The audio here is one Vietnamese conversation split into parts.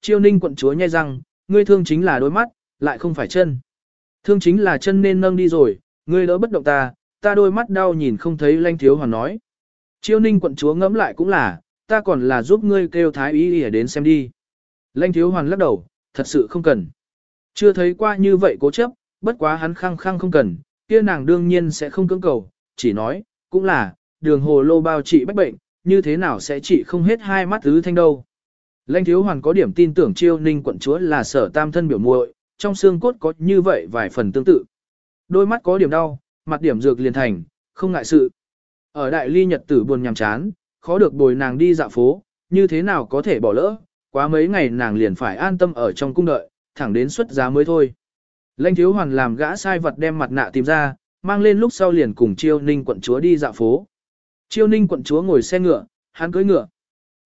chiêu ninh quận chúa nhai răng, ngươi thương chính là đôi mắt, lại không phải chân. Thương chính là chân nên nâng đi rồi, ngươi đỡ bất động ta, ta đôi mắt đau nhìn không thấy lanh thiếu hoàn nói. Chiêu ninh quận chúa ngẫm lại cũng là, ta còn là giúp ngươi kêu thái ý để đến xem đi. Lanh thiếu hoàn lắc đầu, thật sự không cần. Chưa thấy qua như vậy cố chấp, bất quá hắn khăng khăng không cần, kia nàng đương nhiên sẽ không cưỡng cầu, chỉ nói, cũng là, đường hồ lô bao trị bách bệnh, như thế nào sẽ trị không hết hai mắt tứ thanh đâu. Lanh thiếu hoàn có điểm tin tưởng chiêu ninh quận chúa là sở tam thân biểu muội, trong xương cốt có như vậy vài phần tương tự. Đôi mắt có điểm đau, mặt điểm dược liền thành, không ngại sự. Ở đại ly nhật tử buồn nhàm chán, khó được bồi nàng đi dạo phố, như thế nào có thể bỏ lỡ, quá mấy ngày nàng liền phải an tâm ở trong cung đợi, thẳng đến xuất giá mới thôi. Lanh thiếu hoàn làm gã sai vật đem mặt nạ tìm ra, mang lên lúc sau liền cùng chiêu ninh quận chúa đi dạo phố. Chiêu ninh quận chúa ngồi xe ngựa, hắn cưỡi ngựa.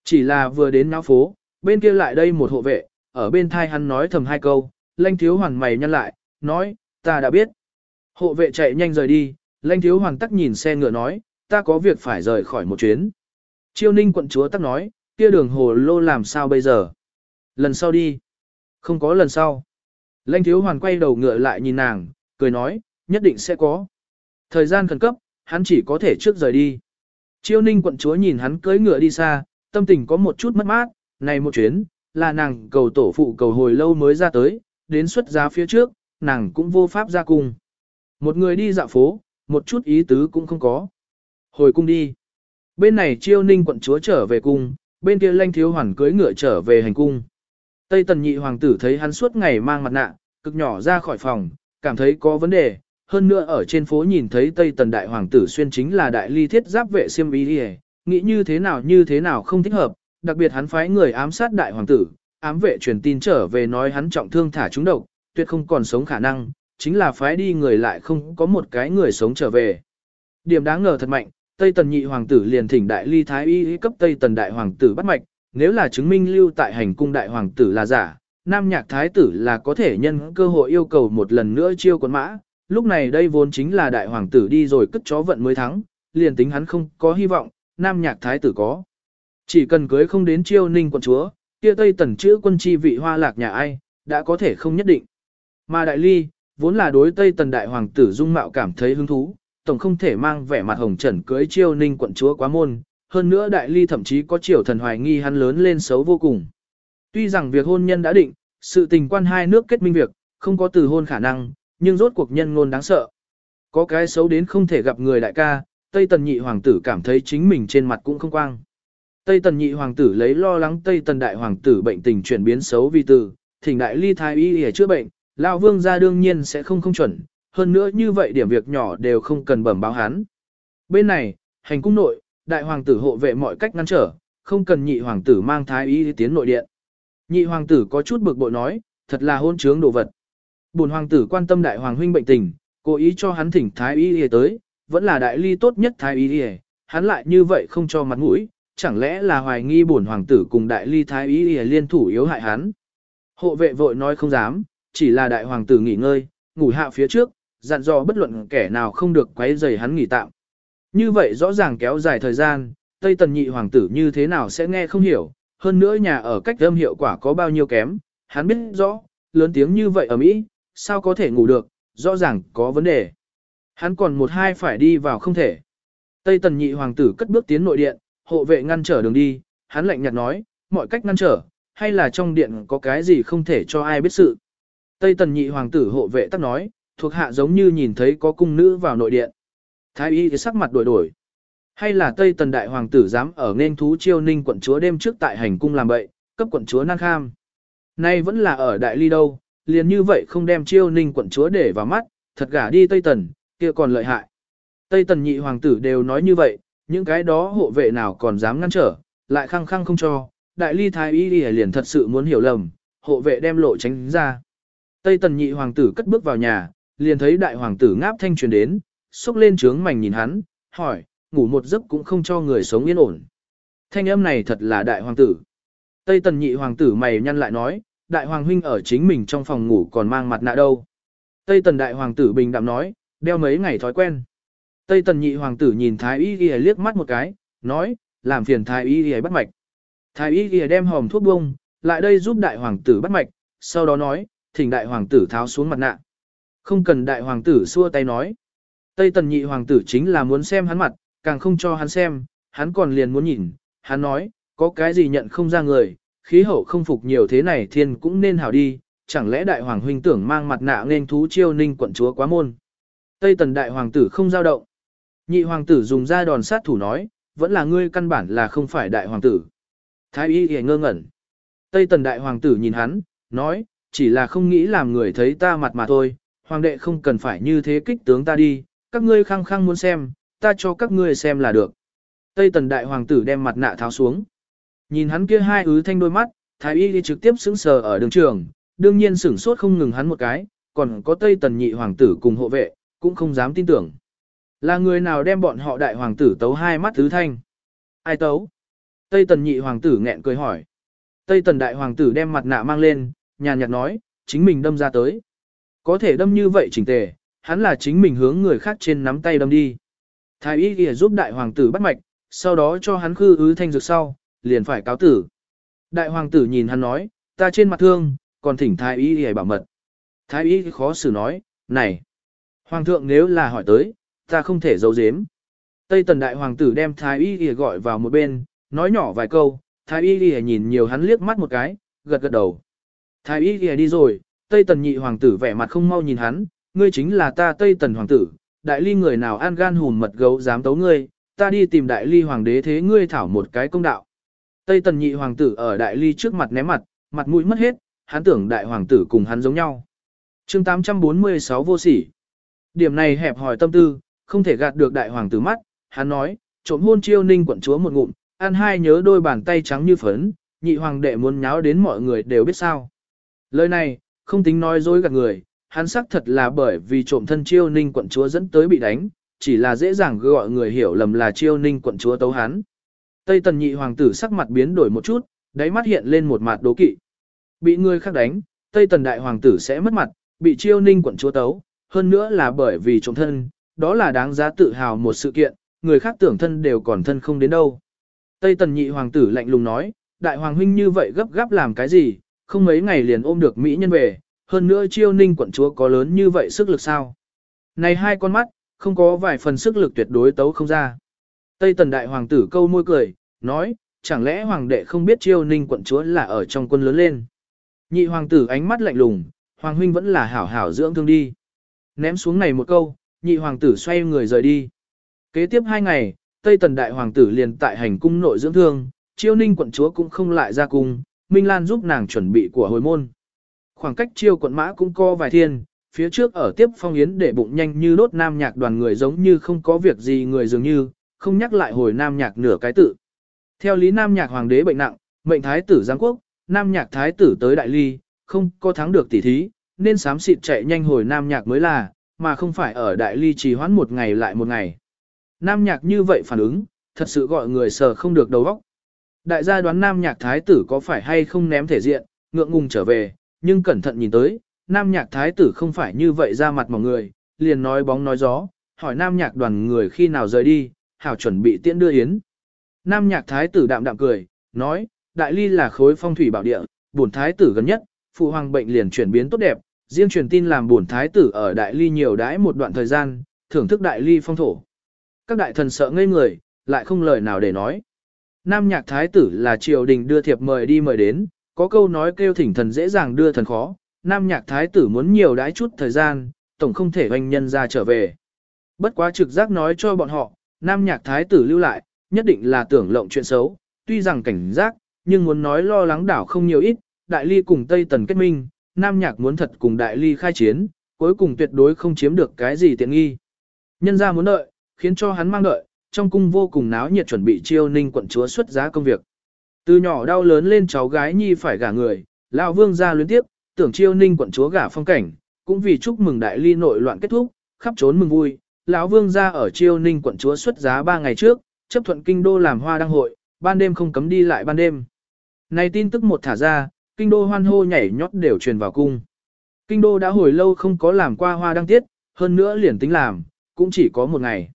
Chỉ là vừa đến náo phố, bên kia lại đây một hộ vệ, ở bên thai hắn nói thầm hai câu, lanh thiếu hoàn mày nhăn lại, nói, ta đã biết. Hộ vệ chạy nhanh rời đi, lanh thiếu hoàn tắc nhìn xe ngựa nói, ta có việc phải rời khỏi một chuyến. Chiêu ninh quận chúa tắc nói, kia đường hồ lô làm sao bây giờ? Lần sau đi. Không có lần sau. Lanh thiếu hoàn quay đầu ngựa lại nhìn nàng, cười nói, nhất định sẽ có. Thời gian khẩn cấp, hắn chỉ có thể trước rời đi. Chiêu ninh quận chúa nhìn hắn cưỡi ngựa đi xa, tâm tình có một chút mất mát, này một chuyến, là nàng cầu tổ phụ cầu hồi lâu mới ra tới, đến xuất giá phía trước, nàng cũng vô pháp ra cung. Một người đi dạo phố, một chút ý tứ cũng không có. Hồi cung đi. Bên này chiêu ninh quận chúa trở về cung, bên kia lanh thiếu hoàn cưới ngựa trở về hành cung. Tây tần nhị hoàng tử thấy hắn suốt ngày mang mặt nạ, cực nhỏ ra khỏi phòng, cảm thấy có vấn đề. Hơn nữa ở trên phố nhìn thấy Tây tần đại hoàng tử xuyên chính là đại ly thiết giáp vệ siêm ý đi nghĩ như thế nào như thế nào không thích hợp, đặc biệt hắn phái người ám sát đại hoàng tử, ám vệ truyền tin trở về nói hắn trọng thương thả chúng độc, tuyệt không còn sống khả năng, chính là phái đi người lại không có một cái người sống trở về. Điểm đáng ngờ thật mạnh, Tây Tần nhị hoàng tử liền thỉnh đại ly thái y cấp Tây Tần đại hoàng tử bắt mạch, nếu là chứng minh lưu tại hành cung đại hoàng tử là giả, nam nhạc thái tử là có thể nhân cơ hội yêu cầu một lần nữa chiêu quân mã, lúc này đây vốn chính là đại hoàng tử đi rồi cất chó vận mới thắng, liền tính hắn không có hy vọng, nam nhạc thái tử có. Chỉ cần cưới không đến chiêu ninh quận chúa, kia Tây Tần chữ quân chi vị hoa lạc nhà ai, đã có thể không nhất định. Mà đại ly, vốn là đối Tây Tần đại hoàng tử dung mạo cảm thấy hứng thú, tổng không thể mang vẻ mặt hồng trần cưới chiêu ninh quận chúa quá môn, hơn nữa đại ly thậm chí có triều thần hoài nghi hắn lớn lên xấu vô cùng. Tuy rằng việc hôn nhân đã định, sự tình quan hai nước kết minh việc, không có từ hôn khả năng, nhưng rốt cuộc nhân ngôn đáng sợ. Có cái xấu đến không thể gặp người đại ca, Tây Tần nhị hoàng tử cảm thấy chính mình trên mặt cũng không quang. Tây Tần nhị hoàng tử lấy lo lắng Tây Tần đại hoàng tử bệnh tình chuyển biến xấu vì từ, thỉnh đại ly thái y để chữa bệnh, lão vương gia đương nhiên sẽ không không chuẩn, hơn nữa như vậy điểm việc nhỏ đều không cần bẩm báo hắn. Bên này, hành cung nội, đại hoàng tử hộ vệ mọi cách ngăn trở, không cần nhị hoàng tử mang thái y tiến nội điện. Nhị hoàng tử có chút bực bội nói, thật là hôn trướng đồ vật. Bổn hoàng tử quan tâm đại hoàng huynh bệnh tình, cố ý cho hắn thỉnh thái y tới, vẫn là đại ly tốt nhất thái y hắn lại như vậy không cho mặt mũi, chẳng lẽ là hoài nghi bổn hoàng tử cùng đại ly thái y liên thủ yếu hại hắn. Hộ vệ vội nói không dám, chỉ là đại hoàng tử nghỉ ngơi, ngủ hạ phía trước, dặn dò bất luận kẻ nào không được quấy rầy hắn nghỉ tạm. Như vậy rõ ràng kéo dài thời gian, Tây Tần nhị hoàng tử như thế nào sẽ nghe không hiểu, hơn nữa nhà ở cách âm hiệu quả có bao nhiêu kém, hắn biết rõ, lớn tiếng như vậy ở Mỹ, sao có thể ngủ được, rõ ràng có vấn đề. Hắn còn một hai phải đi vào không thể. Tây Tần nhị hoàng tử cất bước tiến nội điện, hộ vệ ngăn trở đường đi, hắn lạnh nhạt nói, mọi cách ngăn trở, hay là trong điện có cái gì không thể cho ai biết sự. Tây Tần nhị hoàng tử hộ vệ tắc nói, thuộc hạ giống như nhìn thấy có cung nữ vào nội điện. Thái y thì sắc mặt đổi đổi. Hay là Tây Tần Đại Hoàng tử dám ở nên thú chiêu ninh quận chúa đêm trước tại hành cung làm bậy, cấp quận chúa năng kham. Nay vẫn là ở Đại Ly đâu, liền như vậy không đem chiêu ninh quận chúa để vào mắt, thật gả đi Tây Tần, kia còn lợi hại. Tây Tần nhị hoàng tử đều nói như vậy, những cái đó hộ vệ nào còn dám ngăn trở, lại khăng khăng không cho, Đại Ly Thái y liền thật sự muốn hiểu lầm, hộ vệ đem lộ tránh ra. Tây Tần nhị hoàng tử cất bước vào nhà, liền thấy đại hoàng tử ngáp thanh truyền đến, xúc lên trướng mảnh nhìn hắn, hỏi, ngủ một giấc cũng không cho người sống yên ổn. Thanh âm này thật là đại hoàng tử. Tây tần nhị hoàng tử mày nhăn lại nói, đại hoàng huynh ở chính mình trong phòng ngủ còn mang mặt nạ đâu. Tây tần đại hoàng tử bình đạm nói, đeo mấy ngày thói quen. Tây tần nhị hoàng tử nhìn thái y ghi liếc mắt một cái, nói, làm phiền thái y ghi bắt mạch. Thái y ghi đem hòm thuốc bông, lại đây giúp đại hoàng tử bắt mạch, sau đó nói, thỉnh đại hoàng tử tháo xuống mặt nạ. Không cần đại hoàng tử xua tay nói. Tây tần nhị hoàng tử chính là muốn xem hắn mặt, càng không cho hắn xem, hắn còn liền muốn nhìn, hắn nói, có cái gì nhận không ra người, khí hậu không phục nhiều thế này thiên cũng nên hảo đi, chẳng lẽ đại hoàng huynh tưởng mang mặt nạ nên thú chiêu ninh quận chúa quá môn. Tây tần đại hoàng tử không giao động. Nhị hoàng tử dùng ra đòn sát thủ nói, vẫn là ngươi căn bản là không phải đại hoàng tử. Thái y hề ngơ ngẩn. Tây tần đại hoàng tử nhìn hắn, nói, chỉ là không nghĩ làm người thấy ta mặt mà thôi, hoàng đệ không cần phải như thế kích tướng ta đi, các ngươi khăng khăng muốn xem, ta cho các ngươi xem là được. Tây tần đại hoàng tử đem mặt nạ tháo xuống. Nhìn hắn kia hai ứ thanh đôi mắt, thái y đi trực tiếp sững sờ ở đường trường, đương nhiên sửng sốt không ngừng hắn một cái, còn có Tây tần nhị hoàng tử cùng hộ vệ, cũng không dám tin tưởng. Là người nào đem bọn họ đại hoàng tử tấu hai mắt thứ thanh? Ai tấu? Tây tần nhị hoàng tử nghẹn cười hỏi. Tây tần đại hoàng tử đem mặt nạ mang lên, nhàn nhạt nói, chính mình đâm ra tới. Có thể đâm như vậy chỉnh tề, hắn là chính mình hướng người khác trên nắm tay đâm đi. Thái y kìa giúp đại hoàng tử bắt mạch, sau đó cho hắn khư ứ thanh dược sau, liền phải cáo tử. Đại hoàng tử nhìn hắn nói, ta trên mặt thương, còn thỉnh thái y kìa bảo mật. Thái y khó xử nói, này, hoàng thượng nếu là hỏi tới, ta không thể giấu giếm. Tây tần đại hoàng tử đem thái y lìa gọi vào một bên, nói nhỏ vài câu, thái y lìa nhìn nhiều hắn liếc mắt một cái, gật gật đầu. Thái y lìa đi rồi, Tây tần nhị hoàng tử vẻ mặt không mau nhìn hắn, ngươi chính là ta Tây tần hoàng tử, đại ly người nào an gan hùn mật gấu dám tấu ngươi, ta đi tìm đại ly hoàng đế thế ngươi thảo một cái công đạo. Tây tần nhị hoàng tử ở đại ly trước mặt ném mặt, mặt mũi mất hết, hắn tưởng đại hoàng tử cùng hắn giống nhau. chương 846 vô sỉ. Điểm này hẹp hỏi tâm tư, không thể gạt được đại hoàng tử mắt, hắn nói, trộm hôn chiêu ninh quận chúa một ngụm, ăn hai nhớ đôi bàn tay trắng như phấn, nhị hoàng đệ muốn nháo đến mọi người đều biết sao. Lời này, không tính nói dối gạt người, hắn xác thật là bởi vì trộm thân chiêu ninh quận chúa dẫn tới bị đánh, chỉ là dễ dàng gọi người hiểu lầm là chiêu ninh quận chúa tấu hắn. Tây tần nhị hoàng tử sắc mặt biến đổi một chút, đáy mắt hiện lên một mặt đố kỵ. Bị người khác đánh, Tây tần đại hoàng tử sẽ mất mặt, bị chiêu ninh quận chúa tấu, hơn nữa là bởi vì trộm thân, đó là đáng giá tự hào một sự kiện, người khác tưởng thân đều còn thân không đến đâu. Tây tần nhị hoàng tử lạnh lùng nói, đại hoàng huynh như vậy gấp gáp làm cái gì, không mấy ngày liền ôm được Mỹ nhân về, hơn nữa chiêu ninh quận chúa có lớn như vậy sức lực sao. Này hai con mắt, không có vài phần sức lực tuyệt đối tấu không ra. Tây tần đại hoàng tử câu môi cười, nói, chẳng lẽ hoàng đệ không biết chiêu ninh quận chúa là ở trong quân lớn lên. Nhị hoàng tử ánh mắt lạnh lùng, hoàng huynh vẫn là hảo hảo dưỡng thương đi. Ném xuống này một câu, nhị hoàng tử xoay người rời đi. Kế tiếp hai ngày, Tây tần đại hoàng tử liền tại hành cung nội dưỡng thương, chiêu ninh quận chúa cũng không lại ra cung, Minh Lan giúp nàng chuẩn bị của hồi môn. Khoảng cách chiêu quận mã cũng co vài thiên, phía trước ở tiếp phong yến để bụng nhanh như đốt nam nhạc đoàn người giống như không có việc gì người dường như, không nhắc lại hồi nam nhạc nửa cái tự. Theo lý nam nhạc hoàng đế bệnh nặng, mệnh thái tử giáng quốc, nam nhạc thái tử tới đại ly, không có thắng được tỷ thí, nên sám xịt chạy nhanh hồi nam nhạc mới là, mà không phải ở đại ly trì hoãn một ngày lại một ngày. Nam nhạc như vậy phản ứng, thật sự gọi người sờ không được đầu óc. Đại gia đoán nam nhạc thái tử có phải hay không ném thể diện, ngượng ngùng trở về, nhưng cẩn thận nhìn tới, nam nhạc thái tử không phải như vậy ra mặt mọi người, liền nói bóng nói gió, hỏi nam nhạc đoàn người khi nào rời đi, hảo chuẩn bị tiễn đưa yến. Nam nhạc thái tử đạm đạm cười, nói, đại ly là khối phong thủy bảo địa, bổn thái tử gần nhất, phụ hoàng bệnh liền chuyển biến tốt đẹp, riêng truyền tin làm bổn thái tử ở đại ly nhiều đãi một đoạn thời gian, thưởng thức đại ly phong thổ. Các đại thần sợ ngây người, lại không lời nào để nói. Nam nhạc thái tử là triều đình đưa thiệp mời đi mời đến, có câu nói kêu thỉnh thần dễ dàng đưa thần khó, nam nhạc thái tử muốn nhiều đãi chút thời gian, tổng không thể hoành nhân ra trở về. Bất quá trực giác nói cho bọn họ, nam nhạc thái tử lưu lại, nhất định là tưởng lộng chuyện xấu, tuy rằng cảnh giác, nhưng muốn nói lo lắng đảo không nhiều ít, đại ly cùng Tây Tần kết minh, nam nhạc muốn thật cùng đại ly khai chiến, cuối cùng tuyệt đối không chiếm được cái gì tiện nghi. Nhân ra muốn đợi, khiến cho hắn mang đợi, trong cung vô cùng náo nhiệt chuẩn bị chiêu ninh quận chúa xuất giá công việc. Từ nhỏ đau lớn lên cháu gái nhi phải gả người, lão vương ra luyến tiếp, tưởng chiêu ninh quận chúa gả phong cảnh, cũng vì chúc mừng đại ly nội loạn kết thúc, khắp trốn mừng vui. Lão vương ra ở chiêu ninh quận chúa xuất giá 3 ngày trước, chấp thuận kinh đô làm hoa đăng hội, ban đêm không cấm đi lại ban đêm. Này tin tức một thả ra, kinh đô hoan hô nhảy nhót đều truyền vào cung. Kinh đô đã hồi lâu không có làm qua hoa đăng tiết, hơn nữa liền tính làm, cũng chỉ có một ngày.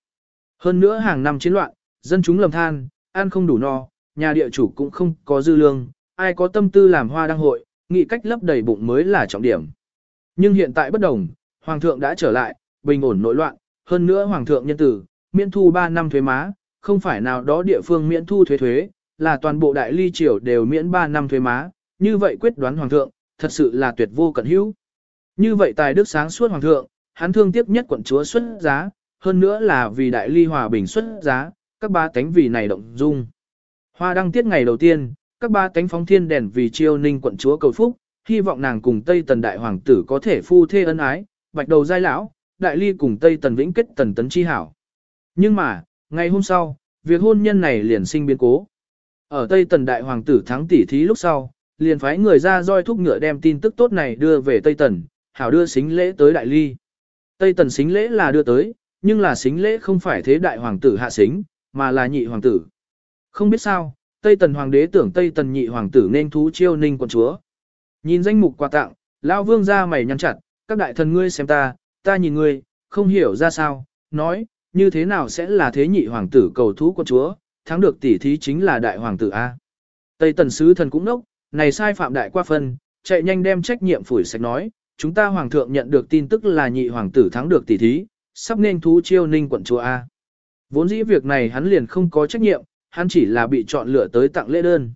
Hơn nữa hàng năm chiến loạn, dân chúng lầm than, ăn không đủ no, nhà địa chủ cũng không có dư lương, ai có tâm tư làm hoa đăng hội, nghĩ cách lấp đầy bụng mới là trọng điểm. Nhưng hiện tại bất đồng, Hoàng thượng đã trở lại, bình ổn nội loạn, hơn nữa Hoàng thượng nhân tử, miễn thu 3 năm thuế má, không phải nào đó địa phương miễn thu thuế thuế, là toàn bộ đại ly triều đều miễn 3 năm thuế má, như vậy quyết đoán Hoàng thượng, thật sự là tuyệt vô cẩn hữu. Như vậy tài đức sáng suốt Hoàng thượng, hắn thương tiếc nhất quận chúa xuất giá, hơn nữa là vì đại ly hòa bình xuất giá, các ba tánh vì này động dung. Hoa đăng tiết ngày đầu tiên, các ba tánh phóng thiên đèn vì chiêu ninh quận chúa cầu phúc, hy vọng nàng cùng Tây Tần đại hoàng tử có thể phu thê ân ái, bạch đầu giai lão, đại ly cùng Tây Tần vĩnh kết tần tấn chi hảo. Nhưng mà, ngày hôm sau, việc hôn nhân này liền sinh biến cố. Ở Tây Tần đại hoàng tử thắng tỷ thí lúc sau, liền phái người ra roi thúc ngựa đem tin tức tốt này đưa về Tây Tần, hảo đưa xính lễ tới đại ly. Tây Tần xính lễ là đưa tới, nhưng là xính lễ không phải thế đại hoàng tử hạ xính, mà là nhị hoàng tử. Không biết sao, Tây Tần hoàng đế tưởng Tây Tần nhị hoàng tử nên thú chiêu ninh quận chúa. Nhìn danh mục quà tặng, lão vương ra mày nhăn chặt, các đại thần ngươi xem ta, ta nhìn ngươi, không hiểu ra sao, nói, như thế nào sẽ là thế nhị hoàng tử cầu thú quận chúa, thắng được tỷ thí chính là đại hoàng tử A. Tây Tần sứ thần cũng nốc, này sai phạm đại qua phân, chạy nhanh đem trách nhiệm phủi sạch nói, chúng ta hoàng thượng nhận được tin tức là nhị hoàng tử thắng được tỷ thí, sắp nên thú chiêu ninh quận chúa A. Vốn dĩ việc này hắn liền không có trách nhiệm, hắn chỉ là bị chọn lựa tới tặng lễ đơn.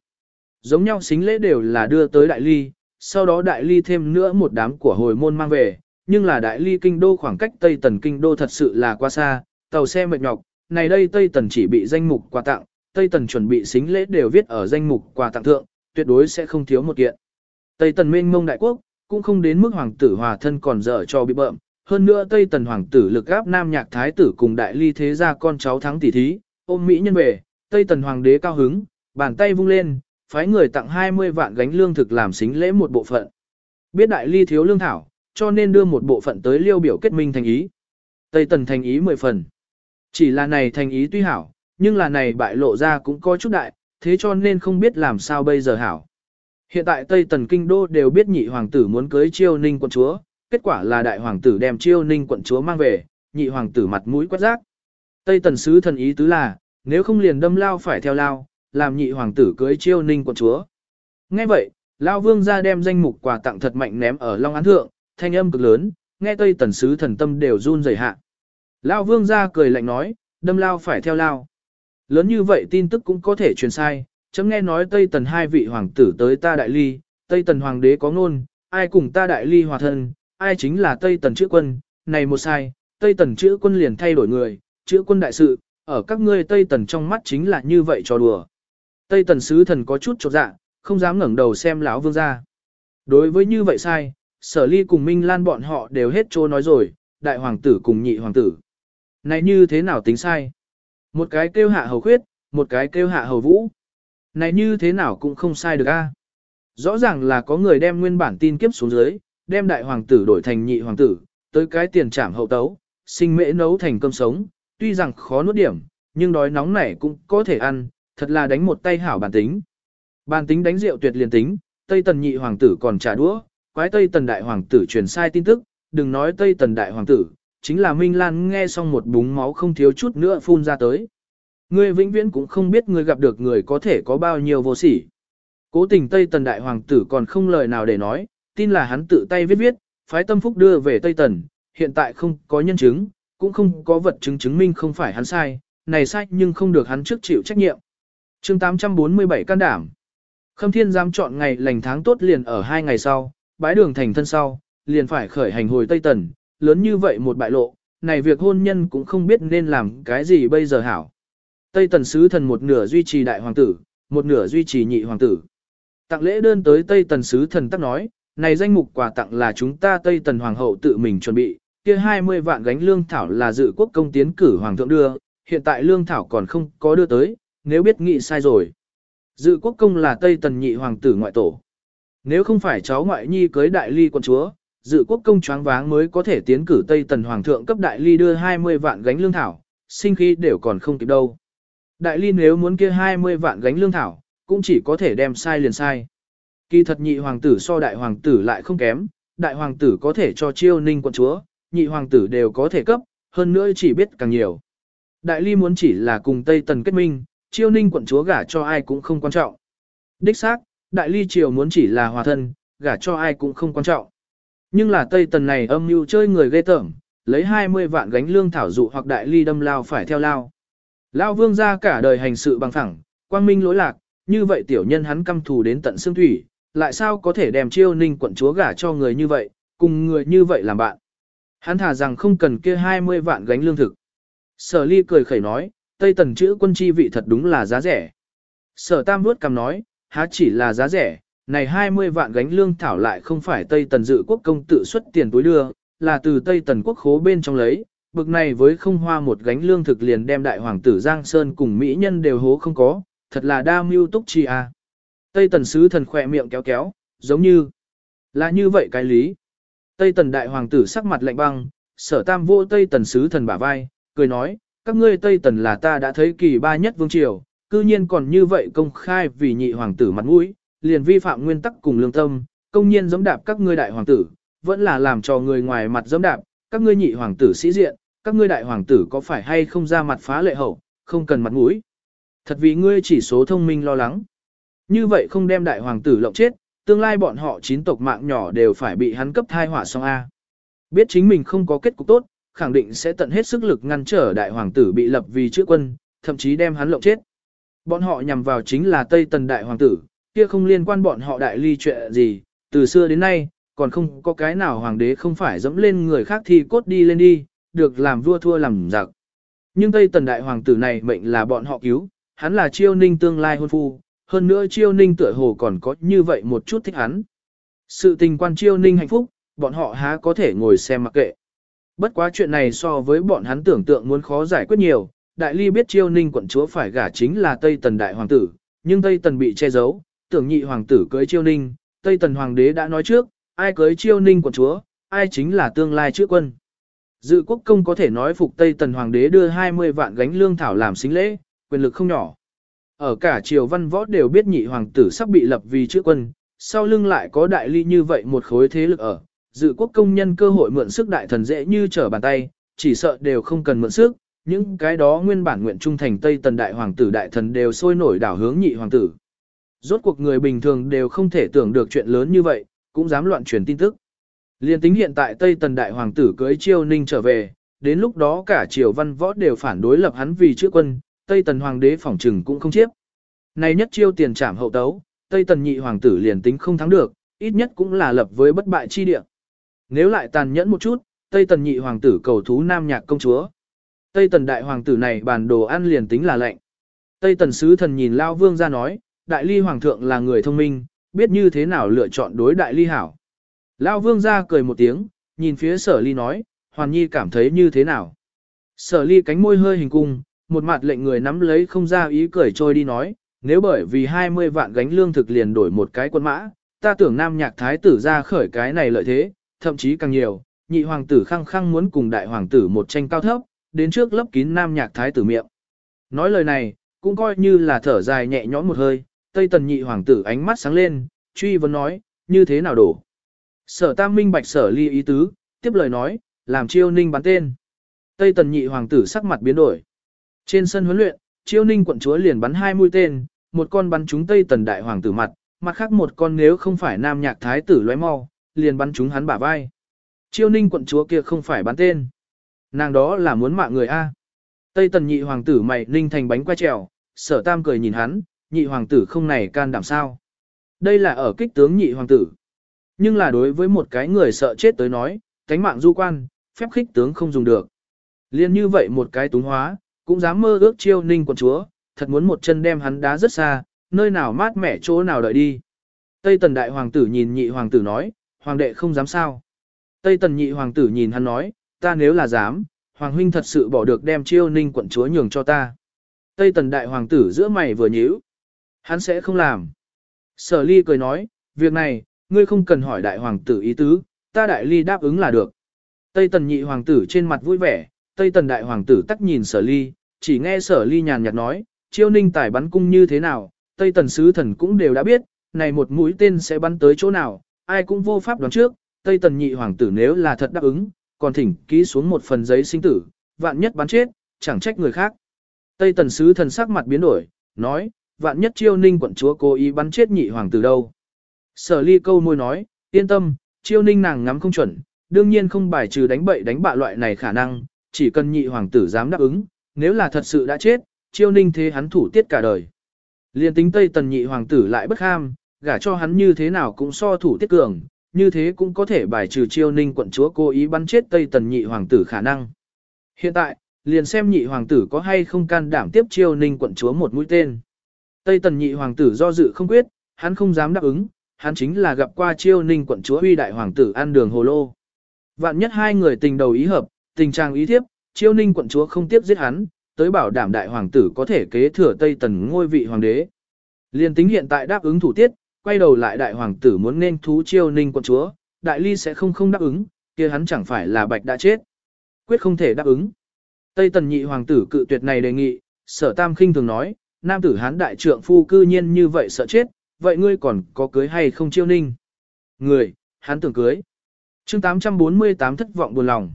Giống nhau xính lễ đều là đưa tới đại ly, sau đó đại ly thêm nữa một đám của hồi môn mang về, nhưng là đại ly kinh đô khoảng cách Tây Tần kinh đô thật sự là quá xa, tàu xe mệt nhọc, này đây Tây Tần chỉ bị danh mục quà tặng, Tây Tần chuẩn bị xính lễ đều viết ở danh mục quà tặng thượng, tuyệt đối sẽ không thiếu một kiện. Tây Tần Minh mông đại quốc, cũng không đến mức hoàng tử hòa thân còn dở cho bị bợm, hơn nữa Tây Tần hoàng tử lực áp nam nhạc thái tử cùng đại ly thế gia con cháu thắng tỷ thí, ôm mỹ nhân về, Tây Tần hoàng đế cao hứng, bàn tay vung lên, phái người tặng 20 vạn gánh lương thực làm xính lễ một bộ phận. Biết đại ly thiếu lương thảo, cho nên đưa một bộ phận tới liêu biểu kết minh thành ý. Tây Tần thành ý 10 phần. Chỉ là này thành ý tuy hảo, nhưng là này bại lộ ra cũng có chút đại, thế cho nên không biết làm sao bây giờ hảo. Hiện tại Tây Tần Kinh Đô đều biết nhị hoàng tử muốn cưới chiêu ninh quận chúa, kết quả là đại hoàng tử đem chiêu ninh quận chúa mang về, nhị hoàng tử mặt mũi quát rác. Tây Tần Sứ thần ý tứ là, nếu không liền đâm lao phải theo lao, làm nhị hoàng tử cưới chiêu ninh quận chúa. Nghe vậy, Lao Vương ra đem danh mục quà tặng thật mạnh ném ở Long Án Thượng, thanh âm cực lớn, nghe Tây Tần Sứ thần tâm đều run rẩy hạ. Lao Vương ra cười lạnh nói, đâm lao phải theo lao. Lớn như vậy tin tức cũng có thể truyền sai, chấm nghe nói Tây Tần hai vị hoàng tử tới ta đại ly, Tây Tần hoàng đế có ngôn, ai cùng ta đại ly hòa thân, ai chính là Tây Tần chữ quân, này một sai, Tây Tần chữ quân liền thay đổi người, chữ quân đại sự, ở các ngươi Tây Tần trong mắt chính là như vậy trò đùa. Tây Tần sứ thần có chút chột dạ, không dám ngẩng đầu xem lão vương ra. Đối với như vậy sai, sở ly cùng Minh Lan bọn họ đều hết trô nói rồi, đại hoàng tử cùng nhị hoàng tử. Này như thế nào tính sai? Một cái kêu hạ hầu khuyết, một cái kêu hạ hầu vũ. Này như thế nào cũng không sai được a. Rõ ràng là có người đem nguyên bản tin kiếp xuống dưới, đem đại hoàng tử đổi thành nhị hoàng tử, tới cái tiền trảm hậu tấu, sinh mễ nấu thành cơm sống, tuy rằng khó nuốt điểm, nhưng đói nóng này cũng có thể ăn, thật là đánh một tay hảo bản tính. Bản tính đánh rượu tuyệt liền tính, Tây Tần nhị hoàng tử còn trả đũa, quái Tây Tần đại hoàng tử truyền sai tin tức, đừng nói Tây Tần đại hoàng tử, chính là Minh Lan nghe xong một búng máu không thiếu chút nữa phun ra tới. Ngươi vĩnh viễn cũng không biết ngươi gặp được người có thể có bao nhiêu vô sỉ. Cố tình Tây Tần Đại Hoàng tử còn không lời nào để nói, tin là hắn tự tay viết viết, phái tâm phúc đưa về Tây Tần, hiện tại không có nhân chứng, cũng không có vật chứng chứng minh không phải hắn sai, này sai nhưng không được hắn trước chịu trách nhiệm. chương 847 can đảm. Khâm Thiên dám chọn ngày lành tháng tốt liền ở hai ngày sau, bái đường thành thân sau, liền phải khởi hành hồi Tây Tần, lớn như vậy một bại lộ, này việc hôn nhân cũng không biết nên làm cái gì bây giờ hảo. Tây Tần Sứ Thần một nửa duy trì đại hoàng tử, một nửa duy trì nhị hoàng tử. Tặng lễ đơn tới Tây Tần Sứ Thần tắc nói, này danh mục quà tặng là chúng ta Tây Tần Hoàng hậu tự mình chuẩn bị, kia 20 vạn gánh lương thảo là dự quốc công tiến cử hoàng thượng đưa, hiện tại lương thảo còn không có đưa tới, nếu biết nghị sai rồi. Dự quốc công là Tây Tần nhị hoàng tử ngoại tổ. Nếu không phải cháu ngoại nhi cưới đại ly quân chúa, dự quốc công choáng váng mới có thể tiến cử Tây Tần Hoàng thượng cấp đại ly đưa 20 vạn gánh lương thảo, sinh khí đều còn không kịp đâu. Đại ly nếu muốn kia 20 vạn gánh lương thảo, cũng chỉ có thể đem sai liền sai. Kỳ thật nhị hoàng tử so đại hoàng tử lại không kém, đại hoàng tử có thể cho chiêu ninh quận chúa, nhị hoàng tử đều có thể cấp, hơn nữa chỉ biết càng nhiều. Đại ly muốn chỉ là cùng Tây Tần kết minh, chiêu ninh quận chúa gả cho ai cũng không quan trọng. Đích xác, đại ly triều muốn chỉ là hòa thân, gả cho ai cũng không quan trọng. Nhưng là Tây Tần này âm mưu chơi người ghê tởm, lấy 20 vạn gánh lương thảo dụ hoặc đại ly đâm lao phải theo lao. Lao vương ra cả đời hành sự bằng phẳng quang minh lỗi lạc, như vậy tiểu nhân hắn căm thù đến tận xương thủy, lại sao có thể đem chiêu ninh quận chúa gả cho người như vậy, cùng người như vậy làm bạn. Hắn thả rằng không cần kia 20 vạn gánh lương thực. Sở ly cười khẩy nói, Tây Tần chữ quân chi vị thật đúng là giá rẻ. Sở tam vuốt cầm nói, há chỉ là giá rẻ, này 20 vạn gánh lương thảo lại không phải Tây Tần dự quốc công tự xuất tiền túi đưa, là từ Tây Tần quốc khố bên trong lấy, bực này với không hoa một gánh lương thực liền đem đại hoàng tử Giang Sơn cùng Mỹ nhân đều hố không có, thật là đa mưu túc chi. À. Tây Tần sứ thần khỏe miệng kéo kéo, giống như là như vậy cái lý. Tây Tần đại hoàng tử sắc mặt lạnh băng, sở tam vô Tây Tần sứ thần bả vai, cười nói, các ngươi Tây Tần là ta đã thấy kỳ ba nhất vương triều, cư nhiên còn như vậy công khai vì nhị hoàng tử mặt mũi, liền vi phạm nguyên tắc cùng lương tâm, công nhiên giống đạp các ngươi đại hoàng tử, vẫn là làm cho người ngoài mặt giống đạp, các ngươi nhị hoàng tử sĩ diện, các ngươi đại hoàng tử có phải hay không ra mặt phá lệ hậu, không cần mặt mũi. Thật vì ngươi chỉ số thông minh lo lắng. Như vậy không đem đại hoàng tử lộng chết, tương lai bọn họ chín tộc mạng nhỏ đều phải bị hắn cấp thai hỏa xong A. Biết chính mình không có kết cục tốt, khẳng định sẽ tận hết sức lực ngăn trở đại hoàng tử bị lập vì chữ quân, thậm chí đem hắn lộng chết. Bọn họ nhằm vào chính là Tây Tần đại hoàng tử, kia không liên quan bọn họ đại ly chuyện gì, từ xưa đến nay, còn không có cái nào hoàng đế không phải dẫm lên người khác thì cốt đi lên đi, được làm vua thua làm giặc. Nhưng Tây Tần đại hoàng tử này mệnh là bọn họ cứu, hắn là chiêu ninh tương lai hôn phu, hơn nữa chiêu ninh tựa hồ còn có như vậy một chút thích hắn. Sự tình quan chiêu ninh hạnh phúc, bọn họ há có thể ngồi xem mặc kệ. Bất quá chuyện này so với bọn hắn tưởng tượng muốn khó giải quyết nhiều, đại ly biết chiêu ninh quận chúa phải gả chính là Tây Tần đại hoàng tử, nhưng Tây Tần bị che giấu, tưởng nhị hoàng tử cưới chiêu ninh, Tây Tần hoàng đế đã nói trước, ai cưới chiêu ninh quận chúa, ai chính là tương lai chữ quân. Dự quốc công có thể nói phục Tây Tần hoàng đế đưa 20 vạn gánh lương thảo làm xính lễ, quyền lực không nhỏ. Ở cả triều văn võ đều biết nhị hoàng tử sắp bị lập vì chữ quân, sau lưng lại có đại ly như vậy một khối thế lực ở. Dự quốc công nhân cơ hội mượn sức đại thần dễ như trở bàn tay, chỉ sợ đều không cần mượn sức, những cái đó nguyên bản nguyện trung thành Tây Tần đại hoàng tử đại thần đều sôi nổi đảo hướng nhị hoàng tử. Rốt cuộc người bình thường đều không thể tưởng được chuyện lớn như vậy, cũng dám loạn truyền tin tức. Liên tính hiện tại Tây Tần đại hoàng tử cưới Triều ninh trở về, đến lúc đó cả triều văn võ đều phản đối lập hắn vì chữa quân, Tây Tần hoàng đế phỏng trừng cũng không chiếp. Này nhất chiêu tiền trảm hậu tấu, Tây Tần nhị hoàng tử liền tính không thắng được, ít nhất cũng là lập với bất bại chi địa. Nếu lại tàn nhẫn một chút, Tây Tần nhị hoàng tử cầu thú nam nhạc công chúa. Tây Tần đại hoàng tử này bàn đồ ăn liền tính là lệnh. Tây Tần sứ thần nhìn Lao Vương ra nói, đại ly hoàng thượng là người thông minh, biết như thế nào lựa chọn đối đại ly hảo. Lao Vương ra cười một tiếng, nhìn phía sở ly nói, Hoàn Nhi cảm thấy như thế nào. Sở ly cánh môi hơi hình cung, một mặt lệnh người nắm lấy không ra ý cười trôi đi nói, nếu bởi vì 20 vạn gánh lương thực liền đổi một cái quân mã, ta tưởng nam nhạc thái tử ra khởi cái này lợi thế, thậm chí càng nhiều, nhị hoàng tử khăng khăng muốn cùng đại hoàng tử một tranh cao thấp, đến trước lấp kín nam nhạc thái tử miệng. Nói lời này, cũng coi như là thở dài nhẹ nhõm một hơi, tây tần nhị hoàng tử ánh mắt sáng lên, truy vấn nói, như thế nào đổ. Sở tam minh bạch sở ly ý tứ, tiếp lời nói, làm chiêu ninh bắn tên. Tây tần nhị hoàng tử sắc mặt biến đổi. Trên sân huấn luyện, chiêu ninh quận chúa liền bắn hai mũi tên, một con bắn trúng Tây Tần đại hoàng tử mặt, mặt khác một con nếu không phải nam nhạc thái tử lóe mau, liền bắn trúng hắn bả vai. Chiêu ninh quận chúa kia không phải bắn tên. Nàng đó là muốn mạng người A. Tây Tần nhị hoàng tử mày ninh thành bánh qua trèo, sở tam cười nhìn hắn, nhị hoàng tử không này can đảm sao. Đây là ở kích tướng nhị hoàng tử. Nhưng là đối với một cái người sợ chết tới nói, cánh mạng du quan, phép khích tướng không dùng được. Liên như vậy một cái túng hóa, cũng dám mơ ước chiêu ninh quận chúa, thật muốn một chân đem hắn đá rất xa, nơi nào mát mẻ chỗ nào đợi đi. Tây tần đại hoàng tử nhìn nhị hoàng tử nói, hoàng đệ không dám sao. Tây tần nhị hoàng tử nhìn hắn nói, ta nếu là dám, hoàng huynh thật sự bỏ được đem chiêu ninh quận chúa nhường cho ta. Tây tần đại hoàng tử giữa mày vừa nhíu, hắn sẽ không làm. Sở ly cười nói, việc này, ngươi không cần hỏi đại hoàng tử ý tứ, ta đại ly đáp ứng là được. Tây tần nhị hoàng tử trên mặt vui vẻ, Tây tần đại hoàng tử tắc nhìn sở ly, chỉ nghe sở ly nhàn nhạt nói, chiêu ninh tài bắn cung như thế nào, Tây tần sứ thần cũng đều đã biết, này một mũi tên sẽ bắn tới chỗ nào, ai cũng vô pháp đoán trước, Tây tần nhị hoàng tử nếu là thật đáp ứng, còn thỉnh ký xuống một phần giấy sinh tử, vạn nhất bắn chết, chẳng trách người khác. Tây tần sứ thần sắc mặt biến đổi, nói, vạn nhất chiêu ninh quận chúa cố ý bắn chết nhị hoàng tử đâu. Sở ly câu môi nói, yên tâm, chiêu ninh nàng ngắm không chuẩn, đương nhiên không bài trừ đánh bậy đánh bạ loại này khả năng, chỉ cần nhị hoàng tử dám đáp ứng, nếu là thật sự đã chết, chiêu ninh thế hắn thủ tiết cả đời. Liên tính Tây Tần nhị hoàng tử lại bất ham, gả cho hắn như thế nào cũng so thủ tiết cường, như thế cũng có thể bài trừ chiêu ninh quận chúa cố ý bắn chết Tây Tần nhị hoàng tử khả năng. Hiện tại, liền xem nhị hoàng tử có hay không can đảm tiếp chiêu ninh quận chúa một mũi tên. Tây Tần nhị hoàng tử do dự không quyết, hắn không dám đáp ứng, hắn chính là gặp qua chiêu ninh quận chúa huy đại hoàng tử ăn đường hồ lô. Vạn nhất hai người tình đầu ý hợp, tình trạng ý thiếp, chiêu ninh quận chúa không tiếp giết hắn, tới bảo đảm đại hoàng tử có thể kế thừa Tây Tần ngôi vị hoàng đế. Liên tính hiện tại đáp ứng thủ tiết, quay đầu lại đại hoàng tử muốn nên thú chiêu ninh quận chúa, đại ly sẽ không không đáp ứng, kia hắn chẳng phải là bạch đã chết. Quyết không thể đáp ứng. Tây Tần nhị hoàng tử cự tuyệt này đề nghị, sở tam khinh thường nói, nam tử hán đại trượng phu cư nhiên như vậy sợ chết, vậy ngươi còn có cưới hay không chiêu ninh? Người, hắn tưởng cưới. chương 848 thất vọng buồn lòng.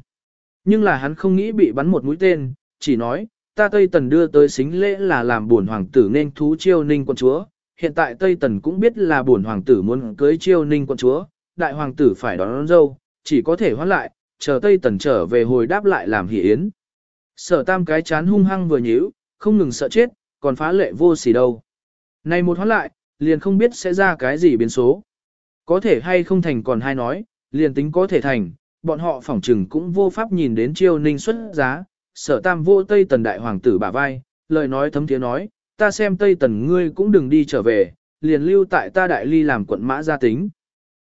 Nhưng là hắn không nghĩ bị bắn một mũi tên, chỉ nói, ta Tây Tần đưa tới xính lễ là làm buồn hoàng tử nên thú chiêu ninh quân chúa. Hiện tại Tây Tần cũng biết là buồn hoàng tử muốn cưới chiêu ninh quân chúa, đại hoàng tử phải đón, đón dâu, chỉ có thể hoãn lại, chờ Tây Tần trở về hồi đáp lại làm hỷ yến. Sở tam cái chán hung hăng vừa nhíu, không ngừng sợ chết, còn phá lệ vô sỉ đâu. Này một hoán lại, liền không biết sẽ ra cái gì biến số. Có thể hay không thành còn hai nói, liền tính có thể thành, bọn họ phỏng trừng cũng vô pháp nhìn đến chiêu ninh xuất giá, sở tam vô Tây Tần đại hoàng tử bả vai, lời nói thấm tiếng nói, ta xem Tây Tần ngươi cũng đừng đi trở về, liền lưu tại ta đại ly làm quận mã gia tính.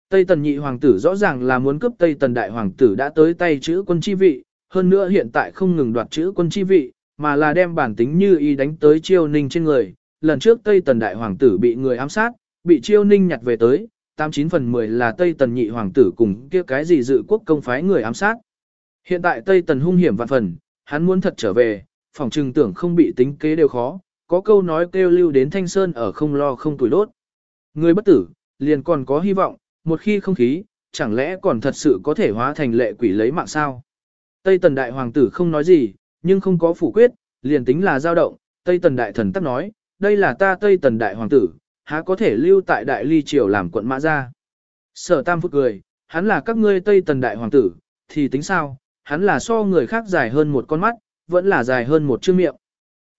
Tây Tần nhị hoàng tử rõ ràng là muốn cướp Tây Tần đại hoàng tử đã tới tay chữ quân chi vị, hơn nữa hiện tại không ngừng đoạt chữ quân chi vị, mà là đem bản tính như y đánh tới chiêu ninh trên người. Lần trước Tây Tần đại hoàng tử bị người ám sát, bị chiêu ninh nhặt về tới, 89 phần 10 là Tây Tần nhị hoàng tử cùng kia cái gì dự quốc công phái người ám sát. Hiện tại Tây Tần hung hiểm vạn phần, hắn muốn thật trở về, phòng trừng tưởng không bị tính kế đều khó, có câu nói kêu lưu đến thanh sơn ở không lo không tuổi đốt. Người bất tử, liền còn có hy vọng, một khi không khí, chẳng lẽ còn thật sự có thể hóa thành lệ quỷ lấy mạng sao? Tây Tần Đại Hoàng tử không nói gì, nhưng không có phủ quyết, liền tính là dao động, Tây Tần Đại Thần tắc nói, đây là ta Tây Tần Đại Hoàng tử, há có thể lưu tại Đại Ly Triều làm quận mã ra. Sở Tam Phúc cười, hắn là các ngươi Tây Tần Đại Hoàng tử, thì tính sao, hắn là so người khác dài hơn một con mắt, vẫn là dài hơn một chữ miệng.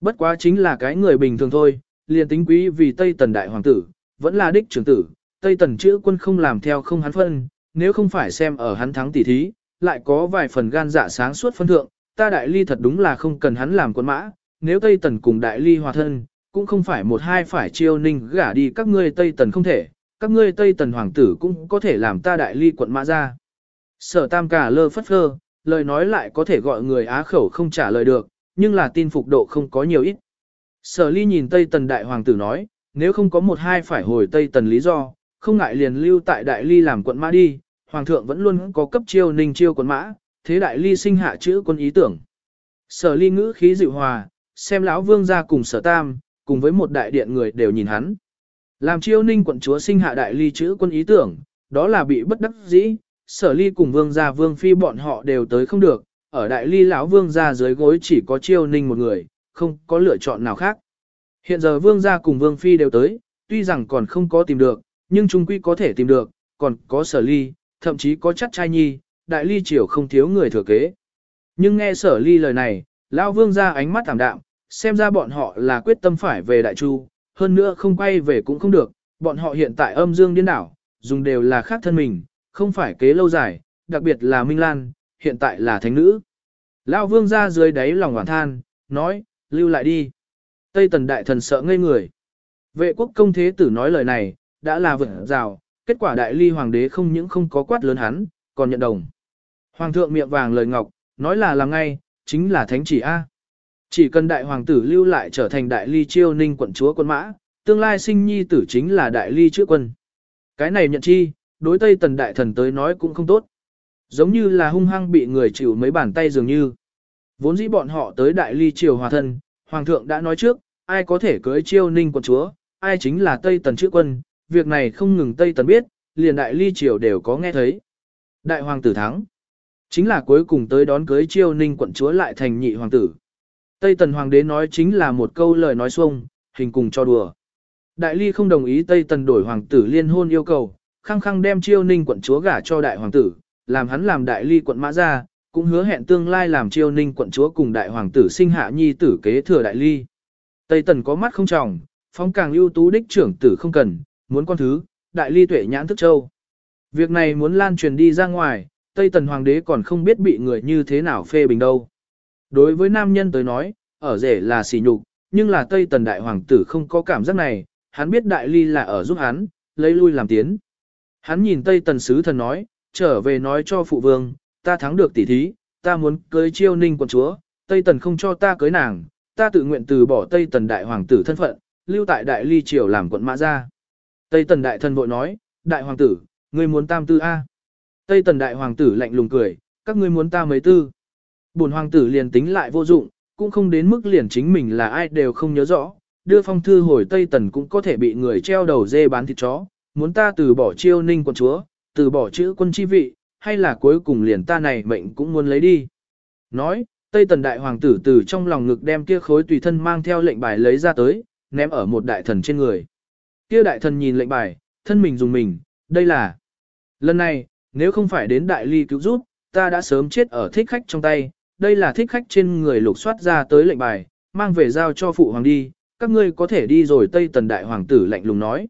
Bất quá chính là cái người bình thường thôi, liền tính quý vì Tây Tần Đại Hoàng tử, vẫn là đích trưởng tử, Tây Tần chữ quân không làm theo không hắn phân, nếu không phải xem ở hắn thắng tỷ thí, lại có vài phần gan dạ sáng suốt phân thượng, ta đại ly thật đúng là không cần hắn làm quân mã, nếu Tây Tần cùng đại ly hòa thân, cũng không phải một hai phải chiêu ninh gả đi các ngươi Tây Tần không thể, các ngươi Tây Tần hoàng tử cũng có thể làm ta đại ly quận mã ra. Sở tam cả lơ phất phơ, lời nói lại có thể gọi người á khẩu không trả lời được, nhưng là tin phục độ không có nhiều ít. Sở ly nhìn Tây Tần đại hoàng tử nói, nếu không có một hai phải hồi Tây Tần lý do, không ngại liền lưu tại đại ly làm quận mã đi, hoàng thượng vẫn luôn có cấp chiêu ninh chiêu quận mã, thế đại ly sinh hạ chữ quân ý tưởng. Sở ly ngữ khí dịu hòa, xem lão vương ra cùng sở tam, cùng với một đại điện người đều nhìn hắn. Làm chiêu ninh quận chúa sinh hạ đại ly chữ quân ý tưởng, đó là bị bất đắc dĩ, sở ly cùng vương gia vương phi bọn họ đều tới không được, ở đại ly lão vương gia dưới gối chỉ có chiêu ninh một người, không có lựa chọn nào khác. Hiện giờ vương gia cùng vương phi đều tới, tuy rằng còn không có tìm được, nhưng trung quy có thể tìm được, còn có sở ly, thậm chí có chắc trai nhi, đại ly triều không thiếu người thừa kế. Nhưng nghe sở ly lời này, lão vương ra ánh mắt thảm đạm, xem ra bọn họ là quyết tâm phải về đại chu, hơn nữa không quay về cũng không được, bọn họ hiện tại âm dương điên đảo, dùng đều là khác thân mình, không phải kế lâu dài, đặc biệt là Minh Lan, hiện tại là thánh nữ. Lão vương ra dưới đáy lòng hoàn than, nói, lưu lại đi. Tây tần đại thần sợ ngây người. Vệ quốc công thế tử nói lời này, đã là vượt rào, kết quả đại ly hoàng đế không những không có quát lớn hắn, còn nhận đồng. Hoàng thượng miệng vàng lời ngọc, nói là làm ngay, chính là thánh chỉ A. Chỉ cần đại hoàng tử lưu lại trở thành đại ly chiêu ninh quận chúa quân mã, tương lai sinh nhi tử chính là đại ly chữa quân. Cái này nhận chi, đối tây tần đại thần tới nói cũng không tốt. Giống như là hung hăng bị người chịu mấy bàn tay dường như. Vốn dĩ bọn họ tới đại ly triều hòa thân, hoàng thượng đã nói trước, ai có thể cưới chiêu ninh quận chúa, ai chính là tây tần chữa quân, việc này không ngừng Tây Tần biết, liền đại ly triều đều có nghe thấy. Đại hoàng tử thắng. Chính là cuối cùng tới đón cưới chiêu ninh quận chúa lại thành nhị hoàng tử. Tây Tần hoàng đế nói chính là một câu lời nói xuông, hình cùng cho đùa. Đại ly không đồng ý Tây Tần đổi hoàng tử liên hôn yêu cầu, khăng khăng đem chiêu ninh quận chúa gả cho đại hoàng tử, làm hắn làm đại ly quận mã ra, cũng hứa hẹn tương lai làm chiêu ninh quận chúa cùng đại hoàng tử sinh hạ nhi tử kế thừa đại ly. Tây Tần có mắt không tròng, phong càng ưu tú đích trưởng tử không cần, muốn con thứ, đại ly tuệ nhãn thức châu. Việc này muốn lan truyền đi ra ngoài, Tây Tần Hoàng đế còn không biết bị người như thế nào phê bình đâu. Đối với nam nhân tới nói, ở rể là xỉ nhục, nhưng là Tây Tần Đại Hoàng tử không có cảm giác này, hắn biết Đại Ly là ở giúp hắn, lấy lui làm tiến. Hắn nhìn Tây Tần Sứ Thần nói, trở về nói cho phụ vương, ta thắng được tỷ thí, ta muốn cưới chiêu ninh quận chúa, Tây Tần không cho ta cưới nàng, ta tự nguyện từ bỏ Tây Tần Đại Hoàng tử thân phận, lưu tại Đại Ly Triều làm quận mã ra. Tây Tần Đại Thần vội nói, Đại Hoàng tử, ngươi muốn tam tư A. Tây Tần Đại Hoàng tử lạnh lùng cười, các ngươi muốn ta mấy tư. Bổn Hoàng tử liền tính lại vô dụng, cũng không đến mức liền chính mình là ai đều không nhớ rõ. Đưa phong thư hồi Tây Tần cũng có thể bị người treo đầu dê bán thịt chó, muốn ta từ bỏ chiêu ninh quân chúa, từ bỏ chữ quân chi vị, hay là cuối cùng liền ta này mệnh cũng muốn lấy đi. Nói, Tây Tần Đại Hoàng tử từ trong lòng ngực đem kia khối tùy thân mang theo lệnh bài lấy ra tới, ném ở một đại thần trên người. Kia đại thần nhìn lệnh bài, thân mình dùng mình, đây là. Lần này, nếu không phải đến đại ly cứu giúp, ta đã sớm chết ở thích khách trong tay, đây là thích khách trên người lục soát ra tới lệnh bài, mang về giao cho phụ hoàng đi, các ngươi có thể đi rồi Tây Tần đại hoàng tử lạnh lùng nói.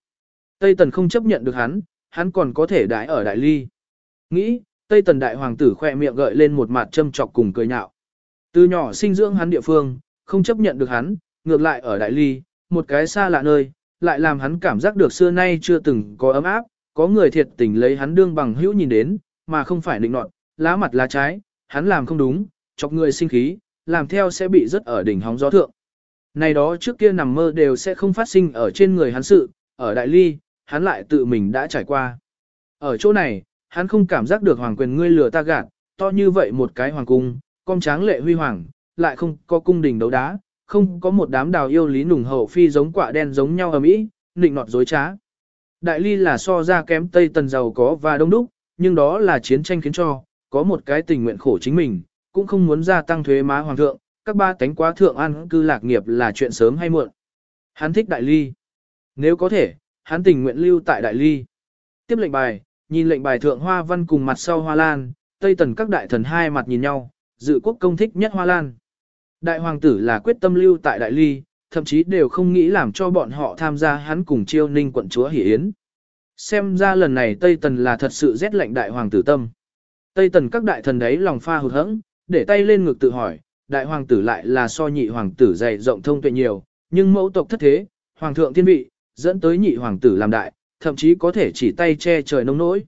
Tây Tần không chấp nhận được hắn, hắn còn có thể đãi ở đại ly. Nghĩ, Tây Tần đại hoàng tử khỏe miệng gợi lên một mặt châm chọc cùng cười nhạo. Từ nhỏ sinh dưỡng hắn địa phương, không chấp nhận được hắn, ngược lại ở đại ly, một cái xa lạ nơi, lại làm hắn cảm giác được xưa nay chưa từng có ấm áp, có người thiệt tình lấy hắn đương bằng hữu nhìn đến, mà không phải định nọt, lá mặt lá trái, hắn làm không đúng, chọc người sinh khí, làm theo sẽ bị rất ở đỉnh hóng gió thượng. Này đó trước kia nằm mơ đều sẽ không phát sinh ở trên người hắn sự, ở đại ly, hắn lại tự mình đã trải qua. Ở chỗ này, hắn không cảm giác được hoàng quyền ngươi lừa ta gạt, to như vậy một cái hoàng cung, con tráng lệ huy hoàng, lại không có cung đình đấu đá, không có một đám đào yêu lý nùng hậu phi giống quả đen giống nhau ở mỹ, nịnh nọt dối trá. Đại ly là so ra kém Tây Tần giàu có và đông đúc, nhưng đó là chiến tranh khiến cho, có một cái tình nguyện khổ chính mình, cũng không muốn gia tăng thuế má hoàng thượng, các ba tánh quá thượng ăn cư lạc nghiệp là chuyện sớm hay muộn. Hắn thích đại ly. Nếu có thể, hắn tình nguyện lưu tại đại ly. Tiếp lệnh bài, nhìn lệnh bài thượng hoa văn cùng mặt sau hoa lan, Tây Tần các đại thần hai mặt nhìn nhau, dự quốc công thích nhất hoa lan. Đại hoàng tử là quyết tâm lưu tại đại ly, thậm chí đều không nghĩ làm cho bọn họ tham gia hắn cùng chiêu ninh quận chúa hỷ yến. Xem ra lần này Tây Tần là thật sự rét lạnh đại hoàng tử tâm. Tây Tần các đại thần đấy lòng pha hụt hẫng, để tay lên ngực tự hỏi, đại hoàng tử lại là so nhị hoàng tử dày rộng thông tuệ nhiều, nhưng mẫu tộc thất thế, hoàng thượng thiên vị, dẫn tới nhị hoàng tử làm đại, thậm chí có thể chỉ tay che trời nông nỗi.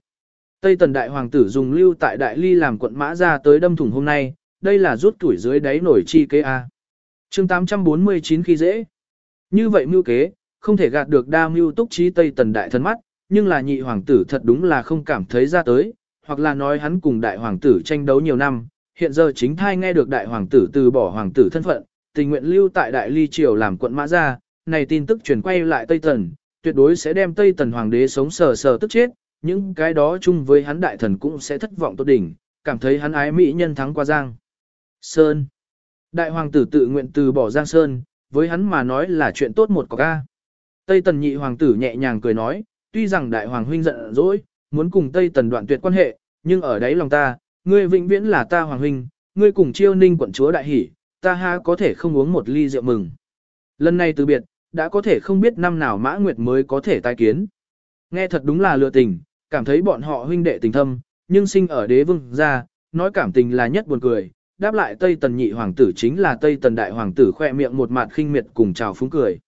Tây Tần đại hoàng tử dùng lưu tại đại ly làm quận mã ra tới đâm thủng hôm nay, đây là rút tuổi dưới đáy nổi chi kế A chương 849 khi dễ. Như vậy mưu kế, không thể gạt được đa mưu túc trí Tây Tần đại thần mắt, nhưng là nhị hoàng tử thật đúng là không cảm thấy ra tới, hoặc là nói hắn cùng đại hoàng tử tranh đấu nhiều năm, hiện giờ chính thai nghe được đại hoàng tử từ bỏ hoàng tử thân phận, tình nguyện lưu tại đại ly triều làm quận mã ra, này tin tức truyền quay lại Tây Tần, tuyệt đối sẽ đem Tây Tần hoàng đế sống sờ sờ tức chết, những cái đó chung với hắn đại thần cũng sẽ thất vọng tốt đỉnh, cảm thấy hắn ái mỹ nhân thắng qua Giang. Sơn Đại hoàng tử tự nguyện từ bỏ Giang Sơn, với hắn mà nói là chuyện tốt một có ca. Tây Tần nhị hoàng tử nhẹ nhàng cười nói, tuy rằng đại hoàng huynh giận dỗi, muốn cùng Tây Tần đoạn tuyệt quan hệ, nhưng ở đấy lòng ta, ngươi vĩnh viễn là ta hoàng huynh, ngươi cùng chiêu ninh quận chúa đại hỷ, ta ha có thể không uống một ly rượu mừng. Lần này từ biệt, đã có thể không biết năm nào Mã Nguyệt mới có thể tái kiến. Nghe thật đúng là lừa tình, cảm thấy bọn họ huynh đệ tình thâm, nhưng sinh ở đế vương gia, nói cảm tình là nhất buồn cười. Đáp lại Tây Tần nhị hoàng tử chính là Tây Tần đại hoàng tử khoe miệng một mặt khinh miệt cùng chào phúng cười.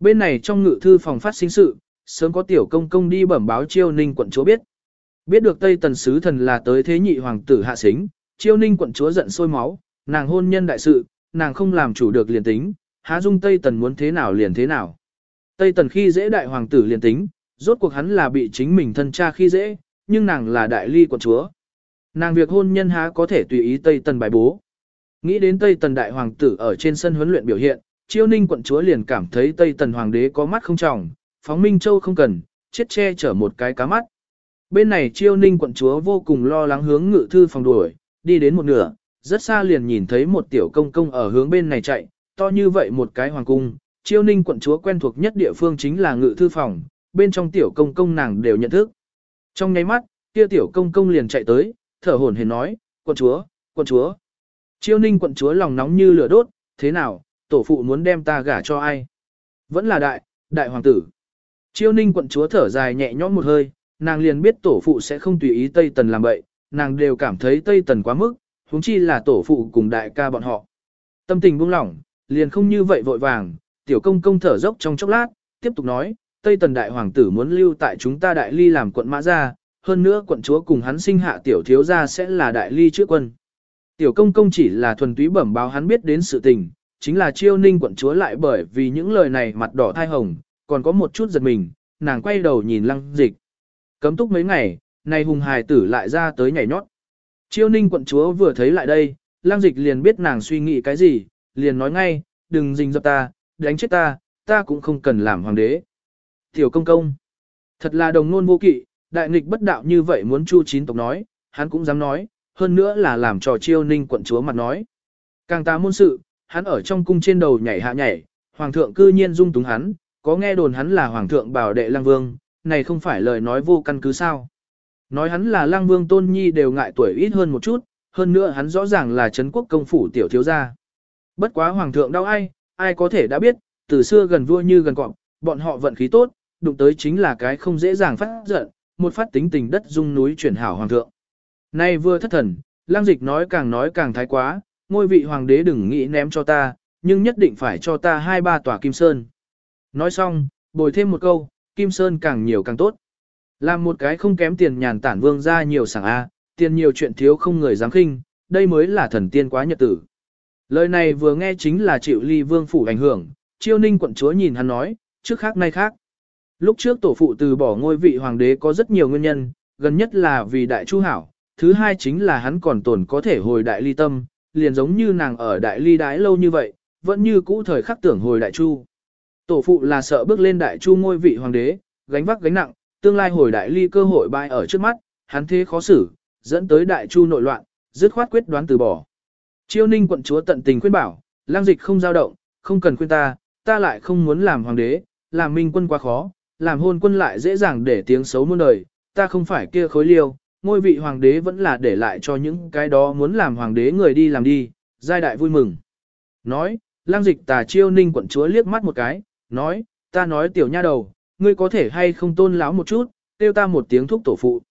Bên này trong ngự thư phòng phát sinh sự, sớm có tiểu công công đi bẩm báo chiêu ninh quận chúa biết. Biết được Tây Tần Sứ Thần là tới thế nhị hoàng tử hạ xính, chiêu ninh quận chúa giận sôi máu, nàng hôn nhân đại sự, nàng không làm chủ được liền tính, há dung Tây Tần muốn thế nào liền thế nào. Tây Tần khi dễ đại hoàng tử liền tính, rốt cuộc hắn là bị chính mình thân cha khi dễ, nhưng nàng là đại ly quận chúa. Nàng việc hôn nhân há có thể tùy ý Tây Tần bài bố. Nghĩ đến Tây Tần đại hoàng tử ở trên sân huấn luyện biểu hiện, chiêu ninh quận chúa liền cảm thấy Tây Tần hoàng đế có mắt không trọng, phóng Minh Châu không cần, chết che chở một cái cá mắt. Bên này chiêu ninh quận chúa vô cùng lo lắng hướng ngự thư phòng đuổi, đi đến một nửa, rất xa liền nhìn thấy một tiểu công công ở hướng bên này chạy, to như vậy một cái hoàng cung, chiêu ninh quận chúa quen thuộc nhất địa phương chính là ngự thư phòng, bên trong tiểu công công nàng đều nhận thức. Trong nháy mắt, kia tiểu công công liền chạy tới, thở hổn hển nói, quận chúa, quận chúa. Chiêu ninh quận chúa lòng nóng như lửa đốt, thế nào, tổ phụ muốn đem ta gả cho ai? Vẫn là đại, đại hoàng tử. Chiêu ninh quận chúa thở dài nhẹ nhõm một hơi, nàng liền biết tổ phụ sẽ không tùy ý Tây Tần làm bậy, nàng đều cảm thấy Tây Tần quá mức, huống chi là tổ phụ cùng đại ca bọn họ. Tâm tình buông lỏng, liền không như vậy vội vàng, tiểu công công thở dốc trong chốc lát, tiếp tục nói, Tây Tần đại hoàng tử muốn lưu tại chúng ta đại ly làm quận mã gia, hơn nữa quận chúa cùng hắn sinh hạ tiểu thiếu gia sẽ là đại ly trước quân. Tiểu công công chỉ là thuần túy bẩm báo hắn biết đến sự tình, chính là chiêu ninh quận chúa lại bởi vì những lời này mặt đỏ thai hồng, còn có một chút giật mình, nàng quay đầu nhìn lăng dịch. Cấm túc mấy ngày, nay hùng hài tử lại ra tới nhảy nhót. Chiêu ninh quận chúa vừa thấy lại đây, lăng dịch liền biết nàng suy nghĩ cái gì, liền nói ngay, đừng dình dập ta, đánh chết ta, ta cũng không cần làm hoàng đế. Tiểu công công, thật là đồng nôn vô kỵ, đại nghịch bất đạo như vậy muốn chu chín tộc nói, hắn cũng dám nói, hơn nữa là làm trò chiêu ninh quận chúa mặt nói. Càng ta môn sự, hắn ở trong cung trên đầu nhảy hạ nhảy, hoàng thượng cư nhiên dung túng hắn, có nghe đồn hắn là hoàng thượng bảo đệ lang vương, này không phải lời nói vô căn cứ sao. Nói hắn là lang vương tôn nhi đều ngại tuổi ít hơn một chút, hơn nữa hắn rõ ràng là Trấn quốc công phủ tiểu thiếu gia. Bất quá hoàng thượng đau ai, ai có thể đã biết, từ xưa gần vua như gần cọp, bọn họ vận khí tốt, đụng tới chính là cái không dễ dàng phát giận, một phát tính tình đất dung núi chuyển hảo hoàng thượng. Nay vừa thất thần, lang dịch nói càng nói càng thái quá, ngôi vị hoàng đế đừng nghĩ ném cho ta, nhưng nhất định phải cho ta hai ba tòa kim sơn. Nói xong, bồi thêm một câu, kim sơn càng nhiều càng tốt. Làm một cái không kém tiền nhàn tản vương ra nhiều sảng A, tiền nhiều chuyện thiếu không người dám khinh, đây mới là thần tiên quá nhật tử. Lời này vừa nghe chính là chịu ly vương phủ ảnh hưởng, chiêu ninh quận chúa nhìn hắn nói, trước khác nay khác. Lúc trước tổ phụ từ bỏ ngôi vị hoàng đế có rất nhiều nguyên nhân, gần nhất là vì đại chu hảo, thứ hai chính là hắn còn tồn có thể hồi đại ly tâm, liền giống như nàng ở đại ly đái lâu như vậy, vẫn như cũ thời khắc tưởng hồi đại chu. Tổ phụ là sợ bước lên đại chu ngôi vị hoàng đế, gánh vác gánh nặng, tương lai hồi đại ly cơ hội bại ở trước mắt, hắn thế khó xử, dẫn tới đại chu nội loạn, dứt khoát quyết đoán từ bỏ. Chiêu ninh quận chúa tận tình khuyên bảo, lang dịch không dao động, không cần khuyên ta, ta lại không muốn làm hoàng đế, làm minh quân quá khó, làm hôn quân lại dễ dàng để tiếng xấu muôn đời, ta không phải kia khối liêu, ngôi vị hoàng đế vẫn là để lại cho những cái đó muốn làm hoàng đế người đi làm đi, giai đại vui mừng. Nói, lang dịch tà chiêu ninh quận chúa liếc mắt một cái, nói, ta nói tiểu nha đầu, ngươi có thể hay không tôn láo một chút, tiêu ta một tiếng thúc tổ phụ.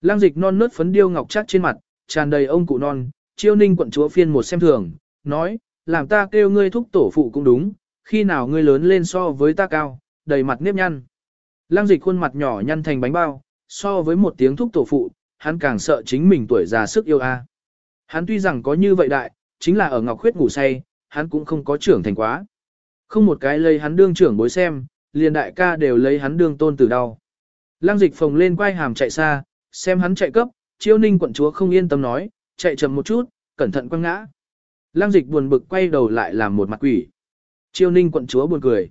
Lang dịch non nớt phấn điêu ngọc chắc trên mặt, tràn đầy ông cụ non, chiêu ninh quận chúa phiên một xem thường, nói, làm ta kêu ngươi thúc tổ phụ cũng đúng, khi nào ngươi lớn lên so với ta cao, đầy mặt nếp nhăn. Lang dịch khuôn mặt nhỏ nhăn thành bánh bao, so với một tiếng thúc tổ phụ, hắn càng sợ chính mình tuổi già sức yêu a. À. Hắn tuy rằng có như vậy đại, chính là ở ngọc khuyết ngủ say, hắn cũng không có trưởng thành quá. Không một cái lấy hắn đương trưởng bối xem, liền đại ca đều lấy hắn đương tôn từ đau. Lăng dịch phồng lên quay hàm chạy xa, xem hắn chạy cấp, chiêu ninh quận chúa không yên tâm nói, chạy chậm một chút, cẩn thận quăng ngã. Lăng dịch buồn bực quay đầu lại làm một mặt quỷ. Chiêu ninh quận chúa buồn cười.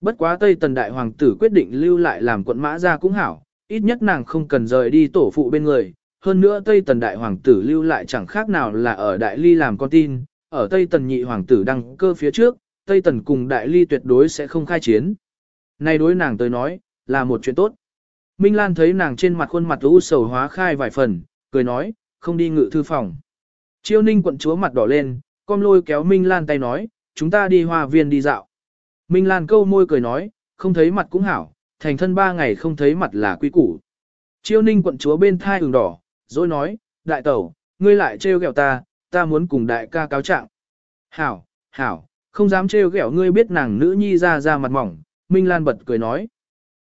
Bất quá Tây Tần Đại Hoàng tử quyết định lưu lại làm quận mã ra cũng hảo, ít nhất nàng không cần rời đi tổ phụ bên người. Hơn nữa Tây Tần Đại Hoàng tử lưu lại chẳng khác nào là ở Đại Ly làm con tin, ở Tây Tần Nhị Hoàng tử đăng cơ phía trước, Tây Tần cùng Đại Ly tuyệt đối sẽ không khai chiến. Này đối nàng tới nói, là một chuyện tốt. Minh Lan thấy nàng trên mặt khuôn mặt u sầu hóa khai vài phần, cười nói, không đi ngự thư phòng. Chiêu ninh quận chúa mặt đỏ lên, con lôi kéo Minh Lan tay nói, chúng ta đi hoa viên đi dạo. Minh Lan câu môi cười nói, không thấy mặt cũng hảo, thành thân ba ngày không thấy mặt là quy củ. Chiêu ninh quận chúa bên thai ửng đỏ, rồi nói, đại tẩu, ngươi lại trêu ghẹo ta, ta muốn cùng đại ca cáo trạng. Hảo, hảo, không dám trêu ghẹo ngươi biết nàng nữ nhi ra ra mặt mỏng, Minh Lan bật cười nói.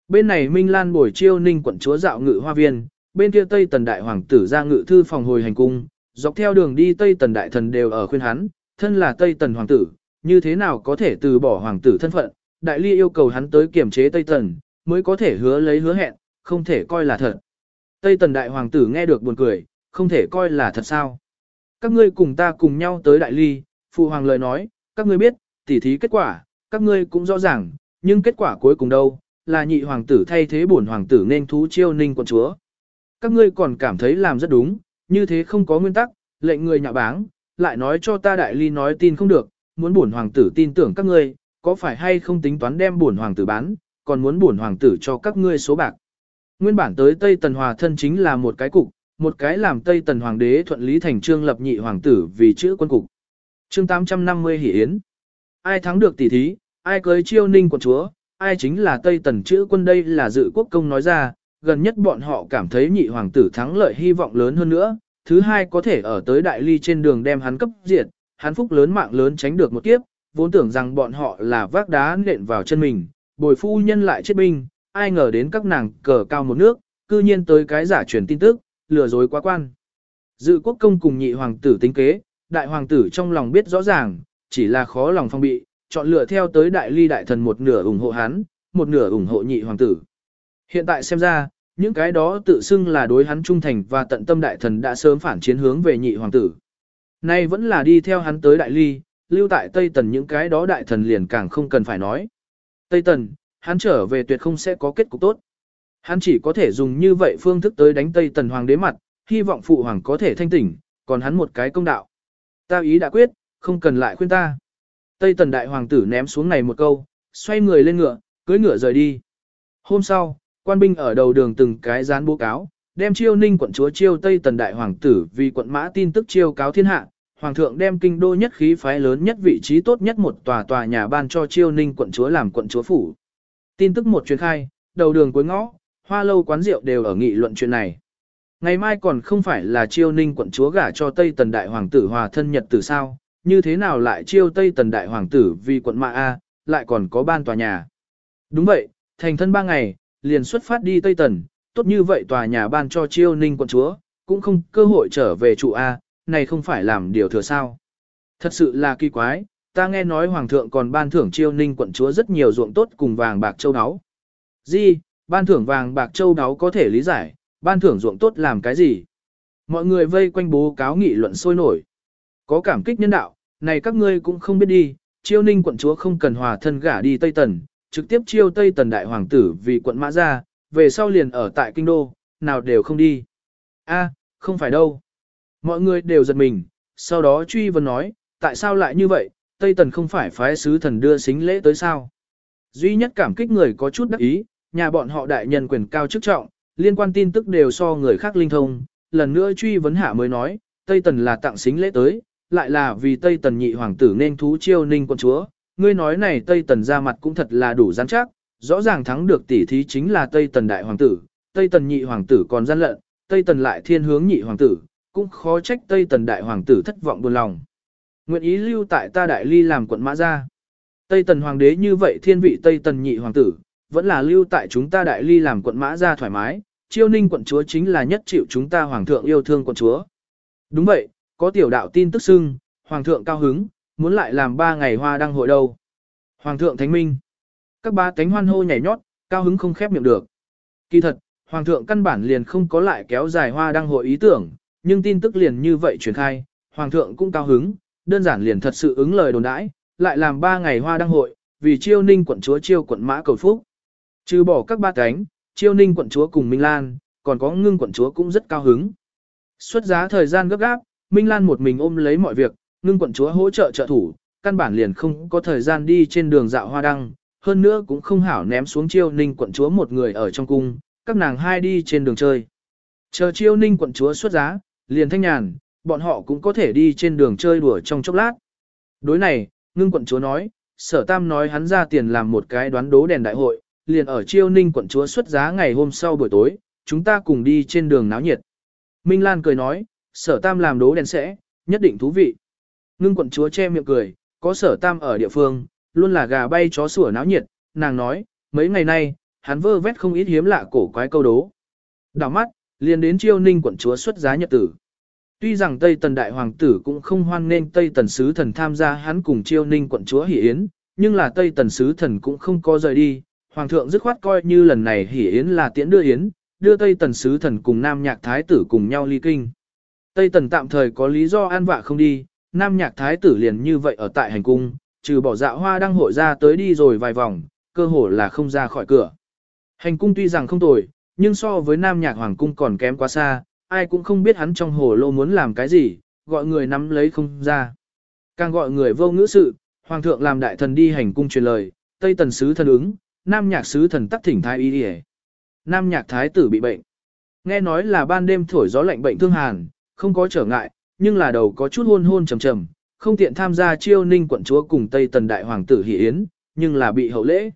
Bên này Minh Lan bồi chiêu ninh quận chúa dạo ngự hoa viên, bên kia Tây Tần Đại Hoàng tử ra ngự thư phòng hồi hành cung, dọc theo đường đi Tây Tần Đại Thần đều ở khuyên hắn, thân là Tây Tần Hoàng tử, như thế nào có thể từ bỏ Hoàng tử thân phận, Đại Ly yêu cầu hắn tới kiểm chế Tây Tần, mới có thể hứa lấy hứa hẹn, không thể coi là thật. Tây Tần Đại Hoàng tử nghe được buồn cười, không thể coi là thật sao. Các ngươi cùng ta cùng nhau tới Đại Ly, Phụ Hoàng lời nói, các ngươi biết, tỉ thí kết quả, các ngươi cũng rõ ràng, nhưng kết quả cuối cùng đâu, là nhị hoàng tử thay thế bổn hoàng tử nên thú chiêu ninh quận chúa. Các ngươi còn cảm thấy làm rất đúng, như thế không có nguyên tắc, lệnh người nhạ báng, lại nói cho ta đại ly nói tin không được, muốn bổn hoàng tử tin tưởng các ngươi, có phải hay không tính toán đem bổn hoàng tử bán, còn muốn bổn hoàng tử cho các ngươi số bạc. Nguyên bản tới Tây Tần Hòa thân chính là một cái cục, một cái làm Tây Tần Hoàng đế thuận lý thành trương lập nhị hoàng tử vì chữ quân cục. chương 850 hỷ yến. Ai thắng được tỷ thí, ai cưới chiêu ninh quận chúa, ai chính là Tây Tần chữ quân đây là dự quốc công nói ra, gần nhất bọn họ cảm thấy nhị hoàng tử thắng lợi hy vọng lớn hơn nữa, thứ hai có thể ở tới đại ly trên đường đem hắn cấp diệt, hắn phúc lớn mạng lớn tránh được một kiếp, vốn tưởng rằng bọn họ là vác đá nện vào chân mình, bồi phu nhân lại chết binh, ai ngờ đến các nàng cờ cao một nước, cư nhiên tới cái giả truyền tin tức, lừa dối quá quan. Dự quốc công cùng nhị hoàng tử tính kế, đại hoàng tử trong lòng biết rõ ràng, chỉ là khó lòng phong bị, chọn lựa theo tới đại ly đại thần một nửa ủng hộ hắn, một nửa ủng hộ nhị hoàng tử. Hiện tại xem ra, những cái đó tự xưng là đối hắn trung thành và tận tâm đại thần đã sớm phản chiến hướng về nhị hoàng tử. Nay vẫn là đi theo hắn tới đại ly, lưu tại Tây Tần những cái đó đại thần liền càng không cần phải nói. Tây Tần, hắn trở về tuyệt không sẽ có kết cục tốt. Hắn chỉ có thể dùng như vậy phương thức tới đánh Tây Tần Hoàng đế mặt, hy vọng phụ hoàng có thể thanh tỉnh, còn hắn một cái công đạo. Ta ý đã quyết, không cần lại khuyên ta. Tây Tần Đại Hoàng tử ném xuống này một câu, xoay người lên ngựa, cưỡi ngựa rời đi. Hôm sau, quan binh ở đầu đường từng cái dán bố cáo, đem chiêu ninh quận chúa chiêu Tây Tần Đại Hoàng tử vì quận mã tin tức chiêu cáo thiên hạ. Hoàng thượng đem kinh đô nhất khí phái lớn nhất vị trí tốt nhất một tòa tòa nhà ban cho chiêu ninh quận chúa làm quận chúa phủ. Tin tức một truyền khai, đầu đường cuối ngõ, hoa lâu quán rượu đều ở nghị luận chuyện này. Ngày mai còn không phải là chiêu ninh quận chúa gả cho Tây Tần Đại Hoàng tử hòa thân nhật tử sao, như thế nào lại chiêu Tây Tần Đại Hoàng tử vì quận Mã A, lại còn có ban tòa nhà. Đúng vậy, thành thân ba ngày, liền xuất phát đi Tây Tần, tốt như vậy tòa nhà ban cho chiêu ninh quận chúa, cũng không cơ hội trở về trụ A, này không phải làm điều thừa sao. Thật sự là kỳ quái, ta nghe nói Hoàng thượng còn ban thưởng chiêu ninh quận chúa rất nhiều ruộng tốt cùng vàng bạc châu áo. Gì, ban thưởng vàng bạc châu đáo có thể lý giải, ban thưởng ruộng tốt làm cái gì? Mọi người vây quanh bố cáo nghị luận sôi nổi. Có cảm kích nhân đạo, này các ngươi cũng không biết đi, chiêu ninh quận chúa không cần hòa thân gả đi Tây Tần, trực tiếp chiêu Tây Tần đại hoàng tử vì quận mã ra, về sau liền ở tại kinh đô, nào đều không đi. a không phải đâu. Mọi người đều giật mình, sau đó truy vấn nói, tại sao lại như vậy, Tây Tần không phải phái sứ thần đưa xính lễ tới sao? Duy nhất cảm kích người có chút đắc ý, nhà bọn họ đại nhân quyền cao chức trọng, liên quan tin tức đều so người khác linh thông, lần nữa truy vấn hạ mới nói, Tây Tần là tặng xính lễ tới, lại là vì Tây Tần nhị hoàng tử nên thú chiêu ninh quân chúa. Ngươi nói này Tây Tần ra mặt cũng thật là đủ rắn chắc, rõ ràng thắng được tỷ thí chính là Tây Tần đại hoàng tử, Tây Tần nhị hoàng tử còn gian lận, Tây Tần lại thiên hướng nhị hoàng tử, cũng khó trách Tây Tần đại hoàng tử thất vọng buồn lòng. Nguyện ý lưu tại ta đại ly làm quận mã gia. Tây Tần hoàng đế như vậy thiên vị Tây Tần nhị hoàng tử, vẫn là lưu tại chúng ta đại ly làm quận mã gia thoải mái, chiêu ninh quận chúa chính là nhất chịu chúng ta hoàng thượng yêu thương quận chúa. Đúng vậy, có tiểu đạo tin tức xưng, hoàng thượng cao hứng, muốn lại làm ba ngày hoa đăng hội đâu. Hoàng thượng thánh minh. Các ba cánh hoan hô nhảy nhót, cao hứng không khép miệng được. Kỳ thật, hoàng thượng căn bản liền không có lại kéo dài hoa đăng hội ý tưởng, nhưng tin tức liền như vậy truyền khai, hoàng thượng cũng cao hứng, đơn giản liền thật sự ứng lời đồn đãi, lại làm ba ngày hoa đăng hội, vì chiêu ninh quận chúa chiêu quận mã cầu phúc. Trừ bỏ các ba cánh, chiêu ninh quận chúa cùng Minh Lan, còn có ngưng quận chúa cũng rất cao hứng. Xuất giá thời gian gấp gáp, Minh Lan một mình ôm lấy mọi việc, ngưng quận chúa hỗ trợ trợ thủ, căn bản liền không có thời gian đi trên đường dạo hoa đăng, hơn nữa cũng không hảo ném xuống chiêu ninh quận chúa một người ở trong cung, các nàng hai đi trên đường chơi. Chờ chiêu ninh quận chúa xuất giá, liền thanh nhàn, bọn họ cũng có thể đi trên đường chơi đùa trong chốc lát. Đối này, ngưng quận chúa nói, sở tam nói hắn ra tiền làm một cái đoán đố đèn đại hội, liền ở chiêu ninh quận chúa xuất giá ngày hôm sau buổi tối, chúng ta cùng đi trên đường náo nhiệt. Minh Lan cười nói, sở tam làm đố đèn sẽ, nhất định thú vị. Ngưng quận chúa che miệng cười, có sở tam ở địa phương, luôn là gà bay chó sủa náo nhiệt, nàng nói, mấy ngày nay, hắn vơ vét không ít hiếm lạ cổ quái câu đố. Đảo mắt, liền đến chiêu ninh quận chúa xuất giá nhật tử. Tuy rằng Tây Tần Đại Hoàng tử cũng không hoan nên Tây Tần Sứ Thần tham gia hắn cùng chiêu ninh quận chúa hỷ yến, nhưng là Tây Tần Sứ Thần cũng không có rời đi, Hoàng thượng dứt khoát coi như lần này hỷ yến là tiễn đưa yến, đưa Tây Tần Sứ Thần cùng Nam Nhạc Thái tử cùng nhau ly kinh. Tây Tần tạm thời có lý do an vạ không đi, Nam Nhạc Thái tử liền như vậy ở tại hành cung, trừ bỏ dạo hoa đang hội ra tới đi rồi vài vòng, cơ hồ là không ra khỏi cửa. Hành cung tuy rằng không tồi, nhưng so với Nam Nhạc Hoàng cung còn kém quá xa, ai cũng không biết hắn trong hồ lô muốn làm cái gì, gọi người nắm lấy không ra. Càng gọi người vô ngữ sự, Hoàng thượng làm đại thần đi hành cung truyền lời, Tây tần sứ thần ứng, Nam nhạc sứ thần tắc thỉnh thái y đi Nam nhạc thái tử bị bệnh. Nghe nói là ban đêm thổi gió lạnh bệnh thương hàn, không có trở ngại, nhưng là đầu có chút hôn hôn trầm trầm, không tiện tham gia chiêu ninh quận chúa cùng Tây tần đại hoàng tử hỷ yến, nhưng là bị hậu lễ.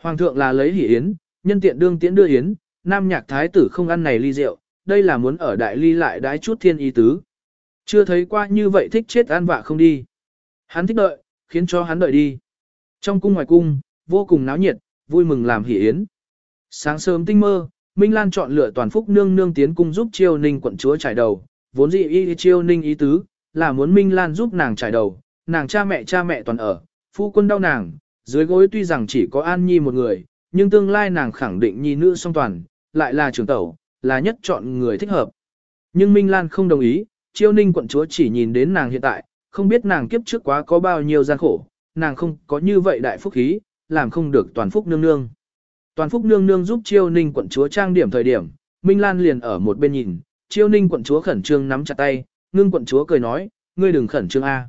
Hoàng thượng là lấy hỷ yến, nhân tiện đương tiễn đưa yến, nam nhạc thái tử không ăn này ly rượu, đây là muốn ở đại ly lại đái chút thiên ý tứ. Chưa thấy qua như vậy thích chết ăn vạ không đi. Hắn thích đợi, khiến cho hắn đợi đi. Trong cung ngoài cung, vô cùng náo nhiệt, vui mừng làm hỷ yến. Sáng sớm tinh mơ, Minh Lan chọn lựa toàn phúc nương nương tiến cung giúp chiêu ninh quận chúa trải đầu, vốn dị y chiêu ninh ý tứ, là muốn Minh Lan giúp nàng trải đầu, nàng cha mẹ cha mẹ toàn ở, phu quân đau nàng, dưới gối tuy rằng chỉ có An Nhi một người, nhưng tương lai nàng khẳng định nhi nữ song toàn, lại là trưởng tẩu, là nhất chọn người thích hợp. Nhưng Minh Lan không đồng ý, chiêu ninh quận chúa chỉ nhìn đến nàng hiện tại, không biết nàng kiếp trước quá có bao nhiêu gian khổ, nàng không có như vậy đại phúc khí, làm không được toàn phúc nương nương. Toàn phúc nương nương giúp chiêu ninh quận chúa trang điểm thời điểm, Minh Lan liền ở một bên nhìn, chiêu ninh quận chúa khẩn trương nắm chặt tay, ngưng quận chúa cười nói, ngươi đừng khẩn trương a.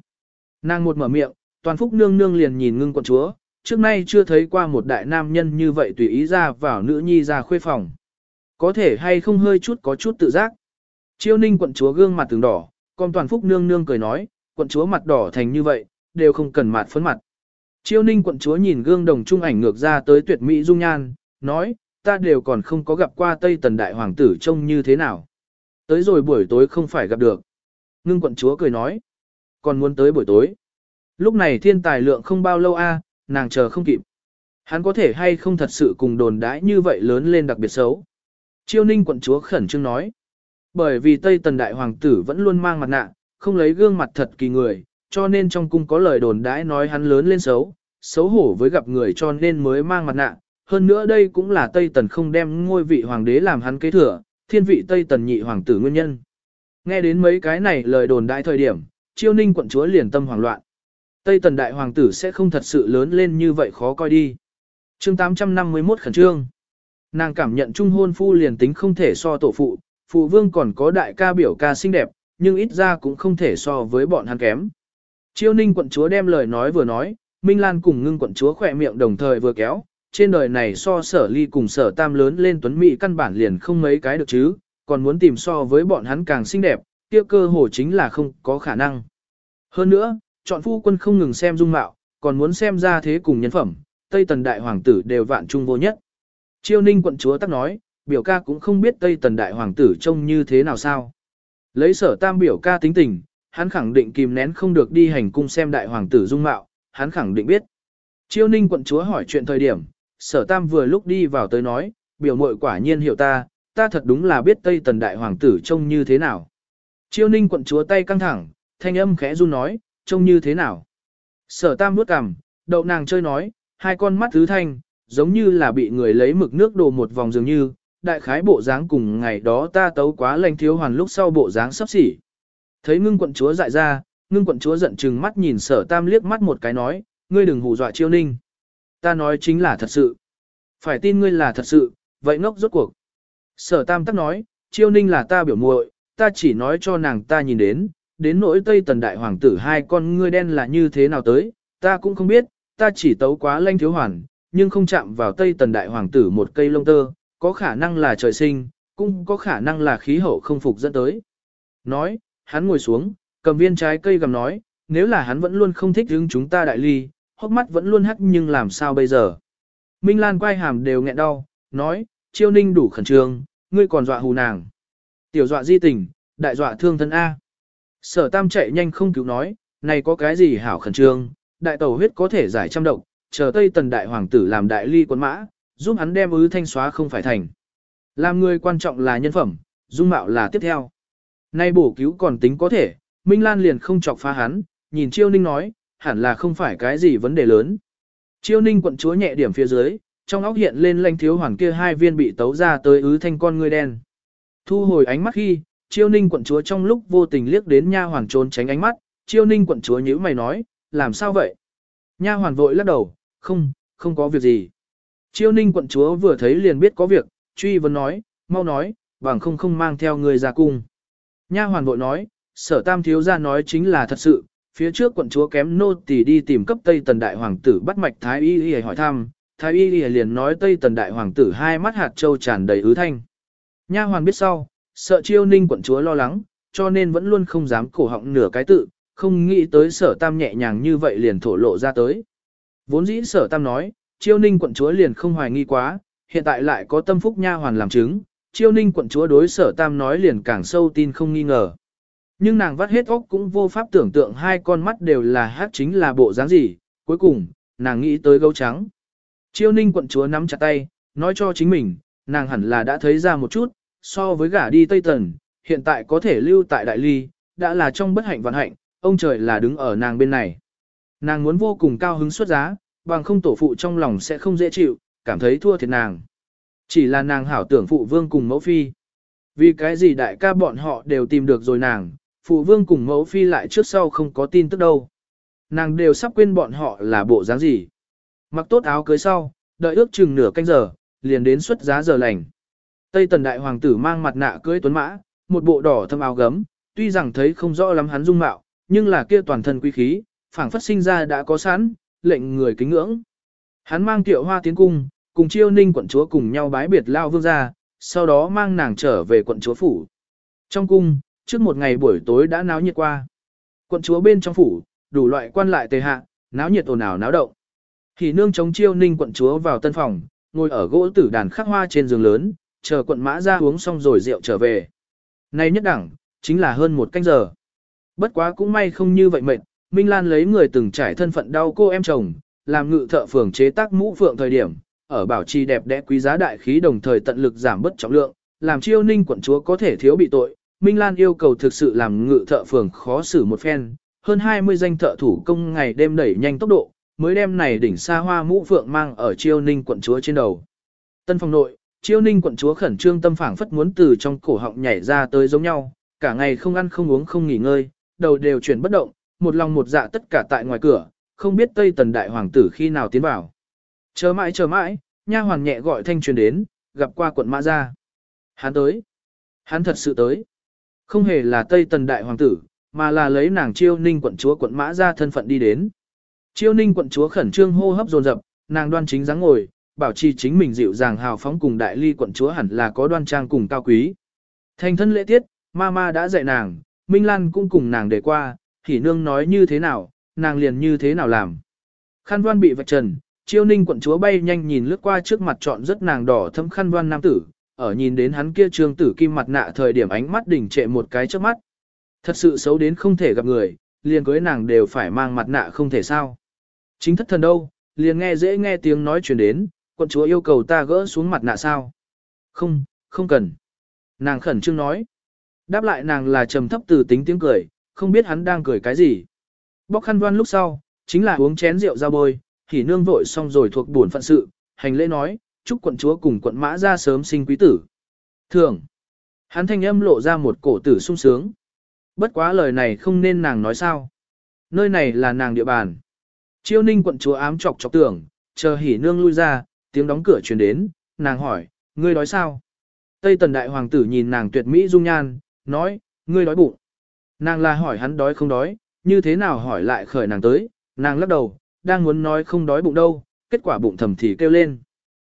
Nàng một mở miệng, toàn phúc nương nương liền nhìn ngưng quận chúa, trước nay chưa thấy qua một đại nam nhân như vậy tùy ý ra vào nữ nhi ra khuê phòng. Có thể hay không hơi chút có chút tự giác. Chiêu ninh quận chúa gương mặt từng đỏ, còn toàn phúc nương nương cười nói, quận chúa mặt đỏ thành như vậy, đều không cần mặt phấn mặt. Chiêu ninh quận chúa nhìn gương đồng trung ảnh ngược ra tới tuyệt mỹ dung nhan, nói, ta đều còn không có gặp qua Tây Tần Đại Hoàng tử trông như thế nào. Tới rồi buổi tối không phải gặp được. Ngưng quận chúa cười nói, còn muốn tới buổi tối. Lúc này thiên tài lượng không bao lâu a, nàng chờ không kịp. Hắn có thể hay không thật sự cùng đồn đãi như vậy lớn lên đặc biệt xấu. Chiêu ninh quận chúa khẩn trương nói. Bởi vì Tây Tần Đại Hoàng tử vẫn luôn mang mặt nạ, không lấy gương mặt thật kỳ người, cho nên trong cung có lời đồn đãi nói hắn lớn lên xấu, xấu hổ với gặp người cho nên mới mang mặt nạ. Hơn nữa đây cũng là Tây Tần không đem ngôi vị hoàng đế làm hắn kế thừa, thiên vị Tây Tần nhị hoàng tử nguyên nhân. Nghe đến mấy cái này lời đồn đại thời điểm, chiêu ninh quận chúa liền tâm hoảng loạn. Tây Tần đại hoàng tử sẽ không thật sự lớn lên như vậy khó coi đi. chương 851 khẩn trương. Nàng cảm nhận trung hôn phu liền tính không thể so tổ phụ, phụ vương còn có đại ca biểu ca xinh đẹp, nhưng ít ra cũng không thể so với bọn hắn kém. Chiêu ninh quận chúa đem lời nói vừa nói, Minh Lan cùng ngưng quận chúa khỏe miệng đồng thời vừa kéo, trên đời này so sở ly cùng sở tam lớn lên tuấn mỹ căn bản liền không mấy cái được chứ, còn muốn tìm so với bọn hắn càng xinh đẹp, kia cơ hồ chính là không có khả năng. Hơn nữa, chọn phu quân không ngừng xem dung mạo, còn muốn xem ra thế cùng nhân phẩm, Tây Tần Đại Hoàng tử đều vạn trung vô nhất. Chiêu ninh quận chúa tắc nói, biểu ca cũng không biết Tây Tần Đại Hoàng tử trông như thế nào sao. Lấy sở tam biểu ca tính tình, hắn khẳng định kìm nén không được đi hành cung xem Đại Hoàng tử dung mạo, hắn khẳng định biết. Chiêu ninh quận chúa hỏi chuyện thời điểm, sở tam vừa lúc đi vào tới nói, biểu mội quả nhiên hiểu ta, ta thật đúng là biết Tây Tần Đại Hoàng tử trông như thế nào. Chiêu ninh quận chúa tay căng thẳng, thanh âm khẽ run nói, trông như thế nào. Sở tam nuốt cằm, đậu nàng chơi nói, hai con mắt thứ thanh, giống như là bị người lấy mực nước đổ một vòng dường như, đại khái bộ dáng cùng ngày đó ta tấu quá lành thiếu hoàn lúc sau bộ dáng sắp xỉ. Thấy ngưng quận chúa dại ra, ngưng quận chúa giận chừng mắt nhìn sở tam liếc mắt một cái nói, ngươi đừng hù dọa chiêu ninh. Ta nói chính là thật sự. Phải tin ngươi là thật sự, vậy ngốc rốt cuộc. Sở tam tắc nói, chiêu ninh là ta biểu muội, ta chỉ nói cho nàng ta nhìn đến, đến nỗi Tây Tần Đại Hoàng tử hai con ngươi đen là như thế nào tới, ta cũng không biết, ta chỉ tấu quá lanh thiếu hoàn, nhưng không chạm vào Tây Tần Đại Hoàng tử một cây lông tơ, có khả năng là trời sinh, cũng có khả năng là khí hậu không phục dẫn tới. Nói, hắn ngồi xuống, cầm viên trái cây gầm nói, nếu là hắn vẫn luôn không thích hứng chúng ta đại ly, hốc mắt vẫn luôn hắt nhưng làm sao bây giờ. Minh Lan quay hàm đều nghẹn đau, nói, chiêu ninh đủ khẩn trương, ngươi còn dọa hù nàng. Tiểu dọa di tình, đại dọa thương thân A. Sở tam chạy nhanh không cứu nói, này có cái gì hảo khẩn trương, đại tẩu huyết có thể giải trăm độc, chờ Tây Tần đại hoàng tử làm đại ly quân mã, giúp hắn đem ứ thanh xóa không phải thành. Làm người quan trọng là nhân phẩm, dung mạo là tiếp theo. Nay bổ cứu còn tính có thể, Minh Lan liền không chọc phá hắn, nhìn Chiêu Ninh nói, hẳn là không phải cái gì vấn đề lớn. Chiêu Ninh quận chúa nhẹ điểm phía dưới, trong óc hiện lên lanh thiếu hoàn kia hai viên bị tấu ra tới ứ thanh con ngươi đen. Thu hồi ánh mắt khi, chiêu ninh quận chúa trong lúc vô tình liếc đến nha hoàn trốn tránh ánh mắt, chiêu ninh quận chúa nhíu mày nói, làm sao vậy? Nha hoàn vội lắc đầu, không, không có việc gì. Chiêu ninh quận chúa vừa thấy liền biết có việc, truy vấn nói, mau nói, bằng không không mang theo người ra cung. Nha hoàn vội nói, sở tam thiếu ra nói chính là thật sự, Phía trước quận chúa kém nô tỳ đi tìm cấp Tây Tần Đại Hoàng tử bắt mạch Thái Y Y hỏi thăm, Thái Y liền nói Tây Tần Đại Hoàng tử hai mắt hạt châu tràn đầy ứ thanh. Nha hoàn biết sau, sợ chiêu ninh quận chúa lo lắng, cho nên vẫn luôn không dám cổ họng nửa cái tự, không nghĩ tới sở tam nhẹ nhàng như vậy liền thổ lộ ra tới. Vốn dĩ sở tam nói, chiêu ninh quận chúa liền không hoài nghi quá, hiện tại lại có tâm phúc nha hoàn làm chứng, chiêu ninh quận chúa đối sở tam nói liền càng sâu tin không nghi ngờ. Nhưng nàng vắt hết óc cũng vô pháp tưởng tượng hai con mắt đều là hát chính là bộ dáng gì, cuối cùng, nàng nghĩ tới gấu trắng. Chiêu ninh quận chúa nắm chặt tay, nói cho chính mình, nàng hẳn là đã thấy ra một chút, so với gả đi Tây Tần, hiện tại có thể lưu tại Đại Ly, đã là trong bất hạnh vạn hạnh, ông trời là đứng ở nàng bên này. Nàng muốn vô cùng cao hứng xuất giá, bằng không tổ phụ trong lòng sẽ không dễ chịu, cảm thấy thua thiệt nàng. Chỉ là nàng hảo tưởng phụ vương cùng mẫu phi. Vì cái gì đại ca bọn họ đều tìm được rồi nàng, phụ vương cùng mẫu phi lại trước sau không có tin tức đâu. Nàng đều sắp quên bọn họ là bộ dáng gì. Mặc tốt áo cưới sau, đợi ước chừng nửa canh giờ, liền đến xuất giá giờ lành. Tây tần đại hoàng tử mang mặt nạ cưới tuấn mã, một bộ đỏ thâm áo gấm, tuy rằng thấy không rõ lắm hắn dung mạo, nhưng là kia toàn thân quý khí, phảng phất sinh ra đã có sẵn, lệnh người kính ngưỡng. Hắn mang tiểu hoa tiến cung, cùng chiêu ninh quận chúa cùng nhau bái biệt lao vương ra, sau đó mang nàng trở về quận chúa phủ. Trong cung, trước một ngày buổi tối đã náo nhiệt qua. Quận chúa bên trong phủ, đủ loại quan lại tề hạ, náo nhiệt ồn ào náo động. Thì nương chống chiêu ninh quận chúa vào tân phòng, ngồi ở gỗ tử đàn khắc hoa trên giường lớn, chờ quận mã ra uống xong rồi rượu trở về. Nay nhất đẳng, chính là hơn một canh giờ. Bất quá cũng may không như vậy mệt, Minh Lan lấy người từng trải thân phận đau cô em chồng, làm ngự thợ phường chế tác mũ phượng thời điểm, ở bảo trì đẹp đẽ quý giá đại khí đồng thời tận lực giảm bất trọng lượng, làm chiêu ninh quận chúa có thể thiếu bị tội. Minh Lan yêu cầu thực sự làm ngự thợ phường khó xử một phen, hơn 20 danh thợ thủ công ngày đêm đẩy nhanh tốc độ, mới đem này đỉnh xa hoa mũ phượng mang ở chiêu ninh quận chúa trên đầu. Tân phòng nội, chiêu ninh quận chúa khẩn trương tâm phảng phất muốn từ trong cổ họng nhảy ra tới giống nhau, cả ngày không ăn không uống không nghỉ ngơi, đầu đều chuyển bất động, một lòng một dạ tất cả tại ngoài cửa, không biết Tây Tần Đại Hoàng tử khi nào tiến vào. Chờ mãi chờ mãi, nha hoàng nhẹ gọi thanh truyền đến, gặp qua quận Mã Gia. Hắn tới. Hắn thật sự tới. Không hề là Tây Tần Đại Hoàng tử, mà là lấy nàng chiêu ninh quận chúa quận Mã Gia thân phận đi đến. Chiêu ninh quận chúa khẩn trương hô hấp dồn dập, nàng đoan chính dáng ngồi, bảo trì chính mình dịu dàng hào phóng cùng đại ly quận chúa hẳn là có đoan trang cùng cao quý. Thành thân lễ tiết, mama đã dạy nàng, Minh Lan cũng cùng nàng để qua, thì nương nói như thế nào, nàng liền như thế nào làm. Khăn đoan bị vạch trần, chiêu ninh quận chúa bay nhanh nhìn lướt qua trước mặt trọn rất nàng đỏ thâm khăn đoan nam tử, ở nhìn đến hắn kia trương tử kim mặt nạ thời điểm ánh mắt đỉnh trệ một cái trước mắt. Thật sự xấu đến không thể gặp người, liền cưới nàng đều phải mang mặt nạ không thể sao. Chính thất thần đâu, liền nghe dễ nghe tiếng nói chuyển đến, quận chúa yêu cầu ta gỡ xuống mặt nạ sao. Không, không cần. Nàng khẩn trương nói. Đáp lại nàng là trầm thấp từ tính tiếng cười, không biết hắn đang cười cái gì. Bóc khăn văn lúc sau, chính là uống chén rượu ra bôi, thì nương vội xong rồi thuộc buồn phận sự, hành lễ nói, chúc quận chúa cùng quận mã ra sớm sinh quý tử. Thường, hắn thanh âm lộ ra một cổ tử sung sướng. Bất quá lời này không nên nàng nói sao. Nơi này là nàng địa bàn. Chiêu ninh quận chúa ám chọc chọc tưởng, chờ hỉ nương lui ra, tiếng đóng cửa truyền đến, nàng hỏi, ngươi đói sao? Tây tần đại hoàng tử nhìn nàng tuyệt mỹ dung nhan, nói, ngươi đói bụng. Nàng là hỏi hắn đói không đói, như thế nào hỏi lại khởi nàng tới, nàng lắc đầu, đang muốn nói không đói bụng đâu, kết quả bụng thầm thì kêu lên.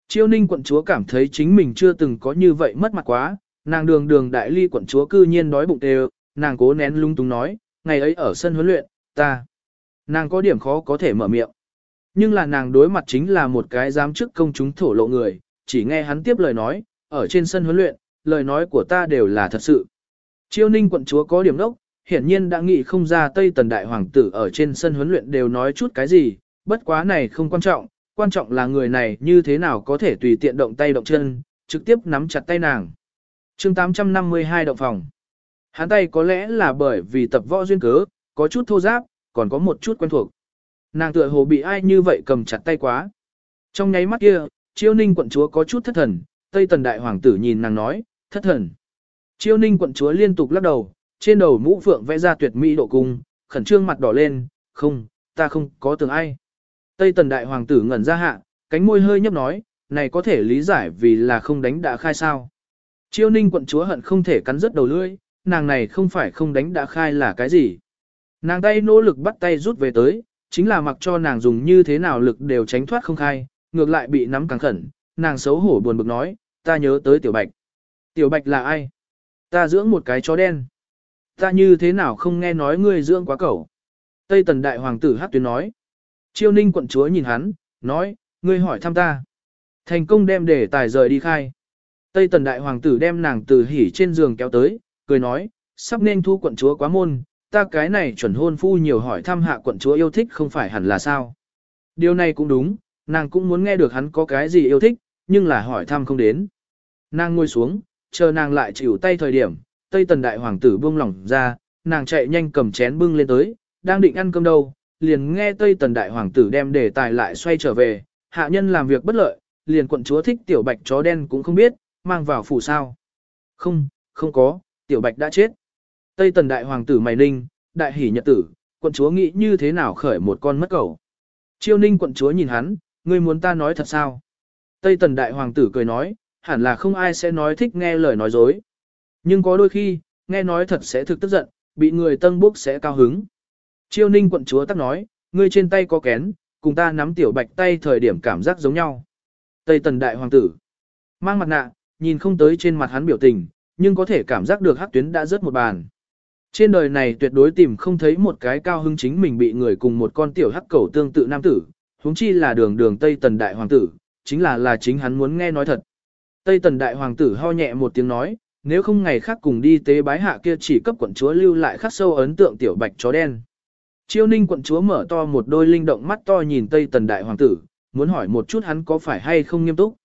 Chiêu ninh quận chúa cảm thấy chính mình chưa từng có như vậy mất mặt quá, nàng đường đường đại ly quận chúa cư nhiên đói bụng đều, nàng cố nén lung tung nói, ngày ấy ở sân huấn luyện, ta. Nàng có điểm khó có thể mở miệng. Nhưng là nàng đối mặt chính là một cái giám chức công chúng thổ lộ người, chỉ nghe hắn tiếp lời nói, ở trên sân huấn luyện, lời nói của ta đều là thật sự. Chiêu ninh quận chúa có điểm đốc, hiển nhiên đã nghĩ không ra Tây Tần Đại Hoàng tử ở trên sân huấn luyện đều nói chút cái gì, bất quá này không quan trọng, quan trọng là người này như thế nào có thể tùy tiện động tay động chân, trực tiếp nắm chặt tay nàng. chương 852 động phòng. Hắn tay có lẽ là bởi vì tập võ duyên cớ, có chút thô giáp, còn có một chút quen thuộc. Nàng tựa hồ bị ai như vậy cầm chặt tay quá. Trong nháy mắt kia, chiêu ninh quận chúa có chút thất thần, Tây Tần Đại Hoàng tử nhìn nàng nói, thất thần. Chiêu ninh quận chúa liên tục lắc đầu, trên đầu mũ phượng vẽ ra tuyệt mỹ độ cung, khẩn trương mặt đỏ lên, không, ta không có tưởng ai. Tây tần đại hoàng tử ngẩn ra hạ, cánh môi hơi nhấp nói, này có thể lý giải vì là không đánh đã khai sao. Chiêu ninh quận chúa hận không thể cắn rứt đầu lưỡi, nàng này không phải không đánh đã khai là cái gì. Nàng tay nỗ lực bắt tay rút về tới, chính là mặc cho nàng dùng như thế nào lực đều tránh thoát không khai, ngược lại bị nắm càng khẩn, nàng xấu hổ buồn bực nói, ta nhớ tới tiểu bạch. Tiểu bạch là ai? Ta dưỡng một cái chó đen. Ta như thế nào không nghe nói ngươi dưỡng quá cẩu. Tây tần đại hoàng tử hát tuyến nói. Chiêu ninh quận chúa nhìn hắn, nói, ngươi hỏi thăm ta. Thành công đem để tài rời đi khai. Tây tần đại hoàng tử đem nàng từ hỉ trên giường kéo tới, cười nói, sắp nên thu quận chúa quá môn, ta cái này chuẩn hôn phu nhiều hỏi thăm hạ quận chúa yêu thích không phải hẳn là sao. Điều này cũng đúng, nàng cũng muốn nghe được hắn có cái gì yêu thích, nhưng là hỏi thăm không đến. Nàng ngồi xuống, chờ nàng lại chịu tay thời điểm, Tây Tần Đại Hoàng tử buông lỏng ra, nàng chạy nhanh cầm chén bưng lên tới, đang định ăn cơm đâu, liền nghe Tây Tần Đại Hoàng tử đem đề tài lại xoay trở về, hạ nhân làm việc bất lợi, liền quận chúa thích tiểu bạch chó đen cũng không biết, mang vào phủ sao. Không, không có, tiểu bạch đã chết. Tây Tần Đại Hoàng tử mày ninh, đại hỷ nhật tử, quận chúa nghĩ như thế nào khởi một con mất cầu. Chiêu ninh quận chúa nhìn hắn, ngươi muốn ta nói thật sao? Tây Tần Đại Hoàng tử cười nói, hẳn là không ai sẽ nói thích nghe lời nói dối. Nhưng có đôi khi, nghe nói thật sẽ thực tức giận, bị người tân bốc sẽ cao hứng. Chiêu ninh quận chúa tắc nói, ngươi trên tay có kén, cùng ta nắm tiểu bạch tay thời điểm cảm giác giống nhau. Tây Tần Đại Hoàng tử mang mặt nạ, nhìn không tới trên mặt hắn biểu tình, nhưng có thể cảm giác được hắc tuyến đã rớt một bàn. Trên đời này tuyệt đối tìm không thấy một cái cao hứng chính mình bị người cùng một con tiểu hắc cẩu tương tự nam tử, huống chi là đường đường Tây Tần Đại Hoàng tử, chính là là chính hắn muốn nghe nói thật. Tây Tần Đại Hoàng tử ho nhẹ một tiếng nói, nếu không ngày khác cùng đi tế bái hạ kia chỉ cấp quận chúa lưu lại khắc sâu ấn tượng tiểu bạch chó đen. Chiêu ninh quận chúa mở to một đôi linh động mắt to nhìn Tây Tần Đại Hoàng tử, muốn hỏi một chút hắn có phải hay không nghiêm túc.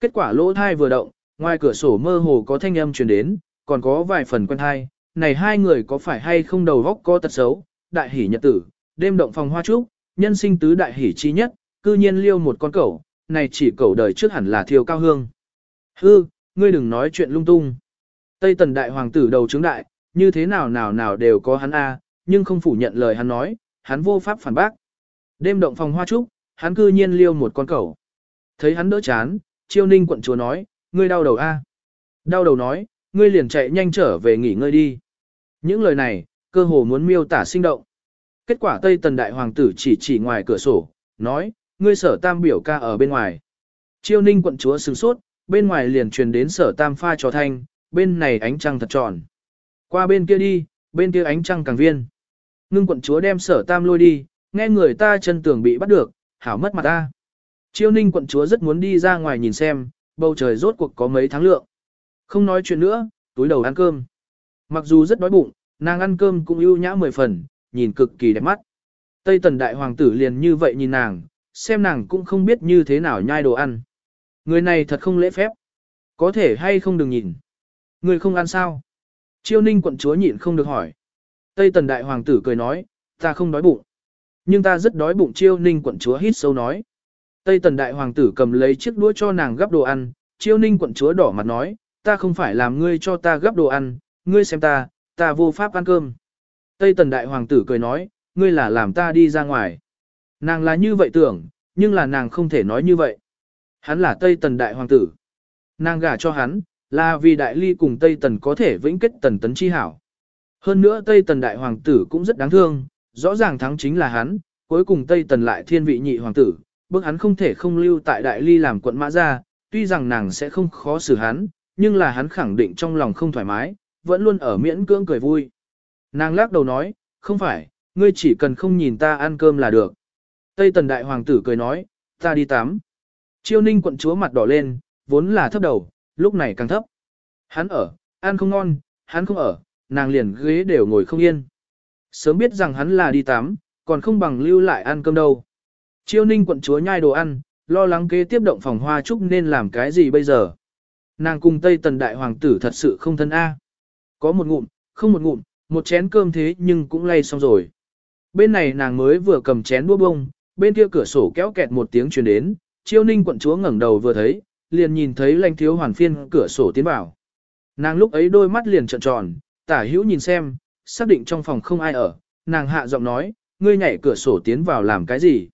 Kết quả lỗ thai vừa động, ngoài cửa sổ mơ hồ có thanh âm truyền đến, còn có vài phần quen thai, này hai người có phải hay không đầu góc có tật xấu, đại hỷ nhật tử, đêm động phòng hoa trúc, nhân sinh tứ đại hỷ chi nhất, cư nhiên liêu một con cẩu, này chỉ cẩu đời trước hẳn là thiêu cao hương. Hư, ngươi đừng nói chuyện lung tung. Tây tần đại hoàng tử đầu chứng đại, như thế nào nào nào đều có hắn a, nhưng không phủ nhận lời hắn nói, hắn vô pháp phản bác. Đêm động phòng hoa trúc, hắn cư nhiên liêu một con cẩu. Thấy hắn đỡ chán, chiêu ninh quận chúa nói, ngươi đau đầu a. Đau đầu nói, ngươi liền chạy nhanh trở về nghỉ ngơi đi. Những lời này, cơ hồ muốn miêu tả sinh động. Kết quả Tây Tần Đại Hoàng tử chỉ chỉ ngoài cửa sổ, nói, ngươi sở tam biểu ca ở bên ngoài. Chiêu ninh quận chúa sừng sốt, bên ngoài liền truyền đến sở tam pha trò thanh, bên này ánh trăng thật tròn. Qua bên kia đi, bên kia ánh trăng càng viên. Ngưng quận chúa đem sở tam lôi đi, nghe người ta chân tường bị bắt được, hảo mất mặt ta. Chiêu ninh quận chúa rất muốn đi ra ngoài nhìn xem, bầu trời rốt cuộc có mấy tháng lượng. Không nói chuyện nữa, túi đầu ăn cơm. Mặc dù rất đói bụng, nàng ăn cơm cũng ưu nhã mười phần, nhìn cực kỳ đẹp mắt. Tây tần đại hoàng tử liền như vậy nhìn nàng, xem nàng cũng không biết như thế nào nhai đồ ăn. Người này thật không lễ phép. Có thể hay không đừng nhìn. Người không ăn sao? Chiêu ninh quận chúa nhịn không được hỏi. Tây tần đại hoàng tử cười nói, ta không đói bụng. Nhưng ta rất đói bụng chiêu ninh quận chúa hít sâu nói. Tây tần đại hoàng tử cầm lấy chiếc đũa cho nàng gắp đồ ăn, chiêu ninh quận chúa đỏ mặt nói, ta không phải làm ngươi cho ta gấp đồ ăn, ngươi xem ta, ta vô pháp ăn cơm. Tây tần đại hoàng tử cười nói, ngươi là làm ta đi ra ngoài. Nàng là như vậy tưởng, nhưng là nàng không thể nói như vậy. Hắn là Tây tần đại hoàng tử. Nàng gả cho hắn, là vì đại ly cùng Tây tần có thể vĩnh kết tần tấn chi hảo. Hơn nữa Tây tần đại hoàng tử cũng rất đáng thương, rõ ràng thắng chính là hắn, cuối cùng Tây tần lại thiên vị nhị hoàng tử, bước hắn không thể không lưu tại đại ly làm quận mã ra, tuy rằng nàng sẽ không khó xử hắn, nhưng là hắn khẳng định trong lòng không thoải mái, vẫn luôn ở miễn cưỡng cười vui. Nàng lắc đầu nói, không phải, ngươi chỉ cần không nhìn ta ăn cơm là được. Tây tần đại hoàng tử cười nói, ta đi tắm. Chiêu ninh quận chúa mặt đỏ lên, vốn là thấp đầu, lúc này càng thấp. Hắn ở, ăn không ngon, hắn không ở, nàng liền ghế đều ngồi không yên. Sớm biết rằng hắn là đi tắm, còn không bằng lưu lại ăn cơm đâu. Chiêu ninh quận chúa nhai đồ ăn, lo lắng kế tiếp động phòng hoa trúc nên làm cái gì bây giờ. Nàng cùng Tây Tần Đại Hoàng tử thật sự không thân A. Có một ngụm, không một ngụm, một chén cơm thế nhưng cũng lay xong rồi. Bên này nàng mới vừa cầm chén đua bông, bên kia cửa sổ kéo kẹt một tiếng truyền đến, chiêu ninh quận chúa ngẩng đầu vừa thấy, liền nhìn thấy lanh thiếu hoàn phiên cửa sổ tiến vào. Nàng lúc ấy đôi mắt liền trợn tròn, tả hữu nhìn xem, xác định trong phòng không ai ở, nàng hạ giọng nói, ngươi nhảy cửa sổ tiến vào làm cái gì?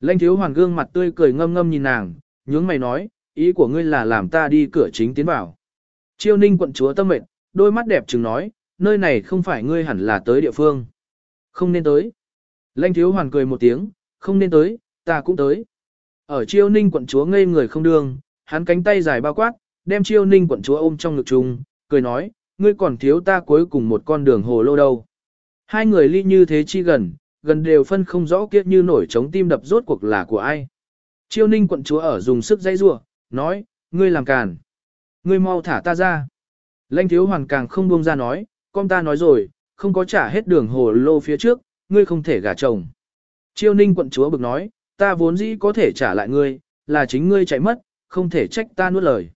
Lanh thiếu hoàn gương mặt tươi cười ngâm ngâm nhìn nàng, nhướng mày nói, ý của ngươi là làm ta đi cửa chính tiến vào. Chiêu ninh quận chúa tâm mệnh, đôi mắt đẹp chừng nói, nơi này không phải ngươi hẳn là tới địa phương. Không nên tới. Lanh thiếu hoàn cười một tiếng, không nên tới, ta cũng tới. Ở chiêu ninh quận chúa ngây người không đương, hắn cánh tay dài bao quát, đem chiêu ninh quận chúa ôm trong ngực chung, cười nói, ngươi còn thiếu ta cuối cùng một con đường hồ lô đâu. Hai người ly như thế chi gần, gần đều phân không rõ kiếp như nổi trống tim đập rốt cuộc là của ai. Chiêu ninh quận chúa ở dùng sức dây rua, nói, ngươi làm càn. Ngươi mau thả ta ra. Lanh thiếu hoàn càng không buông ra nói, con ta nói rồi, không có trả hết đường hồ lô phía trước, ngươi không thể gả chồng. Chiêu ninh quận chúa bực nói, ta vốn dĩ có thể trả lại ngươi, là chính ngươi chạy mất, không thể trách ta nuốt lời.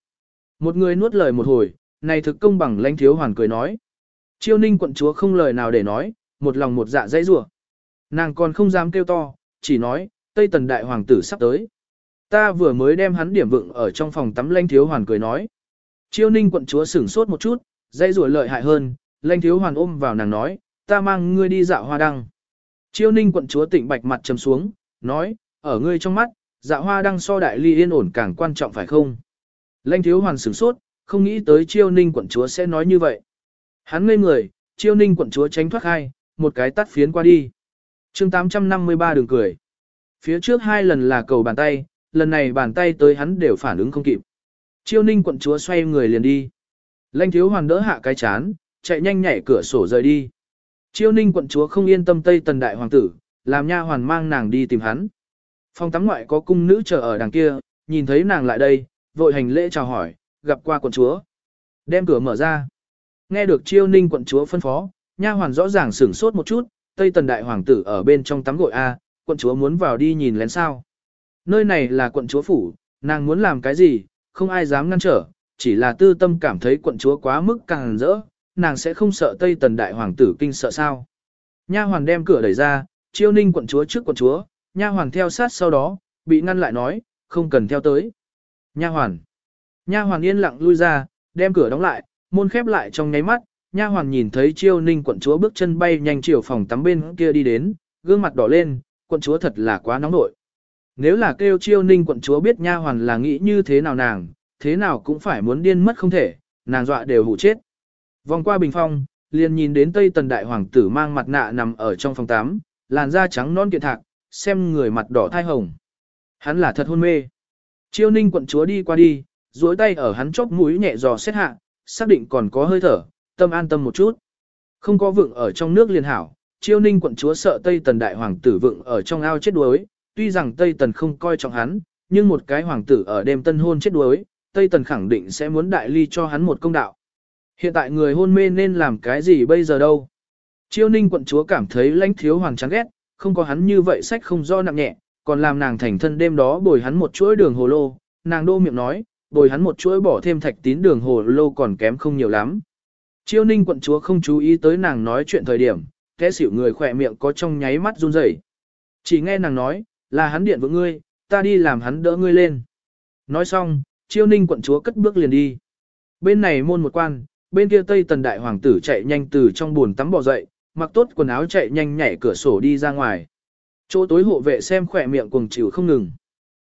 Một người nuốt lời một hồi, này thực công bằng lãnh thiếu hoàn cười nói. Chiêu ninh quận chúa không lời nào để nói, một lòng một dạ dây rủa Nàng còn không dám kêu to, chỉ nói, Tây Tần Đại Hoàng tử sắp tới. Ta vừa mới đem hắn điểm vựng ở trong phòng tắm lanh thiếu hoàn cười nói. Chiêu ninh quận chúa sửng sốt một chút, dây rủa lợi hại hơn, lanh thiếu hoàn ôm vào nàng nói, ta mang ngươi đi dạo hoa đăng. Chiêu ninh quận chúa tịnh bạch mặt trầm xuống, nói, ở ngươi trong mắt, dạo hoa đăng so đại ly yên ổn càng quan trọng phải không? Lanh thiếu hoàn sửng sốt, không nghĩ tới chiêu ninh quận chúa sẽ nói như vậy. Hắn ngây người, chiêu ninh quận chúa tránh thoát hai, một cái tắt phiến qua đi. chương 853 đường cười. Phía trước hai lần là cầu bàn tay, lần này bàn tay tới hắn đều phản ứng không kịp. Chiêu ninh quận chúa xoay người liền đi. Lanh thiếu hoàn đỡ hạ cái chán, chạy nhanh nhảy cửa sổ rời đi. Chiêu ninh quận chúa không yên tâm Tây Tần Đại Hoàng tử, làm nha hoàn mang nàng đi tìm hắn. Phòng tắm ngoại có cung nữ chờ ở đằng kia, nhìn thấy nàng lại đây, vội hành lễ chào hỏi, gặp qua quận chúa. Đem cửa mở ra. Nghe được chiêu ninh quận chúa phân phó, nha hoàn rõ ràng sửng sốt một chút, Tây Tần Đại Hoàng tử ở bên trong tắm gội A, quận chúa muốn vào đi nhìn lén sao. Nơi này là quận chúa phủ, nàng muốn làm cái gì, không ai dám ngăn trở, chỉ là tư tâm cảm thấy quận chúa quá mức càng rỡ, nàng sẽ không sợ Tây Tần Đại Hoàng tử kinh sợ sao. Nha hoàn đem cửa đẩy ra, chiêu ninh quận chúa trước quận chúa, nha hoàn theo sát sau đó, bị ngăn lại nói, không cần theo tới. Nha hoàn. Nha hoàn yên lặng lui ra, đem cửa đóng lại, môn khép lại trong nháy mắt, nha hoàn nhìn thấy chiêu ninh quận chúa bước chân bay nhanh chiều phòng tắm bên kia đi đến, gương mặt đỏ lên, quận chúa thật là quá nóng nội. Nếu là kêu chiêu ninh quận chúa biết nha hoàn là nghĩ như thế nào nàng, thế nào cũng phải muốn điên mất không thể, nàng dọa đều hụ chết. Vòng qua bình phong, liền nhìn đến Tây Tần Đại Hoàng tử mang mặt nạ nằm ở trong phòng tắm, làn da trắng non kiện thạc, xem người mặt đỏ thai hồng. Hắn là thật hôn mê. Chiêu ninh quận chúa đi qua đi, duỗi tay ở hắn chóp mũi nhẹ dò xét hạ, xác định còn có hơi thở, tâm an tâm một chút. Không có vượng ở trong nước liền hảo, chiêu ninh quận chúa sợ Tây Tần Đại Hoàng tử vượng ở trong ao chết đuối, tuy rằng Tây Tần không coi trọng hắn, nhưng một cái hoàng tử ở đêm tân hôn chết đuối, Tây Tần khẳng định sẽ muốn đại ly cho hắn một công đạo. Hiện tại người hôn mê nên làm cái gì bây giờ đâu? Chiêu ninh quận chúa cảm thấy lãnh thiếu hoàng chán ghét, không có hắn như vậy sách không do nặng nhẹ, còn làm nàng thành thân đêm đó bồi hắn một chuỗi đường hồ lô, nàng đô miệng nói, bồi hắn một chuỗi bỏ thêm thạch tín đường hồ lô còn kém không nhiều lắm. Chiêu ninh quận chúa không chú ý tới nàng nói chuyện thời điểm, kẻ xỉu người khỏe miệng có trong nháy mắt run rẩy. Chỉ nghe nàng nói, là hắn điện với ngươi, ta đi làm hắn đỡ ngươi lên. Nói xong, chiêu ninh quận chúa cất bước liền đi. Bên này môn một quan, bên kia tây tần đại hoàng tử chạy nhanh từ trong buồn tắm bỏ dậy, mặc tốt quần áo chạy nhanh nhảy cửa sổ đi ra ngoài. Chỗ tối hộ vệ xem khỏe miệng cuồng chịu không ngừng.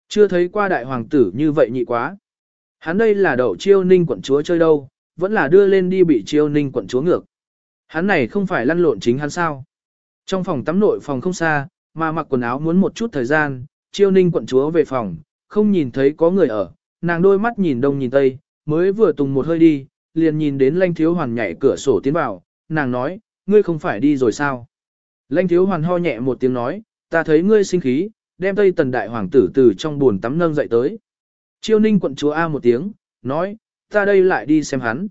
Chưa thấy qua đại hoàng tử như vậy nhị quá. Hắn đây là đậu chiêu ninh quận chúa chơi đâu, vẫn là đưa lên đi bị chiêu ninh quận chúa ngược. Hắn này không phải lăn lộn chính hắn sao. Trong phòng tắm nội phòng không xa, mà mặc quần áo muốn một chút thời gian, chiêu ninh quận chúa về phòng, không nhìn thấy có người ở, nàng đôi mắt nhìn đông nhìn tây, mới vừa tùng một hơi đi, liền nhìn đến lanh thiếu hoàn nhảy cửa sổ tiến vào, nàng nói, ngươi không phải đi rồi sao? Lanh thiếu hoàn ho nhẹ một tiếng nói, ta thấy ngươi sinh khí, đem tây tần đại hoàng tử từ trong buồn tắm nâng dậy tới. Chiêu ninh quận chúa A một tiếng, nói, ta đây lại đi xem hắn.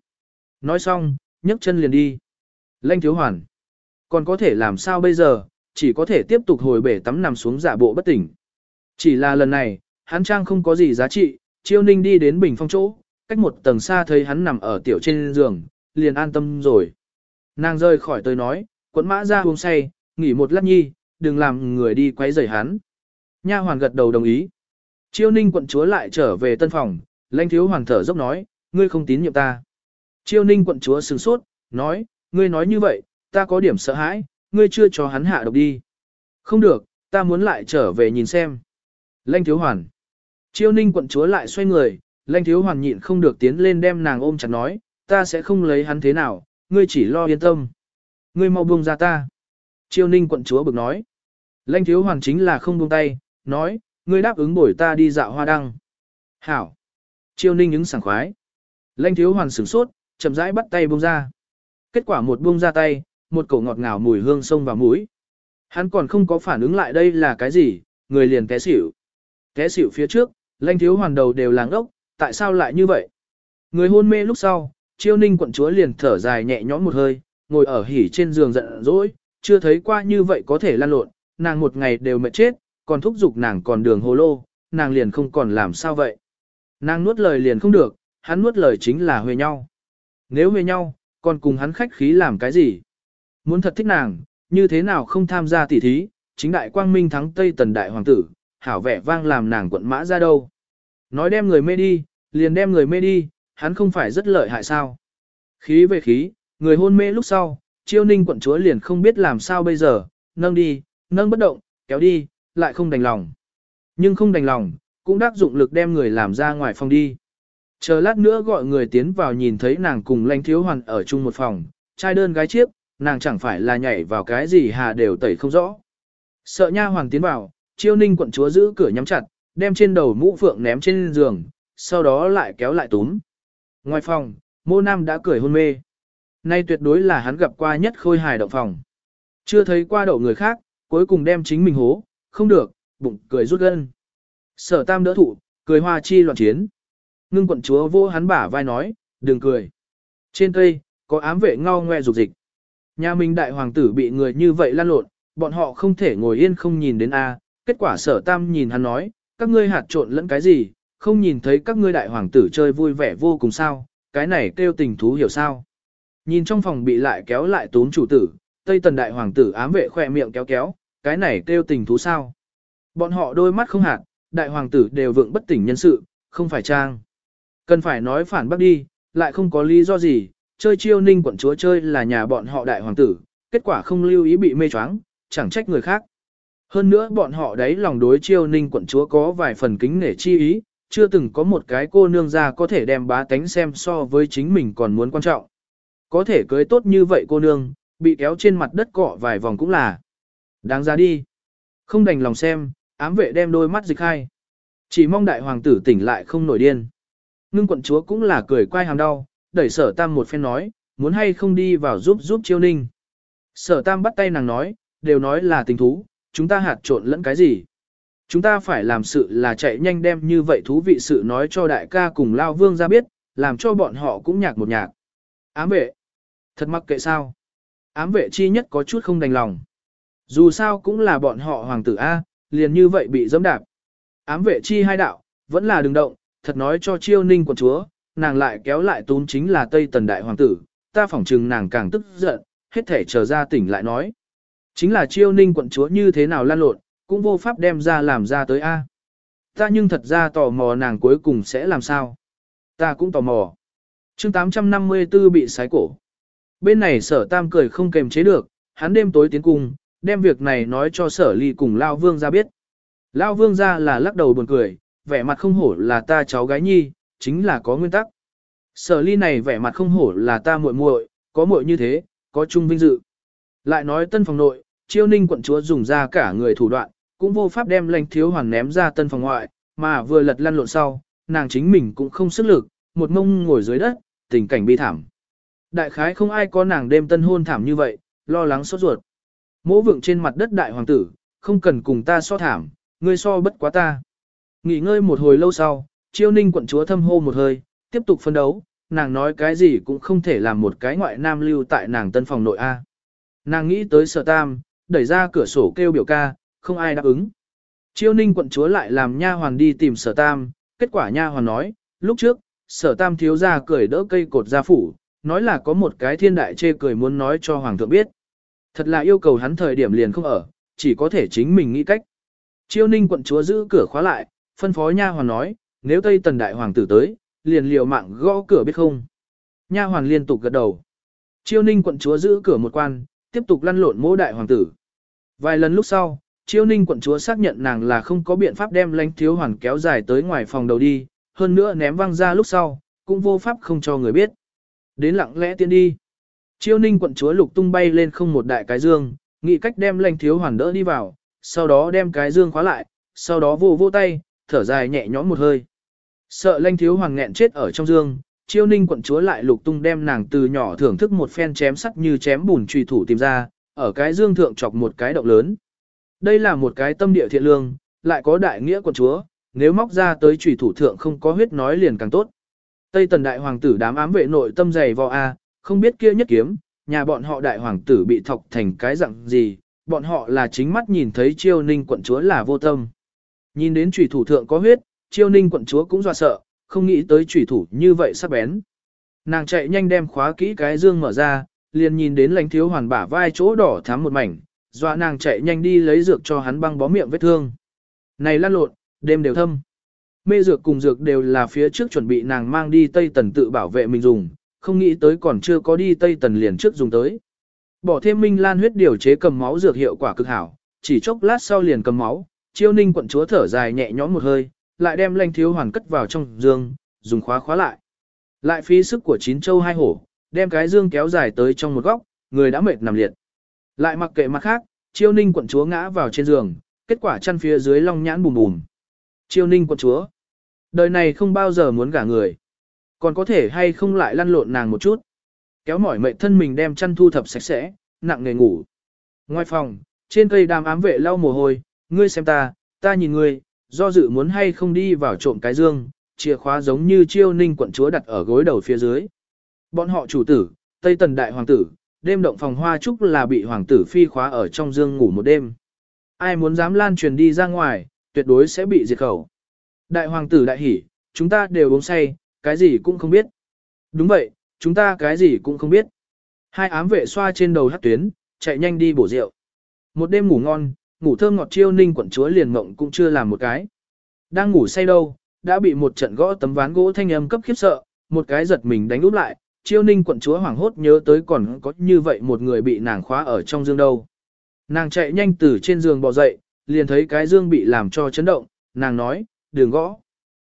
Nói xong, nhấc chân liền đi. Lanh thiếu hoàn. Còn có thể làm sao bây giờ, chỉ có thể tiếp tục hồi bể tắm nằm xuống giả bộ bất tỉnh. Chỉ là lần này, hắn trang không có gì giá trị, chiêu ninh đi đến bình phong chỗ, cách một tầng xa thấy hắn nằm ở tiểu trên giường, liền an tâm rồi. Nàng rơi khỏi tới nói, quấn mã ra uống say, nghỉ một lát nhi, đừng làm người đi quấy rầy hắn. Nha hoàn gật đầu đồng ý. Chiêu ninh quận chúa lại trở về tân phòng, lãnh thiếu hoàng thở dốc nói, ngươi không tín nhiệm ta. Chiêu ninh quận chúa sừng sốt, nói, ngươi nói như vậy, ta có điểm sợ hãi, ngươi chưa cho hắn hạ độc đi. Không được, ta muốn lại trở về nhìn xem. Lanh thiếu hoàn. Chiêu ninh quận chúa lại xoay người, lanh thiếu hoàn nhịn không được tiến lên đem nàng ôm chặt nói, ta sẽ không lấy hắn thế nào, ngươi chỉ lo yên tâm. Ngươi mau buông ra ta. Chiêu ninh quận chúa bực nói. Lanh thiếu hoàn chính là không buông tay, nói, ngươi đáp ứng bổi ta đi dạo hoa đăng. Hảo. Chiêu ninh ứng sảng khoái. Lanh thiếu hoàn sửng sốt, chậm rãi bắt tay buông ra. Kết quả một buông ra tay, một cổ ngọt ngào mùi hương sông vào mũi. Hắn còn không có phản ứng lại đây là cái gì, người liền té xỉu. Té xỉu phía trước, lanh thiếu hoàn đầu đều làng ốc, tại sao lại như vậy? Người hôn mê lúc sau, chiêu ninh quận chúa liền thở dài nhẹ nhõm một hơi, ngồi ở hỉ trên giường giận dỗi, chưa thấy qua như vậy có thể lan lộn, nàng một ngày đều mệt chết, còn thúc giục nàng còn đường hồ lô, nàng liền không còn làm sao vậy. Nàng nuốt lời liền không được, hắn nuốt lời chính là huề nhau. Nếu huề nhau, còn cùng hắn khách khí làm cái gì? Muốn thật thích nàng, như thế nào không tham gia tỉ thí, chính đại quang minh thắng Tây Tần Đại Hoàng tử, hảo vẻ vang làm nàng quận mã ra đâu. Nói đem người mê đi, liền đem người mê đi, hắn không phải rất lợi hại sao. Khí về khí, người hôn mê lúc sau, chiêu ninh quận chúa liền không biết làm sao bây giờ, nâng đi, nâng bất động, kéo đi, lại không đành lòng. Nhưng không đành lòng, cũng đắc dụng lực đem người làm ra ngoài phòng đi. Chờ lát nữa gọi người tiến vào nhìn thấy nàng cùng lãnh thiếu hoàn ở chung một phòng, trai đơn gái chiếc, nàng chẳng phải là nhảy vào cái gì hà đều tẩy không rõ. Sợ nha hoàng tiến vào, chiêu ninh quận chúa giữ cửa nhắm chặt, đem trên đầu mũ phượng ném trên giường, sau đó lại kéo lại túm. Ngoài phòng, mô nam đã cười hôn mê. Nay tuyệt đối là hắn gặp qua nhất khôi hài động phòng. Chưa thấy qua đậu người khác, cuối cùng đem chính mình hố, không được, bụng cười rút gân. Sở tam đỡ thụ, cười hoa chi loạn chiến. Ngưng quận chúa vô hắn bả vai nói, đừng cười. Trên cây, có ám vệ ngao ngoe rục dịch. Nhà mình đại hoàng tử bị người như vậy lan lộn, bọn họ không thể ngồi yên không nhìn đến A. Kết quả sở tam nhìn hắn nói, các ngươi hạt trộn lẫn cái gì, không nhìn thấy các ngươi đại hoàng tử chơi vui vẻ vô cùng sao, cái này kêu tình thú hiểu sao. Nhìn trong phòng bị lại kéo lại tốn chủ tử, Tây Tần đại hoàng tử ám vệ khỏe miệng kéo kéo, cái này kêu tình thú sao. Bọn họ đôi mắt không hạt, đại hoàng tử đều vượng bất tỉnh nhân sự, không phải trang. Cần phải nói phản bác đi, lại không có lý do gì, chơi chiêu ninh quận chúa chơi là nhà bọn họ đại hoàng tử, kết quả không lưu ý bị mê choáng, chẳng trách người khác. Hơn nữa bọn họ đấy lòng đối chiêu ninh quận chúa có vài phần kính nể chi ý, chưa từng có một cái cô nương ra có thể đem bá tánh xem so với chính mình còn muốn quan trọng. Có thể cưới tốt như vậy cô nương, bị kéo trên mặt đất cọ vài vòng cũng là. Đáng ra đi. Không đành lòng xem, ám vệ đem đôi mắt dịch hai. Chỉ mong đại hoàng tử tỉnh lại không nổi điên. Ngưng quận chúa cũng là cười quay hàm đau, đẩy sở tam một phen nói, muốn hay không đi vào giúp giúp chiêu ninh. Sở tam bắt tay nàng nói, đều nói là tình thú, chúng ta hạt trộn lẫn cái gì. Chúng ta phải làm sự là chạy nhanh đem như vậy thú vị sự nói cho đại ca cùng lao vương ra biết, làm cho bọn họ cũng nhạc một nhạc. Ám vệ. Thật mắc kệ sao. Ám vệ chi nhất có chút không đành lòng. Dù sao cũng là bọn họ hoàng tử A, liền như vậy bị dẫm đạp. Ám vệ chi hai đạo, vẫn là đừng động, thật nói cho chiêu ninh quận chúa, nàng lại kéo lại tún chính là Tây Tần Đại Hoàng tử, ta phỏng chừng nàng càng tức giận, hết thể chờ ra tỉnh lại nói. Chính là chiêu ninh quận chúa như thế nào lan lộn, cũng vô pháp đem ra làm ra tới A. Ta nhưng thật ra tò mò nàng cuối cùng sẽ làm sao. Ta cũng tò mò. chương 854 bị sái cổ. Bên này sở tam cười không kềm chế được, hắn đêm tối tiến cung, đem việc này nói cho sở ly cùng Lao Vương ra biết. Lao Vương ra là lắc đầu buồn cười, vẻ mặt không hổ là ta cháu gái nhi, chính là có nguyên tắc. Sở ly này vẻ mặt không hổ là ta muội muội, có muội như thế, có chung vinh dự. Lại nói tân phòng nội, chiêu ninh quận chúa dùng ra cả người thủ đoạn, cũng vô pháp đem lãnh thiếu hoàn ném ra tân phòng ngoại, mà vừa lật lăn lộn sau, nàng chính mình cũng không sức lực, một mông ngồi dưới đất, tình cảnh bi thảm. Đại khái không ai có nàng đêm tân hôn thảm như vậy, lo lắng sốt ruột. Mỗ vượng trên mặt đất đại hoàng tử, không cần cùng ta so thảm, ngươi so bất quá ta. Nghỉ ngơi một hồi lâu sau, chiêu ninh quận chúa thâm hô một hơi, tiếp tục phân đấu, nàng nói cái gì cũng không thể làm một cái ngoại nam lưu tại nàng tân phòng nội A. Nàng nghĩ tới sở tam, đẩy ra cửa sổ kêu biểu ca, không ai đáp ứng. Chiêu ninh quận chúa lại làm nha hoàn đi tìm sở tam, kết quả nha hoàn nói, lúc trước, sở tam thiếu ra cười đỡ cây cột gia phủ, nói là có một cái thiên đại chê cười muốn nói cho hoàng thượng biết. Thật là yêu cầu hắn thời điểm liền không ở, chỉ có thể chính mình nghĩ cách. Chiêu ninh quận chúa giữ cửa khóa lại, phân phó nha hoàn nói, nếu Tây Tần Đại Hoàng tử tới, liền liều mạng gõ cửa biết không. Nha hoàn liên tục gật đầu. Chiêu ninh quận chúa giữ cửa một quan, tiếp tục lăn lộn mỗ đại hoàng tử. Vài lần lúc sau, chiêu ninh quận chúa xác nhận nàng là không có biện pháp đem lánh thiếu hoàn kéo dài tới ngoài phòng đầu đi, hơn nữa ném văng ra lúc sau, cũng vô pháp không cho người biết. Đến lặng lẽ tiến đi. Chiêu ninh quận chúa lục tung bay lên không một đại cái dương, Nghĩ cách đem lãnh thiếu hoàn đỡ đi vào, sau đó đem cái dương khóa lại, sau đó vô vô tay, thở dài nhẹ nhõm một hơi. Sợ lanh thiếu hoàng nghẹn chết ở trong dương, chiêu ninh quận chúa lại lục tung đem nàng từ nhỏ thưởng thức một phen chém sắt như chém bùn trùy thủ tìm ra, ở cái dương thượng chọc một cái động lớn. Đây là một cái tâm địa thiện lương, lại có đại nghĩa quận chúa, nếu móc ra tới trùy thủ thượng không có huyết nói liền càng tốt. Tây tần đại hoàng tử đám ám vệ nội tâm dày vò A, không biết kia nhất kiếm, nhà bọn họ đại hoàng tử bị thọc thành cái dạng gì, bọn họ là chính mắt nhìn thấy chiêu ninh quận chúa là vô tâm. Nhìn đến trùy thủ thượng có huyết, chiêu ninh quận chúa cũng dọa sợ, không nghĩ tới trùy thủ như vậy sắc bén. Nàng chạy nhanh đem khóa kỹ cái dương mở ra, liền nhìn đến lãnh thiếu hoàn bả vai chỗ đỏ thắm một mảnh, dọa nàng chạy nhanh đi lấy dược cho hắn băng bó miệng vết thương. Này lăn lộn, đêm đều thâm. Mê dược cùng dược đều là phía trước chuẩn bị nàng mang đi Tây Tần tự bảo vệ mình dùng, không nghĩ tới còn chưa có đi Tây Tần liền trước dùng tới. Bỏ thêm minh lan huyết điều chế cầm máu dược hiệu quả cực hảo, chỉ chốc lát sau liền cầm máu, chiêu ninh quận chúa thở dài nhẹ nhõm một hơi, lại đem lanh thiếu hoàn cất vào trong dương, dùng khóa khóa lại. Lại phí sức của chín châu hai hổ, đem cái dương kéo dài tới trong một góc, người đã mệt nằm liệt. Lại mặc kệ mặt khác, chiêu ninh quận chúa ngã vào trên giường, kết quả chăn phía dưới long nhãn bùm bùm. Chiêu ninh quận chúa. Đời này không bao giờ muốn gả người. Còn có thể hay không lại lăn lộn nàng một chút. Kéo mỏi mệt thân mình đem chăn thu thập sạch sẽ, nặng nề ngủ. Ngoài phòng, trên cây đàm ám vệ lau mồ hôi, ngươi xem ta, ta nhìn ngươi, do dự muốn hay không đi vào trộm cái dương, chìa khóa giống như chiêu ninh quận chúa đặt ở gối đầu phía dưới. Bọn họ chủ tử, Tây Tần Đại Hoàng tử, đêm động phòng hoa trúc là bị Hoàng tử phi khóa ở trong dương ngủ một đêm. Ai muốn dám lan truyền đi ra ngoài, tuyệt đối sẽ bị diệt khẩu. Đại Hoàng tử đại hỉ, chúng ta đều uống say, cái gì cũng không biết. Đúng vậy, chúng ta cái gì cũng không biết. Hai ám vệ xoa trên đầu hát tuyến, chạy nhanh đi bổ rượu. Một đêm ngủ ngon, ngủ thơm ngọt chiêu ninh quận chúa liền mộng cũng chưa làm một cái. Đang ngủ say đâu, đã bị một trận gõ tấm ván gỗ thanh âm cấp khiếp sợ, một cái giật mình đánh úp lại, chiêu ninh quận chúa hoảng hốt nhớ tới còn có như vậy một người bị nàng khóa ở trong dương đâu. Nàng chạy nhanh từ trên giường bò dậy, liền thấy cái dương bị làm cho chấn động, nàng nói, đừng gõ.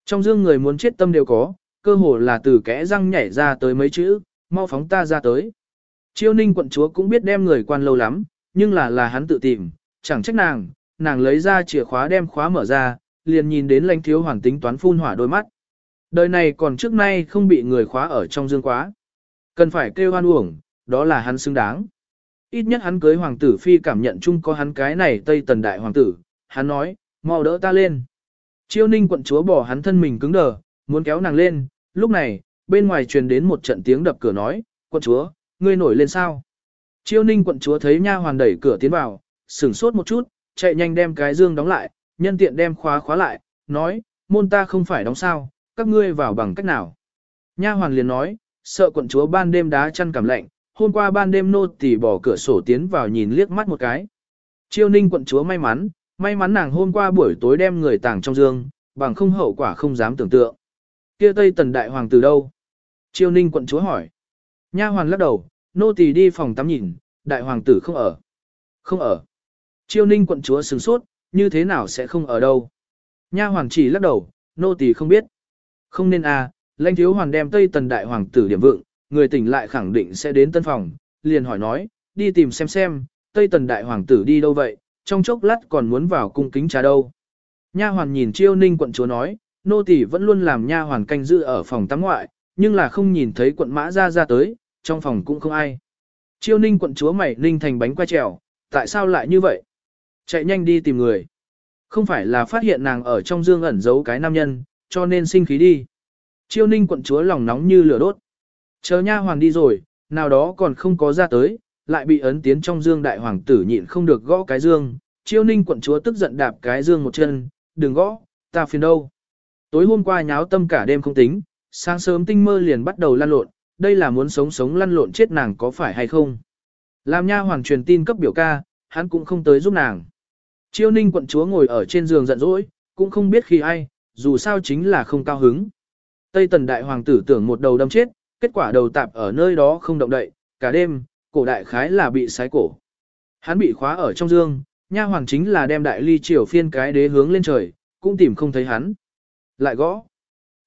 Trong dương người muốn chết tâm đều có, cơ hồ là từ kẽ răng nhảy ra tới mấy chữ, mau phóng ta ra tới. Chiêu ninh quận chúa cũng biết đem người quan lâu lắm, nhưng là là hắn tự tìm, chẳng trách nàng, nàng lấy ra chìa khóa đem khóa mở ra, liền nhìn đến lãnh thiếu hoàn tính toán phun hỏa đôi mắt. Đời này còn trước nay không bị người khóa ở trong dương quá. Cần phải kêu hoan uổng, đó là hắn xứng đáng. Ít nhất hắn cưới hoàng tử phi cảm nhận chung có hắn cái này tây tần đại hoàng tử, hắn nói, mau đỡ ta lên. Chiêu ninh quận chúa bỏ hắn thân mình cứng đờ, muốn kéo nàng lên, lúc này, bên ngoài truyền đến một trận tiếng đập cửa nói, quận chúa, ngươi nổi lên sao? Chiêu ninh quận chúa thấy nha hoàn đẩy cửa tiến vào, sửng sốt một chút, chạy nhanh đem cái dương đóng lại, nhân tiện đem khóa khóa lại, nói, môn ta không phải đóng sao, các ngươi vào bằng cách nào. Nha hoàn liền nói, sợ quận chúa ban đêm đá chăn cảm lạnh, hôm qua ban đêm nô tỳ bỏ cửa sổ tiến vào nhìn liếc mắt một cái. Chiêu ninh quận chúa may mắn, may mắn nàng hôm qua buổi tối đem người tàng trong dương, bằng không hậu quả không dám tưởng tượng. Kia Tây Tần Đại Hoàng từ đâu? Chiêu ninh quận chúa hỏi. Nha hoàn lắc đầu, nô tỳ đi phòng tắm nhìn, Đại Hoàng tử không ở. Không ở. Chiêu ninh quận chúa sửng sốt, như thế nào sẽ không ở đâu? Nha Hoàng chỉ lắc đầu, nô tỳ không biết. Không nên à, lãnh thiếu hoàn đem Tây Tần Đại Hoàng tử điểm vượng, người tỉnh lại khẳng định sẽ đến tân phòng, liền hỏi nói, đi tìm xem xem, Tây Tần Đại Hoàng tử đi đâu vậy, trong chốc lát còn muốn vào cung kính trà đâu. Nha hoàn nhìn chiêu ninh quận chúa nói, nô tỳ vẫn luôn làm nha hoàn canh giữ ở phòng tắm ngoại, nhưng là không nhìn thấy quận mã ra ra tới, trong phòng cũng không ai. Chiêu ninh quận chúa mày ninh thành bánh qua trèo, tại sao lại như vậy? Chạy nhanh đi tìm người. Không phải là phát hiện nàng ở trong dương ẩn giấu cái nam nhân, cho nên sinh khí đi. Chiêu ninh quận chúa lòng nóng như lửa đốt. Chờ nha hoàng đi rồi, nào đó còn không có ra tới, lại bị ấn tiến trong dương đại hoàng tử nhịn không được gõ cái dương. Chiêu ninh quận chúa tức giận đạp cái dương một chân, đừng gõ, ta phiền đâu. Tối hôm qua nháo tâm cả đêm không tính, sáng sớm tinh mơ liền bắt đầu lăn lộn, đây là muốn sống sống lăn lộn chết nàng có phải hay không. Làm nha hoàng truyền tin cấp biểu ca, hắn cũng không tới giúp nàng. Chiêu ninh quận chúa ngồi ở trên giường giận dỗi, cũng không biết khi ai, dù sao chính là không cao hứng. Tây tần đại hoàng tử tưởng một đầu đâm chết, kết quả đầu tạp ở nơi đó không động đậy, cả đêm, cổ đại khái là bị sái cổ. Hắn bị khóa ở trong dương, nha hoàng chính là đem đại ly triều phiên cái đế hướng lên trời, cũng tìm không thấy hắn. Lại gõ.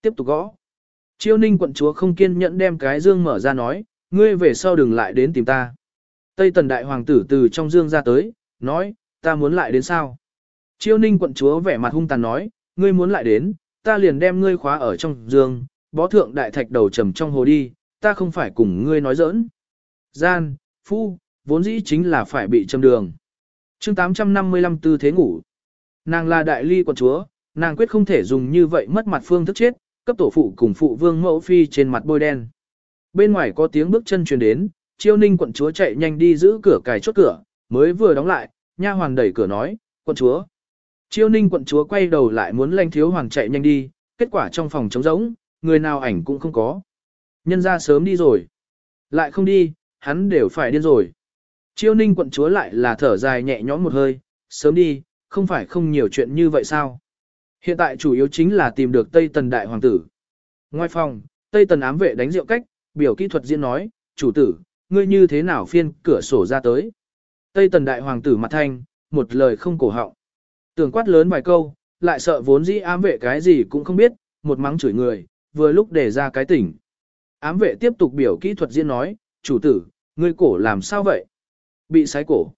Tiếp tục gõ. Chiêu ninh quận chúa không kiên nhẫn đem cái dương mở ra nói, ngươi về sau đừng lại đến tìm ta. Tây tần đại hoàng tử từ trong dương ra tới, nói, ta muốn lại đến sao? Chiêu ninh quận chúa vẻ mặt hung tàn nói, ngươi muốn lại đến, ta liền đem ngươi khóa ở trong giường. bó thượng đại thạch đầu trầm trong hồ đi, ta không phải cùng ngươi nói giỡn. Gian, phu, vốn dĩ chính là phải bị châm đường. chương 855 tư thế ngủ. Nàng là đại ly quận chúa, nàng quyết không thể dùng như vậy mất mặt phương thức chết, cấp tổ phụ cùng phụ vương mẫu phi trên mặt bôi đen. Bên ngoài có tiếng bước chân truyền đến, chiêu ninh quận chúa chạy nhanh đi giữ cửa cài chốt cửa, mới vừa đóng lại, nha hoàng đẩy cửa nói, quận chúa. Chiêu ninh quận chúa quay đầu lại muốn lanh thiếu hoàng chạy nhanh đi, kết quả trong phòng trống rỗng, người nào ảnh cũng không có. Nhân ra sớm đi rồi. Lại không đi, hắn đều phải điên rồi. Chiêu ninh quận chúa lại là thở dài nhẹ nhõm một hơi, sớm đi, không phải không nhiều chuyện như vậy sao. Hiện tại chủ yếu chính là tìm được Tây Tần Đại Hoàng tử. Ngoài phòng, Tây Tần ám vệ đánh rượu cách, biểu kỹ thuật diễn nói, chủ tử, ngươi như thế nào phiên cửa sổ ra tới. Tây Tần Đại Hoàng tử mặt thanh, một lời không cổ họng. Tưởng quát lớn vài câu, lại sợ vốn dĩ ám vệ cái gì cũng không biết, một mắng chửi người, vừa lúc để ra cái tỉnh. Ám vệ tiếp tục biểu kỹ thuật diễn nói, chủ tử, ngươi cổ làm sao vậy? Bị sái cổ.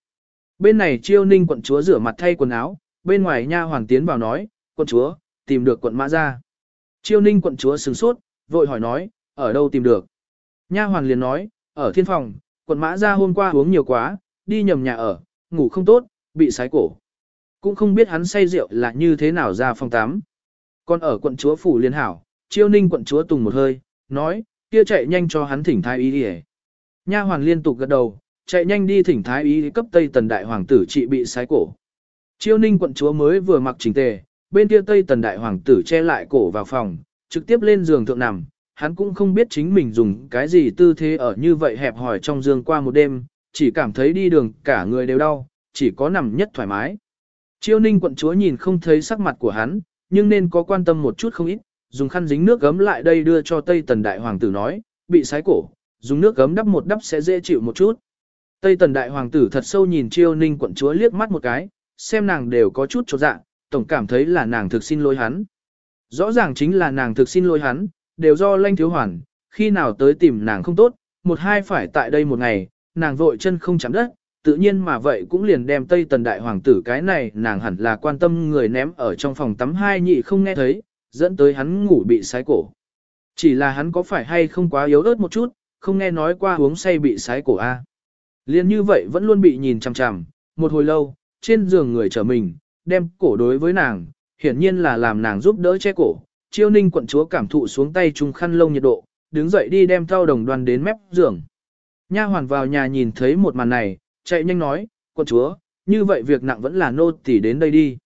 Bên này chiêu ninh quận chúa rửa mặt thay quần áo, bên ngoài nha hoàng tiến vào nói, quận chúa, tìm được quận mã ra. Chiêu ninh quận chúa sửng sốt, vội hỏi nói, ở đâu tìm được? Nha hoàng liền nói, ở thiên phòng, quận mã ra hôm qua uống nhiều quá, đi nhầm nhà ở, ngủ không tốt, bị sái cổ. Cũng không biết hắn say rượu là như thế nào ra phòng tắm. Còn ở quận chúa phủ liên hảo, chiêu ninh quận chúa tùng một hơi, nói, kia chạy nhanh cho hắn thỉnh thái y đi Nha hoàn liên tục gật đầu, chạy nhanh đi thỉnh thái y cấp tây tần đại hoàng tử trị bị sái cổ. Chiêu ninh quận chúa mới vừa mặc chỉnh tề, bên kia tây tần đại hoàng tử che lại cổ vào phòng, trực tiếp lên giường thượng nằm, hắn cũng không biết chính mình dùng cái gì tư thế ở như vậy hẹp hòi trong giường qua một đêm, chỉ cảm thấy đi đường cả người đều đau, chỉ có nằm nhất thoải mái. Chiêu ninh quận chúa nhìn không thấy sắc mặt của hắn, nhưng nên có quan tâm một chút không ít, dùng khăn dính nước gấm lại đây đưa cho Tây Tần Đại Hoàng tử nói, bị sái cổ, dùng nước gấm đắp một đắp sẽ dễ chịu một chút. Tây Tần Đại Hoàng tử thật sâu nhìn chiêu ninh quận chúa liếc mắt một cái, xem nàng đều có chút chột dạ, tổng cảm thấy là nàng thực xin lỗi hắn. Rõ ràng chính là nàng thực xin lỗi hắn, đều do lanh thiếu hoàn, khi nào tới tìm nàng không tốt, một hai phải tại đây một ngày, nàng vội chân không chạm đất, tự nhiên mà vậy cũng liền đem Tây Tần Đại Hoàng tử cái này nàng hẳn là quan tâm người ném ở trong phòng tắm hai nhị không nghe thấy, dẫn tới hắn ngủ bị sái cổ. Chỉ là hắn có phải hay không quá yếu ớt một chút, không nghe nói qua uống say bị sái cổ a. Liên như vậy vẫn luôn bị nhìn chằm chằm, một hồi lâu, trên giường người trở mình, đem cổ đối với nàng, hiển nhiên là làm nàng giúp đỡ che cổ. Chiêu ninh quận chúa cảm thụ xuống tay trung khăn lông nhiệt độ, đứng dậy đi đem thao đồng đoàn đến mép giường. Nha hoàn vào nhà nhìn thấy một màn này, chạy nhanh nói, quận chúa, như vậy việc nặng vẫn là nô tỳ đến đây đi.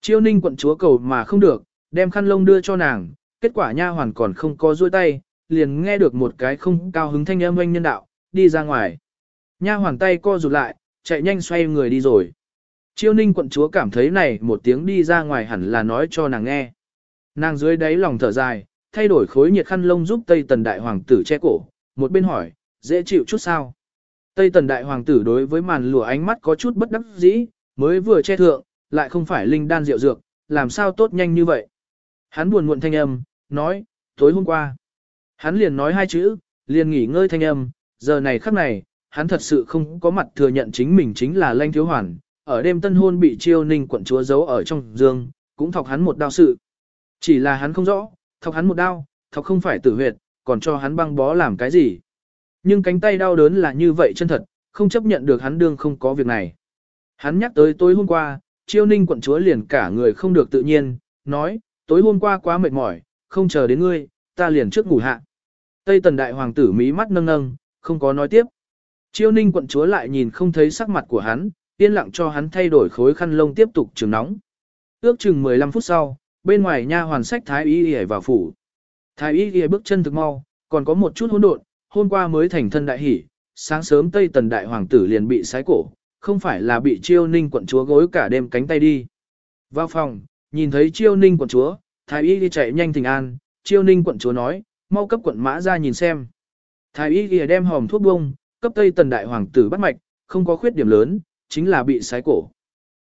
Chiêu ninh quận chúa cầu mà không được, đem khăn lông đưa cho nàng, kết quả nha hoàn còn không có duỗi tay, liền nghe được một cái không cao hứng thanh âm oanh nhân đạo, đi ra ngoài. Nha hoàn tay co rụt lại, chạy nhanh xoay người đi rồi. Chiêu ninh quận chúa cảm thấy này một tiếng đi ra ngoài hẳn là nói cho nàng nghe. Nàng dưới đáy lòng thở dài, thay đổi khối nhiệt khăn lông giúp Tây Tần Đại Hoàng tử che cổ, một bên hỏi, dễ chịu chút sao. Tây Tần Đại Hoàng tử đối với màn lụa ánh mắt có chút bất đắc dĩ, mới vừa che thượng, lại không phải linh đan rượu dược, làm sao tốt nhanh như vậy. Hắn buồn muộn thanh âm, nói, tối hôm qua. Hắn liền nói hai chữ, liền nghỉ ngơi thanh âm, giờ này khắc này, hắn thật sự không có mặt thừa nhận chính mình chính là lanh thiếu hoàn, ở đêm tân hôn bị chiêu ninh quận chúa giấu ở trong giường, cũng thọc hắn một đao sự. Chỉ là hắn không rõ, thọc hắn một đao, thọc không phải tử huyệt, còn cho hắn băng bó làm cái gì. Nhưng cánh tay đau đớn là như vậy chân thật, không chấp nhận được hắn đương không có việc này. Hắn nhắc tới tối hôm qua, chiêu ninh quận chúa liền cả người không được tự nhiên, nói, tối hôm qua quá mệt mỏi, không chờ đến ngươi, ta liền trước ngủ hạ. Tây tần đại hoàng tử mí mắt nâng nâng, không có nói tiếp. Chiêu ninh quận chúa lại nhìn không thấy sắc mặt của hắn, yên lặng cho hắn thay đổi khối khăn lông tiếp tục trường nóng. Ước chừng 15 phút sau, bên ngoài nha hoàn sách thái y y vào phủ. Thái y y bước chân thực mau, còn có một chút hỗn độn, hôm qua mới thành thân đại hỷ, sáng sớm Tây tần đại hoàng tử liền bị sái cổ, không phải là bị chiêu ninh quận chúa gối cả đêm cánh tay đi. Vào phòng, nhìn thấy chiêu ninh quận chúa, thái y đi chạy nhanh thỉnh an, chiêu ninh quận chúa nói, mau cấp quận mã ra nhìn xem. Thái y ghi đem hòm thuốc bông, cấp tây tần đại hoàng tử bắt mạch, không có khuyết điểm lớn, chính là bị sái cổ.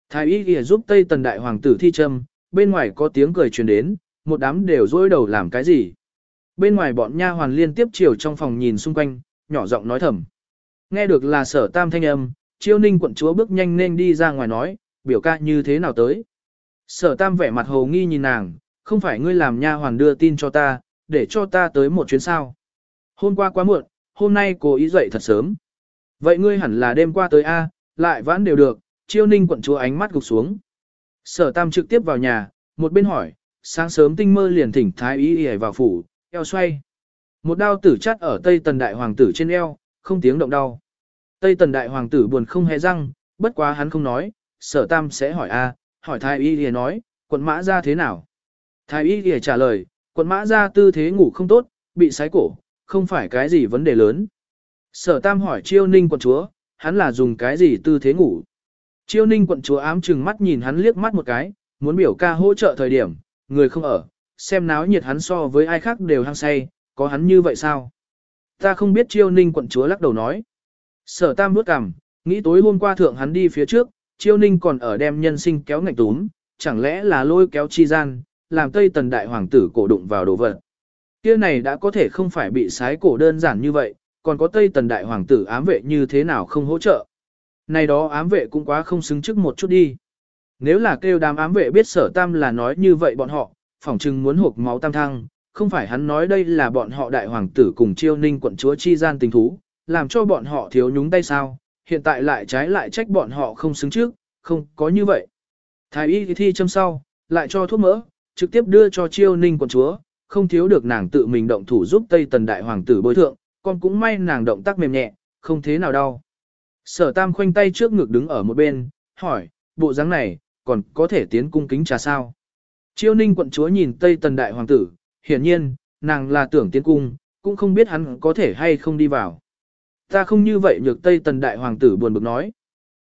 Thái y ghi giúp tây tần đại hoàng tử thi châm, bên ngoài có tiếng cười truyền đến, một đám đều dối đầu làm cái gì. Bên ngoài bọn nha hoàn liên tiếp chiều trong phòng nhìn xung quanh, nhỏ giọng nói thầm. Nghe được là sở tam thanh âm, chiêu ninh quận chúa bước nhanh nên đi ra ngoài nói, biểu ca như thế nào tới. Sở tam vẻ mặt hồ nghi nhìn nàng, không phải ngươi làm nha hoàn đưa tin cho ta, để cho ta tới một chuyến sao. Hôm qua quá muộn, hôm nay cô ý dậy thật sớm. Vậy ngươi hẳn là đêm qua tới A, lại vãn đều được, chiêu ninh quận chúa ánh mắt gục xuống. Sở tam trực tiếp vào nhà, một bên hỏi, sáng sớm tinh mơ liền thỉnh thái ý y vào phủ, eo xoay. Một đao tử chắt ở tây tần đại hoàng tử trên eo, không tiếng động đau. Tây tần đại hoàng tử buồn không hề răng, bất quá hắn không nói, sở tam sẽ hỏi a, hỏi thái y lìa nói, quận mã ra thế nào? Thái y lìa trả lời, quận mã ra tư thế ngủ không tốt, bị sái cổ, không phải cái gì vấn đề lớn. Sở tam hỏi chiêu ninh quận chúa, hắn là dùng cái gì tư thế ngủ? Chiêu ninh quận chúa ám chừng mắt nhìn hắn liếc mắt một cái, muốn biểu ca hỗ trợ thời điểm, người không ở, xem náo nhiệt hắn so với ai khác đều hăng say, có hắn như vậy sao? Ta không biết chiêu ninh quận chúa lắc đầu nói. Sở tam bước cằm, nghĩ tối hôm qua thượng hắn đi phía trước, chiêu ninh còn ở đem nhân sinh kéo ngạch túm, chẳng lẽ là lôi kéo chi gian, làm tây tần đại hoàng tử cổ đụng vào đồ vật. Kia này đã có thể không phải bị sái cổ đơn giản như vậy, còn có tây tần đại hoàng tử ám vệ như thế nào không hỗ trợ. Này đó ám vệ cũng quá không xứng trước một chút đi. Nếu là kêu đám ám vệ biết sở tam là nói như vậy bọn họ, phỏng chừng muốn hộp máu tam thăng, không phải hắn nói đây là bọn họ đại hoàng tử cùng chiêu ninh quận chúa chi gian tình thú, làm cho bọn họ thiếu nhúng tay sao, hiện tại lại trái lại trách bọn họ không xứng trước, không có như vậy. Thái y thi châm sau, lại cho thuốc mỡ, trực tiếp đưa cho chiêu ninh quận chúa, không thiếu được nàng tự mình động thủ giúp Tây Tần Đại Hoàng tử bôi thượng, còn cũng may nàng động tác mềm nhẹ, không thế nào đau. Sở Tam khoanh tay trước ngực đứng ở một bên, hỏi, bộ dáng này, còn có thể tiến cung kính trà sao? Chiêu ninh quận chúa nhìn Tây Tần Đại Hoàng tử, hiển nhiên, nàng là tưởng tiến cung, cũng không biết hắn có thể hay không đi vào. Ta không như vậy nhược Tây Tần Đại Hoàng tử buồn bực nói.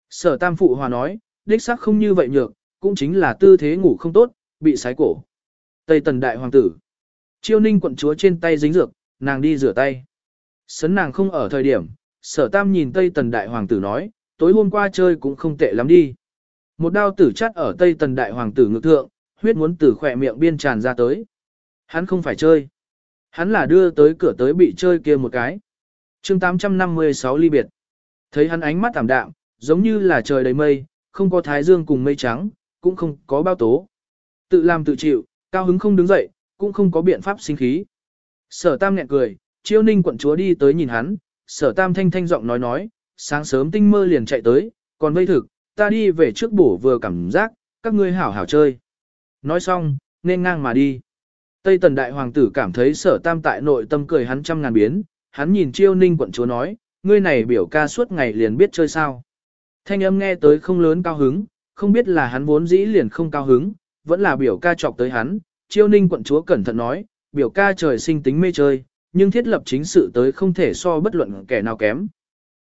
Sở Tam Phụ Hòa nói, đích xác không như vậy nhược, cũng chính là tư thế ngủ không tốt, bị sái cổ. Tây Tần Đại Hoàng tử. Chiêu ninh quận chúa trên tay dính dược, nàng đi rửa tay. Sấn nàng không ở thời điểm, sở tam nhìn Tây Tần Đại Hoàng tử nói, tối hôm qua chơi cũng không tệ lắm đi. Một đao tử chắt ở Tây Tần Đại Hoàng tử ngược thượng, huyết muốn từ khỏe miệng biên tràn ra tới. Hắn không phải chơi. Hắn là đưa tới cửa tới bị chơi kia một cái. chương 856 ly biệt. Thấy hắn ánh mắt tảm đạm, giống như là trời đầy mây, không có thái dương cùng mây trắng, cũng không có bao tố. Tự làm tự chịu, cao hứng không đứng dậy, cũng không có biện pháp sinh khí. Sở tam nhẹ cười, chiêu ninh quận chúa đi tới nhìn hắn, sở tam thanh thanh giọng nói nói, sáng sớm tinh mơ liền chạy tới, còn vây thực, ta đi về trước bổ vừa cảm giác, các ngươi hảo hảo chơi. Nói xong, nên ngang mà đi. Tây tần đại hoàng tử cảm thấy sở tam tại nội tâm cười hắn trăm ngàn biến, hắn nhìn chiêu ninh quận chúa nói, ngươi này biểu ca suốt ngày liền biết chơi sao. Thanh âm nghe tới không lớn cao hứng, không biết là hắn vốn dĩ liền không cao hứng, vẫn là biểu ca chọc tới hắn. Chiêu ninh quận chúa cẩn thận nói, biểu ca trời sinh tính mê chơi, nhưng thiết lập chính sự tới không thể so bất luận kẻ nào kém.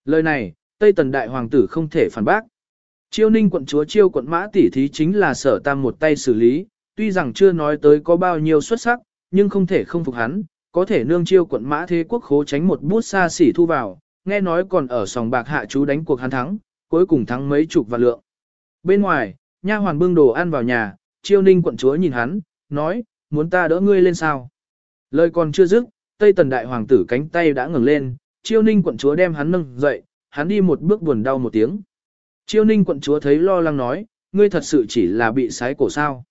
Lời này, Tây Tần Đại Hoàng tử không thể phản bác. Chiêu ninh quận chúa chiêu quận mã tỷ thí chính là sở tam một tay xử lý, tuy rằng chưa nói tới có bao nhiêu xuất sắc, nhưng không thể không phục hắn, có thể nương chiêu quận mã thế quốc khố tránh một bút xa xỉ thu vào, nghe nói còn ở sòng bạc hạ chú đánh cuộc hắn thắng, cuối cùng thắng mấy chục vạn lượng. Bên ngoài, nha hoàn bưng đồ ăn vào nhà, chiêu ninh quận chúa nhìn hắn, nói, muốn ta đỡ ngươi lên sao. Lời còn chưa dứt, Tây Tần Đại Hoàng tử cánh tay đã ngừng lên, chiêu ninh quận chúa đem hắn nâng dậy, hắn đi một bước buồn đau một tiếng. Chiêu ninh quận chúa thấy lo lắng nói, ngươi thật sự chỉ là bị sái cổ sao.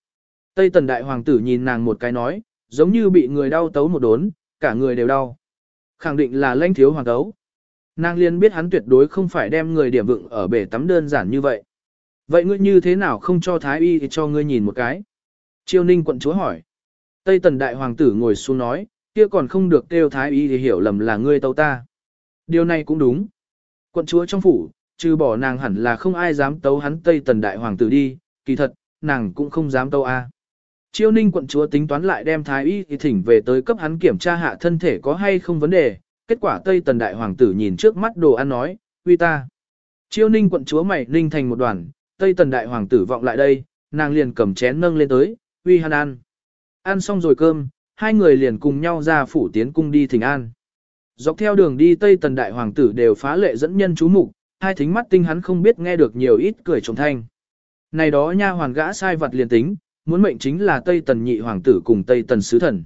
Tây Tần Đại Hoàng tử nhìn nàng một cái nói, giống như bị người đau tấu một đốn, cả người đều đau. Khẳng định là lãnh thiếu hoàng tấu. Nàng liên biết hắn tuyệt đối không phải đem người điểm vựng ở bể tắm đơn giản như vậy. Vậy ngươi như thế nào không cho thái y thì cho ngươi nhìn một cái? Chiêu ninh quận chúa hỏi. Tây tần đại hoàng tử ngồi xuống nói, kia còn không được kêu thái y thì hiểu lầm là ngươi tâu ta. Điều này cũng đúng. Quận chúa trong phủ, trừ bỏ nàng hẳn là không ai dám tấu hắn Tây tần đại hoàng tử đi, kỳ thật, nàng cũng không dám tấu a. Chiêu ninh quận chúa tính toán lại đem thái y thì thỉnh về tới cấp hắn kiểm tra hạ thân thể có hay không vấn đề. Kết quả Tây tần đại hoàng tử nhìn trước mắt đồ ăn nói, uy ta. Chiêu ninh quận chúa mày ninh thành một đoàn, Tây Tần Đại Hoàng tử vọng lại đây, nàng liền cầm chén nâng lên tới, uy hắn ăn. Ăn xong rồi cơm, hai người liền cùng nhau ra phủ tiến cung đi thỉnh an. Dọc theo đường đi Tây Tần Đại Hoàng tử đều phá lệ dẫn nhân chú mục, hai thính mắt tinh hắn không biết nghe được nhiều ít cười trống thanh. Này đó nha hoàng gã sai vật liền tính, muốn mệnh chính là Tây Tần Nhị Hoàng tử cùng Tây Tần Sứ Thần.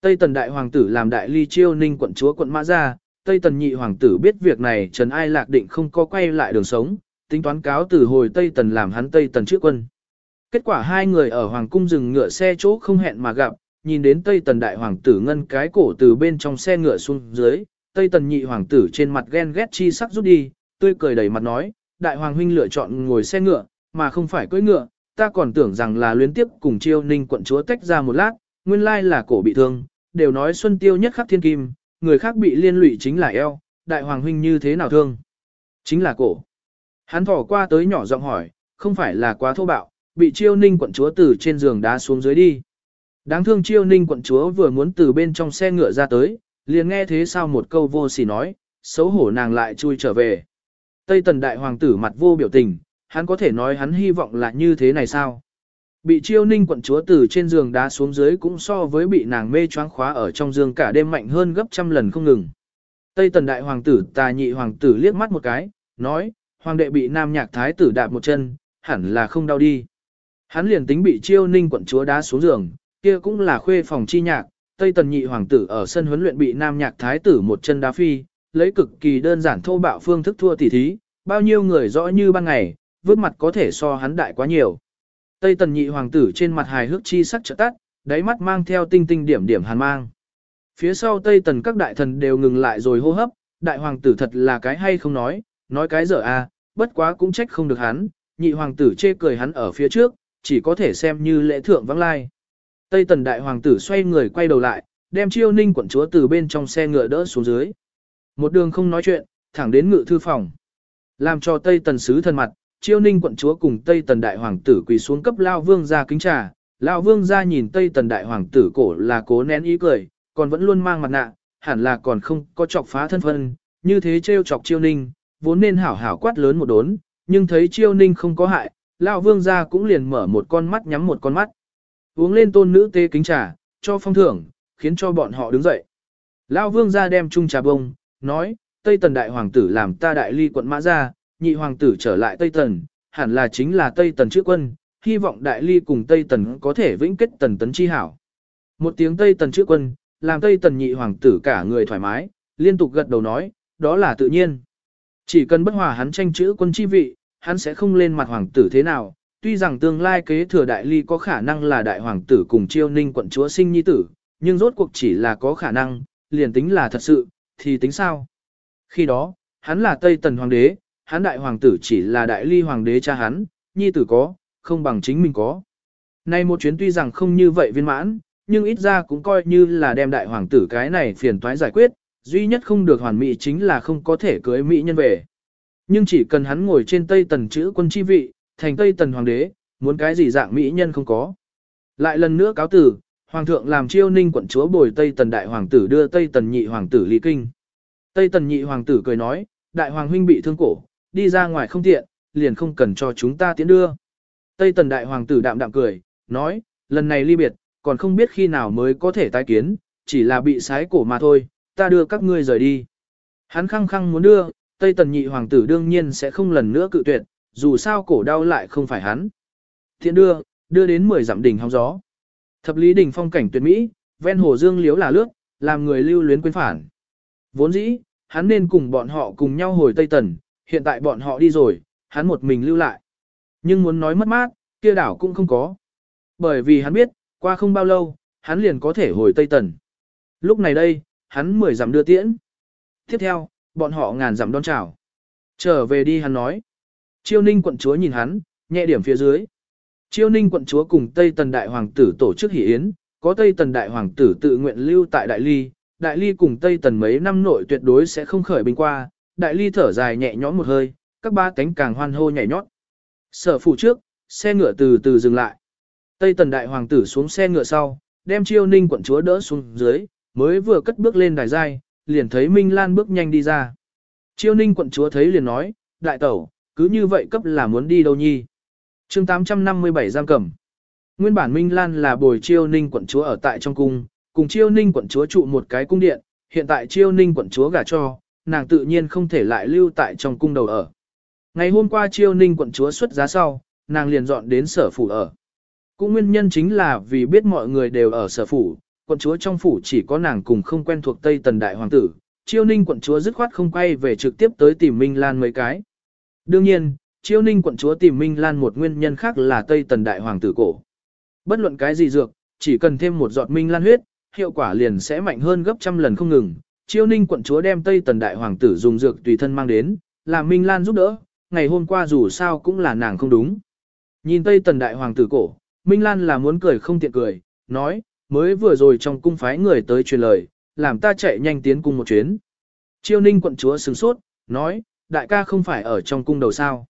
Tây Tần Đại Hoàng tử làm đại ly chiêu ninh quận chúa quận Mã Gia, Tây Tần nhị hoàng tử biết việc này Trần Ai Lạc định không có quay lại đường sống, tính toán cáo từ hồi Tây Tần làm hắn Tây Tần trước quân. Kết quả hai người ở hoàng cung dừng ngựa xe chỗ không hẹn mà gặp, nhìn đến Tây Tần đại hoàng tử ngân cái cổ từ bên trong xe ngựa xuống dưới, Tây Tần nhị hoàng tử trên mặt ghen ghét chi sắc rút đi, tươi cười đầy mặt nói, đại hoàng huynh lựa chọn ngồi xe ngựa, mà không phải cưỡi ngựa, ta còn tưởng rằng là luyến tiếp cùng chiêu ninh quận chúa tách ra một lát, nguyên lai là cổ bị thương, đều nói xuân tiêu nhất khắc thiên kim, người khác bị liên lụy chính là eo, đại hoàng huynh như thế nào thương? Chính là cổ. Hắn thỏ qua tới nhỏ giọng hỏi, không phải là quá thô bạo, bị chiêu ninh quận chúa từ trên giường đá xuống dưới đi. Đáng thương chiêu ninh quận chúa vừa muốn từ bên trong xe ngựa ra tới, liền nghe thế sao một câu vô sỉ nói, xấu hổ nàng lại chui trở về. Tây tần đại hoàng tử mặt vô biểu tình, hắn có thể nói hắn hy vọng là như thế này sao? Bị chiêu ninh quận chúa từ trên giường đá xuống dưới cũng so với bị nàng mê choáng khóa ở trong giường cả đêm mạnh hơn gấp trăm lần không ngừng. Tây tần đại hoàng tử tà nhị hoàng tử liếc mắt một cái, nói, hoàng đệ bị nam nhạc thái tử đạp một chân, hẳn là không đau đi. Hắn liền tính bị chiêu ninh quận chúa đá xuống giường, kia cũng là khuê phòng chi nhạc, Tây tần nhị hoàng tử ở sân huấn luyện bị nam nhạc thái tử một chân đá phi, lấy cực kỳ đơn giản thô bạo phương thức thua tỉ thí, bao nhiêu người rõ như ban ngày, vước mặt có thể so hắn đại quá nhiều. Tây tần nhị hoàng tử trên mặt hài hước chi sắc trợ tắt, đáy mắt mang theo tinh tinh điểm điểm hàn mang. Phía sau Tây tần các đại thần đều ngừng lại rồi hô hấp, đại hoàng tử thật là cái hay không nói, nói cái dở a, à, bất quá cũng trách không được hắn, nhị hoàng tử chê cười hắn ở phía trước, chỉ có thể xem như lễ thượng vắng lai. Tây tần đại hoàng tử xoay người quay đầu lại, đem chiêu ninh quận chúa từ bên trong xe ngựa đỡ xuống dưới. Một đường không nói chuyện, thẳng đến ngự thư phòng. Làm cho Tây tần sứ thân mặt, chiêu ninh quận chúa cùng Tây Tần Đại Hoàng tử quỳ xuống cấp Lao Vương ra kính trà. Lao Vương ra nhìn Tây Tần Đại Hoàng tử cổ là cố nén ý cười, còn vẫn luôn mang mặt nạ, hẳn là còn không có chọc phá thân phân, như thế trêu chọc chiêu ninh, vốn nên hảo hảo quát lớn một đốn, nhưng thấy chiêu ninh không có hại, Lao Vương ra cũng liền mở một con mắt nhắm một con mắt. Uống lên tôn nữ tê kính trà, cho phong thưởng, khiến cho bọn họ đứng dậy. Lao Vương ra đem chung trà bông, nói, Tây Tần Đại Hoàng tử làm ta đại ly quận mã ra, nhị hoàng tử trở lại Tây Tần, hẳn là chính là Tây Tần chữ quân, hy vọng đại ly cùng Tây Tần có thể vĩnh kết tần tấn chi hảo. Một tiếng Tây Tần chữ quân, làm Tây Tần nhị hoàng tử cả người thoải mái, liên tục gật đầu nói, đó là tự nhiên. Chỉ cần bất hòa hắn tranh chữ quân chi vị, hắn sẽ không lên mặt hoàng tử thế nào, tuy rằng tương lai kế thừa đại ly có khả năng là đại hoàng tử cùng chiêu ninh quận chúa sinh nhi tử, nhưng rốt cuộc chỉ là có khả năng, liền tính là thật sự, thì tính sao? Khi đó, hắn là Tây Tần hoàng đế, hắn đại hoàng tử chỉ là đại ly hoàng đế cha hắn, nhi tử có, không bằng chính mình có. Nay một chuyến tuy rằng không như vậy viên mãn, nhưng ít ra cũng coi như là đem đại hoàng tử cái này phiền toái giải quyết, duy nhất không được hoàn mỹ chính là không có thể cưới mỹ nhân về. Nhưng chỉ cần hắn ngồi trên Tây Tần chữ quân chi vị, thành Tây Tần hoàng đế, muốn cái gì dạng mỹ nhân không có. Lại lần nữa cáo tử, hoàng thượng làm chiêu ninh quận chúa bồi Tây Tần đại hoàng tử đưa Tây Tần nhị hoàng tử ly kinh. Tây Tần nhị hoàng tử cười nói, đại hoàng huynh bị thương cổ, đi ra ngoài không tiện, liền không cần cho chúng ta tiến đưa. Tây tần đại hoàng tử đạm đạm cười, nói, lần này ly biệt, còn không biết khi nào mới có thể tái kiến, chỉ là bị sái cổ mà thôi, ta đưa các ngươi rời đi. Hắn khăng khăng muốn đưa, Tây tần nhị hoàng tử đương nhiên sẽ không lần nữa cự tuyệt, dù sao cổ đau lại không phải hắn. Thiện đưa, đưa đến 10 dặm đỉnh hóng gió. Thập lý đỉnh phong cảnh tuyệt mỹ, ven hồ dương liếu là lướt, làm người lưu luyến quên phản. Vốn dĩ, hắn nên cùng bọn họ cùng nhau hồi Tây Tần, hiện tại bọn họ đi rồi, hắn một mình lưu lại. Nhưng muốn nói mất mát, kia đảo cũng không có. Bởi vì hắn biết, qua không bao lâu, hắn liền có thể hồi Tây Tần. Lúc này đây, hắn mười dặm đưa tiễn. Tiếp theo, bọn họ ngàn dặm đón chào. Trở về đi hắn nói. Chiêu ninh quận chúa nhìn hắn, nhẹ điểm phía dưới. Chiêu ninh quận chúa cùng Tây Tần Đại Hoàng tử tổ chức hỷ yến, có Tây Tần Đại Hoàng tử tự nguyện lưu tại Đại Ly. Đại Ly cùng Tây Tần mấy năm nội tuyệt đối sẽ không khởi binh qua, đại ly thở dài nhẹ nhõm một hơi, các ba cánh càng hoan hô nhảy nhót. Sở phủ trước, xe ngựa từ từ dừng lại. Tây tần đại hoàng tử xuống xe ngựa sau, đem chiêu ninh quận chúa đỡ xuống dưới, mới vừa cất bước lên đài giai, liền thấy Minh Lan bước nhanh đi ra. Chiêu ninh quận chúa thấy liền nói, đại tẩu, cứ như vậy cấp là muốn đi đâu nhi chương 857 giam cầm. Nguyên bản Minh Lan là bồi chiêu ninh quận chúa ở tại trong cung, cùng chiêu ninh quận chúa trụ một cái cung điện, hiện tại chiêu ninh quận chúa gả cho, nàng tự nhiên không thể lại lưu tại trong cung đầu ở. Ngày hôm qua chiêu ninh quận chúa xuất giá sau, nàng liền dọn đến sở phủ ở. Cũng nguyên nhân chính là vì biết mọi người đều ở sở phủ, quận chúa trong phủ chỉ có nàng cùng không quen thuộc Tây Tần Đại Hoàng tử, chiêu ninh quận chúa dứt khoát không quay về trực tiếp tới tìm Minh Lan mấy cái. Đương nhiên, chiêu ninh quận chúa tìm Minh Lan một nguyên nhân khác là Tây Tần Đại Hoàng tử cổ. Bất luận cái gì dược, chỉ cần thêm một giọt Minh Lan huyết, hiệu quả liền sẽ mạnh hơn gấp trăm lần không ngừng. Chiêu ninh quận chúa đem Tây Tần Đại Hoàng tử dùng dược tùy thân mang đến, làm Minh Lan giúp đỡ, ngày hôm qua dù sao cũng là nàng không đúng. Nhìn Tây Tần Đại Hoàng tử cổ, Minh Lan là muốn cười không tiện cười, nói, mới vừa rồi trong cung phái người tới truyền lời, làm ta chạy nhanh tiến cung một chuyến. Chiêu ninh quận chúa sừng sốt, nói, đại ca không phải ở trong cung đầu sao.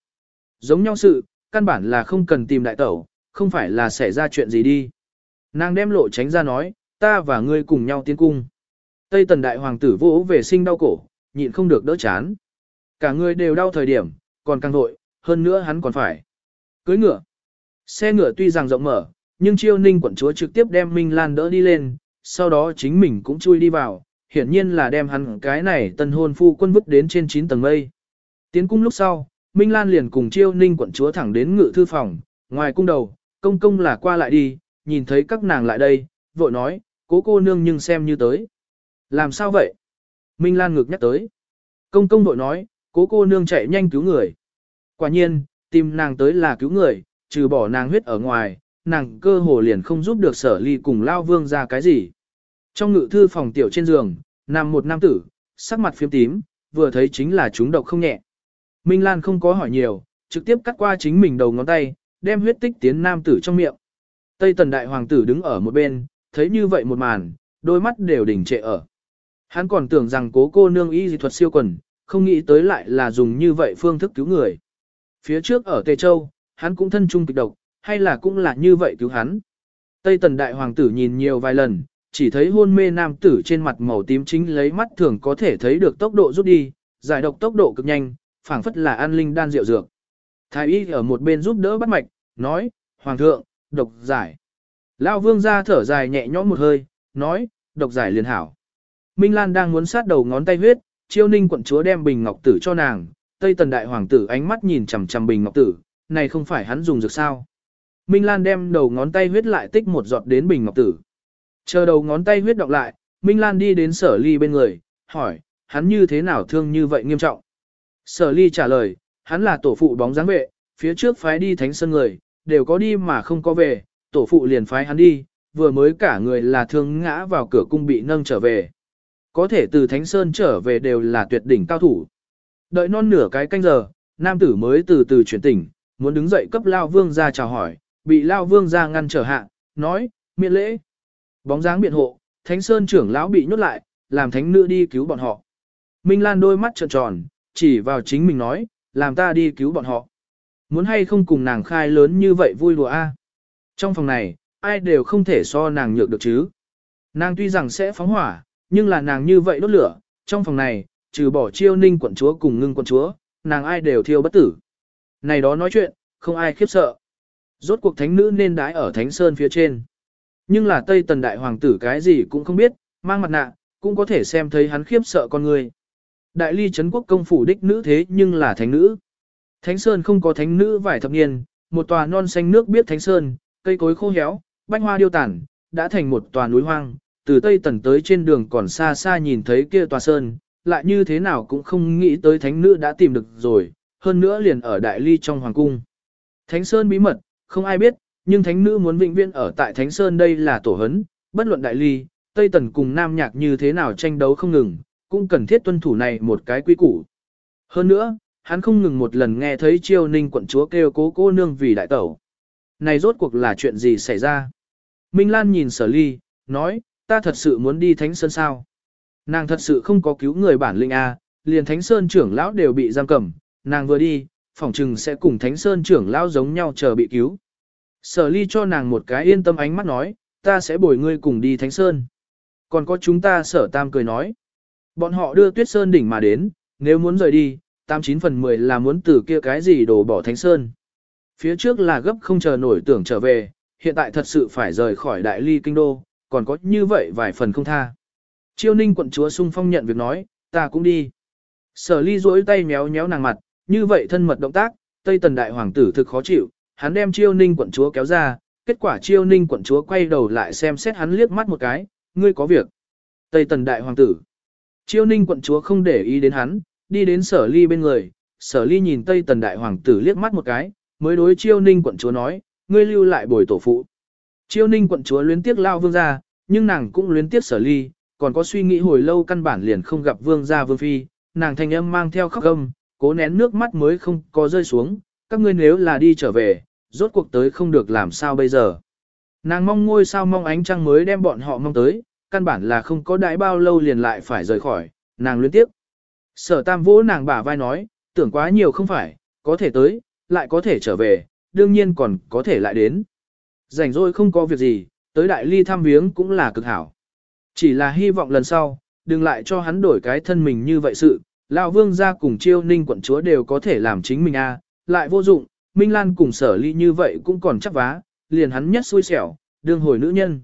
Giống nhau sự, căn bản là không cần tìm đại tẩu, không phải là xảy ra chuyện gì đi. Nàng đem lộ tránh ra nói, ta và ngươi cùng nhau tiến cung. Tây tần đại hoàng tử vỗ về sinh đau cổ, nhịn không được đỡ chán. Cả người đều đau thời điểm, còn càng vội, hơn nữa hắn còn phải. Cưới ngựa. Xe ngựa tuy rằng rộng mở, nhưng chiêu ninh quận chúa trực tiếp đem Minh Lan đỡ đi lên, sau đó chính mình cũng chui đi vào, hiển nhiên là đem hắn cái này tân hôn phu quân vứt đến trên 9 tầng mây. Tiến cung lúc sau, Minh Lan liền cùng chiêu ninh quận chúa thẳng đến ngự thư phòng, ngoài cung đầu, công công là qua lại đi, nhìn thấy các nàng lại đây, vội nói, cố cô nương nhưng xem như tới. Làm sao vậy? Minh Lan ngược nhắc tới. Công công vội nói, cố cô nương chạy nhanh cứu người. Quả nhiên, tìm nàng tới là cứu người, trừ bỏ nàng huyết ở ngoài, nàng cơ hồ liền không giúp được sở ly cùng lao vương ra cái gì. Trong ngự thư phòng tiểu trên giường, nằm một nam tử, sắc mặt phiếm tím, vừa thấy chính là chúng độc không nhẹ. Minh Lan không có hỏi nhiều, trực tiếp cắt qua chính mình đầu ngón tay, đem huyết tích tiến nam tử trong miệng. Tây tần đại hoàng tử đứng ở một bên, thấy như vậy một màn, đôi mắt đều đỉnh trệ ở. Hắn còn tưởng rằng cố cô nương y dị thuật siêu quần, không nghĩ tới lại là dùng như vậy phương thức cứu người. Phía trước ở Tề Châu, hắn cũng thân trung kịch độc, hay là cũng là như vậy cứu hắn. Tây tần đại hoàng tử nhìn nhiều vài lần, chỉ thấy hôn mê nam tử trên mặt màu tím chính lấy mắt thường có thể thấy được tốc độ rút đi, giải độc tốc độ cực nhanh, phảng phất là an linh đan rượu dược. Thái y ở một bên giúp đỡ bắt mạch, nói, Hoàng thượng, độc giải. Lao vương ra thở dài nhẹ nhõm một hơi, nói, độc giải liền hảo. Minh Lan đang muốn sát đầu ngón tay huyết, chiêu ninh quận chúa đem bình ngọc tử cho nàng, Tây Tần Đại Hoàng tử ánh mắt nhìn chằm chằm bình ngọc tử, này không phải hắn dùng dược sao. Minh Lan đem đầu ngón tay huyết lại tích một giọt đến bình ngọc tử. Chờ đầu ngón tay huyết đọc lại, Minh Lan đi đến sở ly bên người, hỏi, hắn như thế nào thương như vậy nghiêm trọng. Sở ly trả lời, hắn là tổ phụ bóng dáng vệ, phía trước phái đi thánh sân người, đều có đi mà không có về, tổ phụ liền phái hắn đi, vừa mới cả người là thương ngã vào cửa cung bị nâng trở về. Có thể từ thánh sơn trở về đều là tuyệt đỉnh cao thủ. Đợi non nửa cái canh giờ, nam tử mới từ từ chuyển tỉnh, muốn đứng dậy cấp Lao Vương ra chào hỏi, bị Lao Vương ra ngăn trở hạ, nói, miễn lễ. Bóng dáng biện hộ, Thánh Sơn trưởng lão bị nhốt lại, làm thánh nữ đi cứu bọn họ. Minh Lan đôi mắt trợn tròn, chỉ vào chính mình nói, làm ta đi cứu bọn họ. Muốn hay không cùng nàng khai lớn như vậy vui đùa a. Trong phòng này, ai đều không thể so nàng nhược được chứ. Nàng tuy rằng sẽ phóng hỏa, nhưng là nàng như vậy đốt lửa, trong phòng này, trừ bỏ chiêu ninh quận chúa cùng ngưng quận chúa, nàng ai đều thiêu bất tử. Này đó nói chuyện, không ai khiếp sợ. Rốt cuộc thánh nữ nên đái ở thánh sơn phía trên. Nhưng là Tây Tần Đại Hoàng tử cái gì cũng không biết, mang mặt nạ, cũng có thể xem thấy hắn khiếp sợ con người. Đại ly Trấn quốc công phủ đích nữ thế nhưng là thánh nữ. Thánh Sơn không có thánh nữ vài thập niên, một tòa non xanh nước biết Thánh Sơn, cây cối khô héo, bách hoa điêu tản, đã thành một tòa núi hoang, từ Tây Tần tới trên đường còn xa xa nhìn thấy kia tòa Sơn, lại như thế nào cũng không nghĩ tới thánh nữ đã tìm được rồi, hơn nữa liền ở Đại ly trong Hoàng cung. Thánh Sơn bí mật, không ai biết, nhưng thánh nữ muốn vĩnh viễn ở tại Thánh Sơn đây là tổ hấn, bất luận đại ly, Tây Tần cùng Nam Nhạc như thế nào tranh đấu không ngừng, cũng cần thiết tuân thủ này một cái quy củ. Hơn nữa, hắn không ngừng một lần nghe thấy triều ninh quận chúa kêu cố cô nương vì đại tẩu. Này rốt cuộc là chuyện gì xảy ra? Minh Lan nhìn sở ly, nói, ta thật sự muốn đi Thánh Sơn sao? Nàng thật sự không có cứu người bản linh A, liền Thánh Sơn trưởng lão đều bị giam cầm, nàng vừa đi, phỏng chừng sẽ cùng Thánh Sơn trưởng lão giống nhau chờ bị cứu. Sở ly cho nàng một cái yên tâm ánh mắt nói, ta sẽ bồi ngươi cùng đi Thánh Sơn. Còn có chúng ta sở tam cười nói. Bọn họ đưa tuyết sơn đỉnh mà đến, nếu muốn rời đi, 89 phần 10 là muốn từ kia cái gì đổ bỏ Thánh Sơn. Phía trước là gấp không chờ nổi tưởng trở về, hiện tại thật sự phải rời khỏi đại ly kinh đô, còn có như vậy vài phần không tha. Chiêu ninh quận chúa sung phong nhận việc nói, ta cũng đi. Sở ly duỗi tay méo méo nàng mặt, như vậy thân mật động tác, Tây Tần Đại Hoàng tử thực khó chịu, hắn đem chiêu ninh quận chúa kéo ra, kết quả chiêu ninh quận chúa quay đầu lại xem xét hắn liếc mắt một cái, ngươi có việc. Tây tần đại hoàng tử. Chiêu ninh quận chúa không để ý đến hắn, đi đến sở ly bên người, sở ly nhìn Tây Tần Đại Hoàng tử liếc mắt một cái, mới đối chiêu ninh quận chúa nói, ngươi lưu lại bồi tổ phụ. Chiêu ninh quận chúa luyến tiếc lao vương gia, nhưng nàng cũng luyến tiếc sở ly, còn có suy nghĩ hồi lâu căn bản liền không gặp vương gia vương phi, nàng thanh âm mang theo khóc gâm, cố nén nước mắt mới không có rơi xuống, các ngươi nếu là đi trở về, rốt cuộc tới không được làm sao bây giờ. Nàng mong ngôi sao mong ánh trăng mới đem bọn họ mong tới, căn bản là không có đãi bao lâu liền lại phải rời khỏi, nàng luyến tiếp. Sở tam vỗ nàng bả vai nói, tưởng quá nhiều không phải, có thể tới, lại có thể trở về, đương nhiên còn có thể lại đến. Rảnh rỗi không có việc gì, tới đại ly thăm viếng cũng là cực hảo. Chỉ là hy vọng lần sau, đừng lại cho hắn đổi cái thân mình như vậy sự, lão vương gia cùng chiêu ninh quận chúa đều có thể làm chính mình a, lại vô dụng, Minh Lan cùng sở ly như vậy cũng còn chắc vá, liền hắn nhất xui xẻo, đương hồi nữ nhân.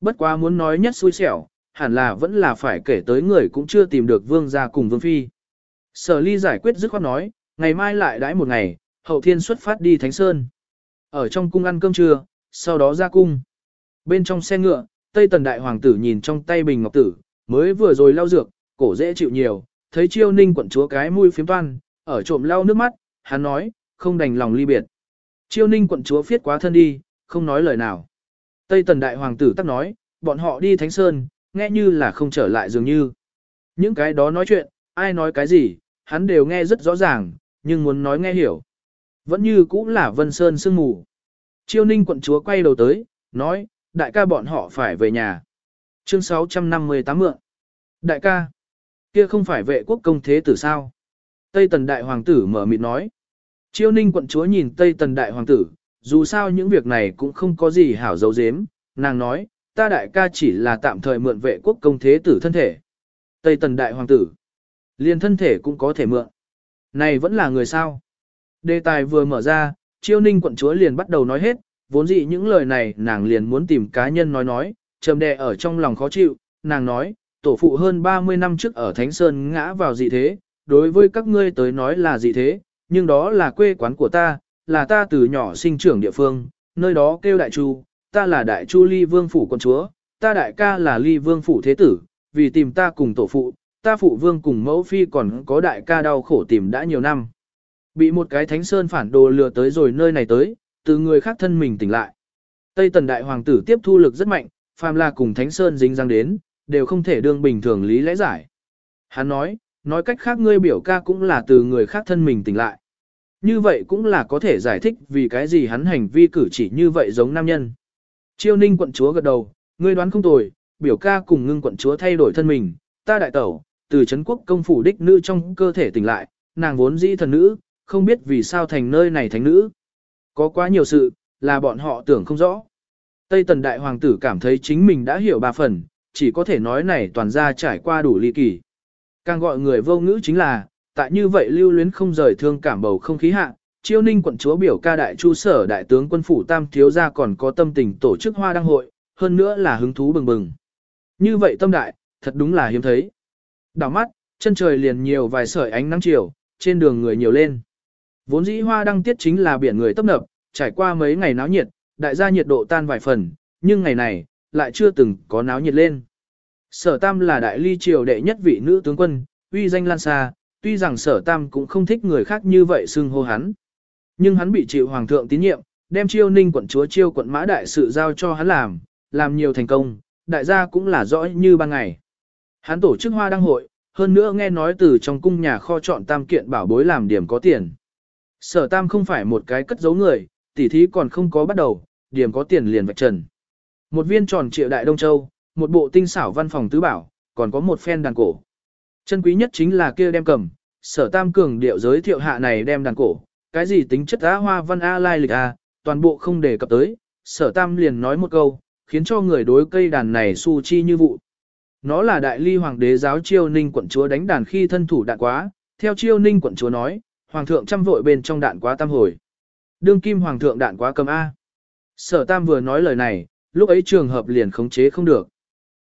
Bất quá muốn nói nhất xui xẻo, hẳn là vẫn là phải kể tới người cũng chưa tìm được vương gia cùng vương phi. Sở ly giải quyết dứt khoát nói, ngày mai lại đãi một ngày, hậu thiên xuất phát đi Thánh Sơn. Ở trong cung ăn cơm trưa, sau đó ra cung. Bên trong xe ngựa, Tây Tần Đại Hoàng tử nhìn trong tay bình ngọc tử, mới vừa rồi lau dược, cổ dễ chịu nhiều, thấy chiêu ninh quận chúa cái mũi phiếm toan, ở trộm lau nước mắt, hắn nói, không đành lòng ly biệt. Chiêu ninh quận chúa phiết quá thân đi, không nói lời nào. Tây Tần Đại Hoàng tử tắc nói, bọn họ đi Thánh Sơn, nghe như là không trở lại dường như. Những cái đó nói chuyện, ai nói cái gì, hắn đều nghe rất rõ ràng, nhưng muốn nói nghe hiểu. Vẫn như cũng là Vân Sơn sương mù. Chiêu ninh quận chúa quay đầu tới, nói, đại ca bọn họ phải về nhà. Chương 658 mượn. Đại ca, kia không phải vệ quốc công thế tử sao? Tây Tần Đại Hoàng tử mở mịt nói. Chiêu ninh quận chúa nhìn Tây Tần Đại Hoàng tử, dù sao những việc này cũng không có gì hảo dấu dếm, nàng nói, ta đại ca chỉ là tạm thời mượn vệ quốc công thế tử thân thể. Tây Tần Đại Hoàng tử, liền thân thể cũng có thể mượn. Này vẫn là người sao? Đề tài vừa mở ra, chiêu ninh quận chúa liền bắt đầu nói hết, vốn dĩ những lời này nàng liền muốn tìm cá nhân nói nói, trầm đè ở trong lòng khó chịu, nàng nói, tổ phụ hơn 30 năm trước ở Thánh Sơn ngã vào dị thế, đối với các ngươi tới nói là dị thế, nhưng đó là quê quán của ta, là ta từ nhỏ sinh trưởng địa phương, nơi đó kêu đại chu, ta là đại chu ly vương phủ con chúa, ta đại ca là ly vương phủ thế tử, vì tìm ta cùng tổ phụ, ta phụ vương cùng mẫu phi còn có đại ca đau khổ tìm đã nhiều năm. Bị một cái thánh sơn phản đồ lừa tới rồi nơi này tới, từ người khác thân mình tỉnh lại. Tây tần đại hoàng tử tiếp thu lực rất mạnh, phàm là cùng thánh sơn dính răng đến, đều không thể đương bình thường lý lẽ giải. Hắn nói, nói cách khác ngươi biểu ca cũng là từ người khác thân mình tỉnh lại. Như vậy cũng là có thể giải thích vì cái gì hắn hành vi cử chỉ như vậy giống nam nhân. Chiêu ninh quận chúa gật đầu, ngươi đoán không tồi, biểu ca cùng ngưng quận chúa thay đổi thân mình, ta đại tẩu, từ Trấn quốc công phủ đích nữ trong cơ thể tỉnh lại, nàng vốn dĩ thần nữ, không biết vì sao thành nơi này thánh nữ. Có quá nhiều sự, là bọn họ tưởng không rõ. Tây tần đại hoàng tử cảm thấy chính mình đã hiểu ba phần, chỉ có thể nói này toàn ra trải qua đủ ly kỳ. Càng gọi người vô ngữ chính là, tại như vậy lưu luyến không rời thương cảm bầu không khí hạ, chiêu ninh quận chúa biểu ca đại chu sở đại tướng quân phủ tam thiếu gia còn có tâm tình tổ chức hoa đăng hội, hơn nữa là hứng thú bừng bừng. Như vậy tâm đại, thật đúng là hiếm thấy. Đảo mắt, chân trời liền nhiều vài sợi ánh nắng chiều, trên đường người nhiều lên. Vốn dĩ hoa đăng tiết chính là biển người tấp nập, trải qua mấy ngày náo nhiệt, đại gia nhiệt độ tan vài phần, nhưng ngày này, lại chưa từng có náo nhiệt lên. Sở Tam là đại ly triều đệ nhất vị nữ tướng quân, uy danh lan xa, tuy rằng sở Tam cũng không thích người khác như vậy xưng hô hắn. Nhưng hắn bị chịu hoàng thượng tín nhiệm, đem chiêu ninh quận chúa chiêu quận mã đại sự giao cho hắn làm, làm nhiều thành công, đại gia cũng là rõ như ban ngày. Hắn tổ chức hoa đăng hội, hơn nữa nghe nói từ trong cung nhà kho chọn tam kiện bảo bối làm điểm có tiền. Sở tam không phải một cái cất giấu người, tỉ thí còn không có bắt đầu, điểm có tiền liền vạch trần. Một viên tròn triệu đại Đông Châu, một bộ tinh xảo văn phòng tứ bảo, còn có một phen đàn cổ. Chân quý nhất chính là kia đem cầm, sở tam cường điệu giới thiệu hạ này đem đàn cổ, cái gì tính chất á hoa văn A lai lịch A, toàn bộ không đề cập tới, sở tam liền nói một câu, khiến cho người đối cây đàn này su chi như vụ. Nó là đại ly hoàng đế giáo chiêu ninh quận chúa đánh đàn khi thân thủ đạn quá, theo chiêu ninh quận chúa nói, hoàng thượng chăm vội bên trong đạn quá tam hồi. Đương kim hoàng thượng đạn quá cầm A. Sở tam vừa nói lời này, lúc ấy trường hợp liền khống chế không được.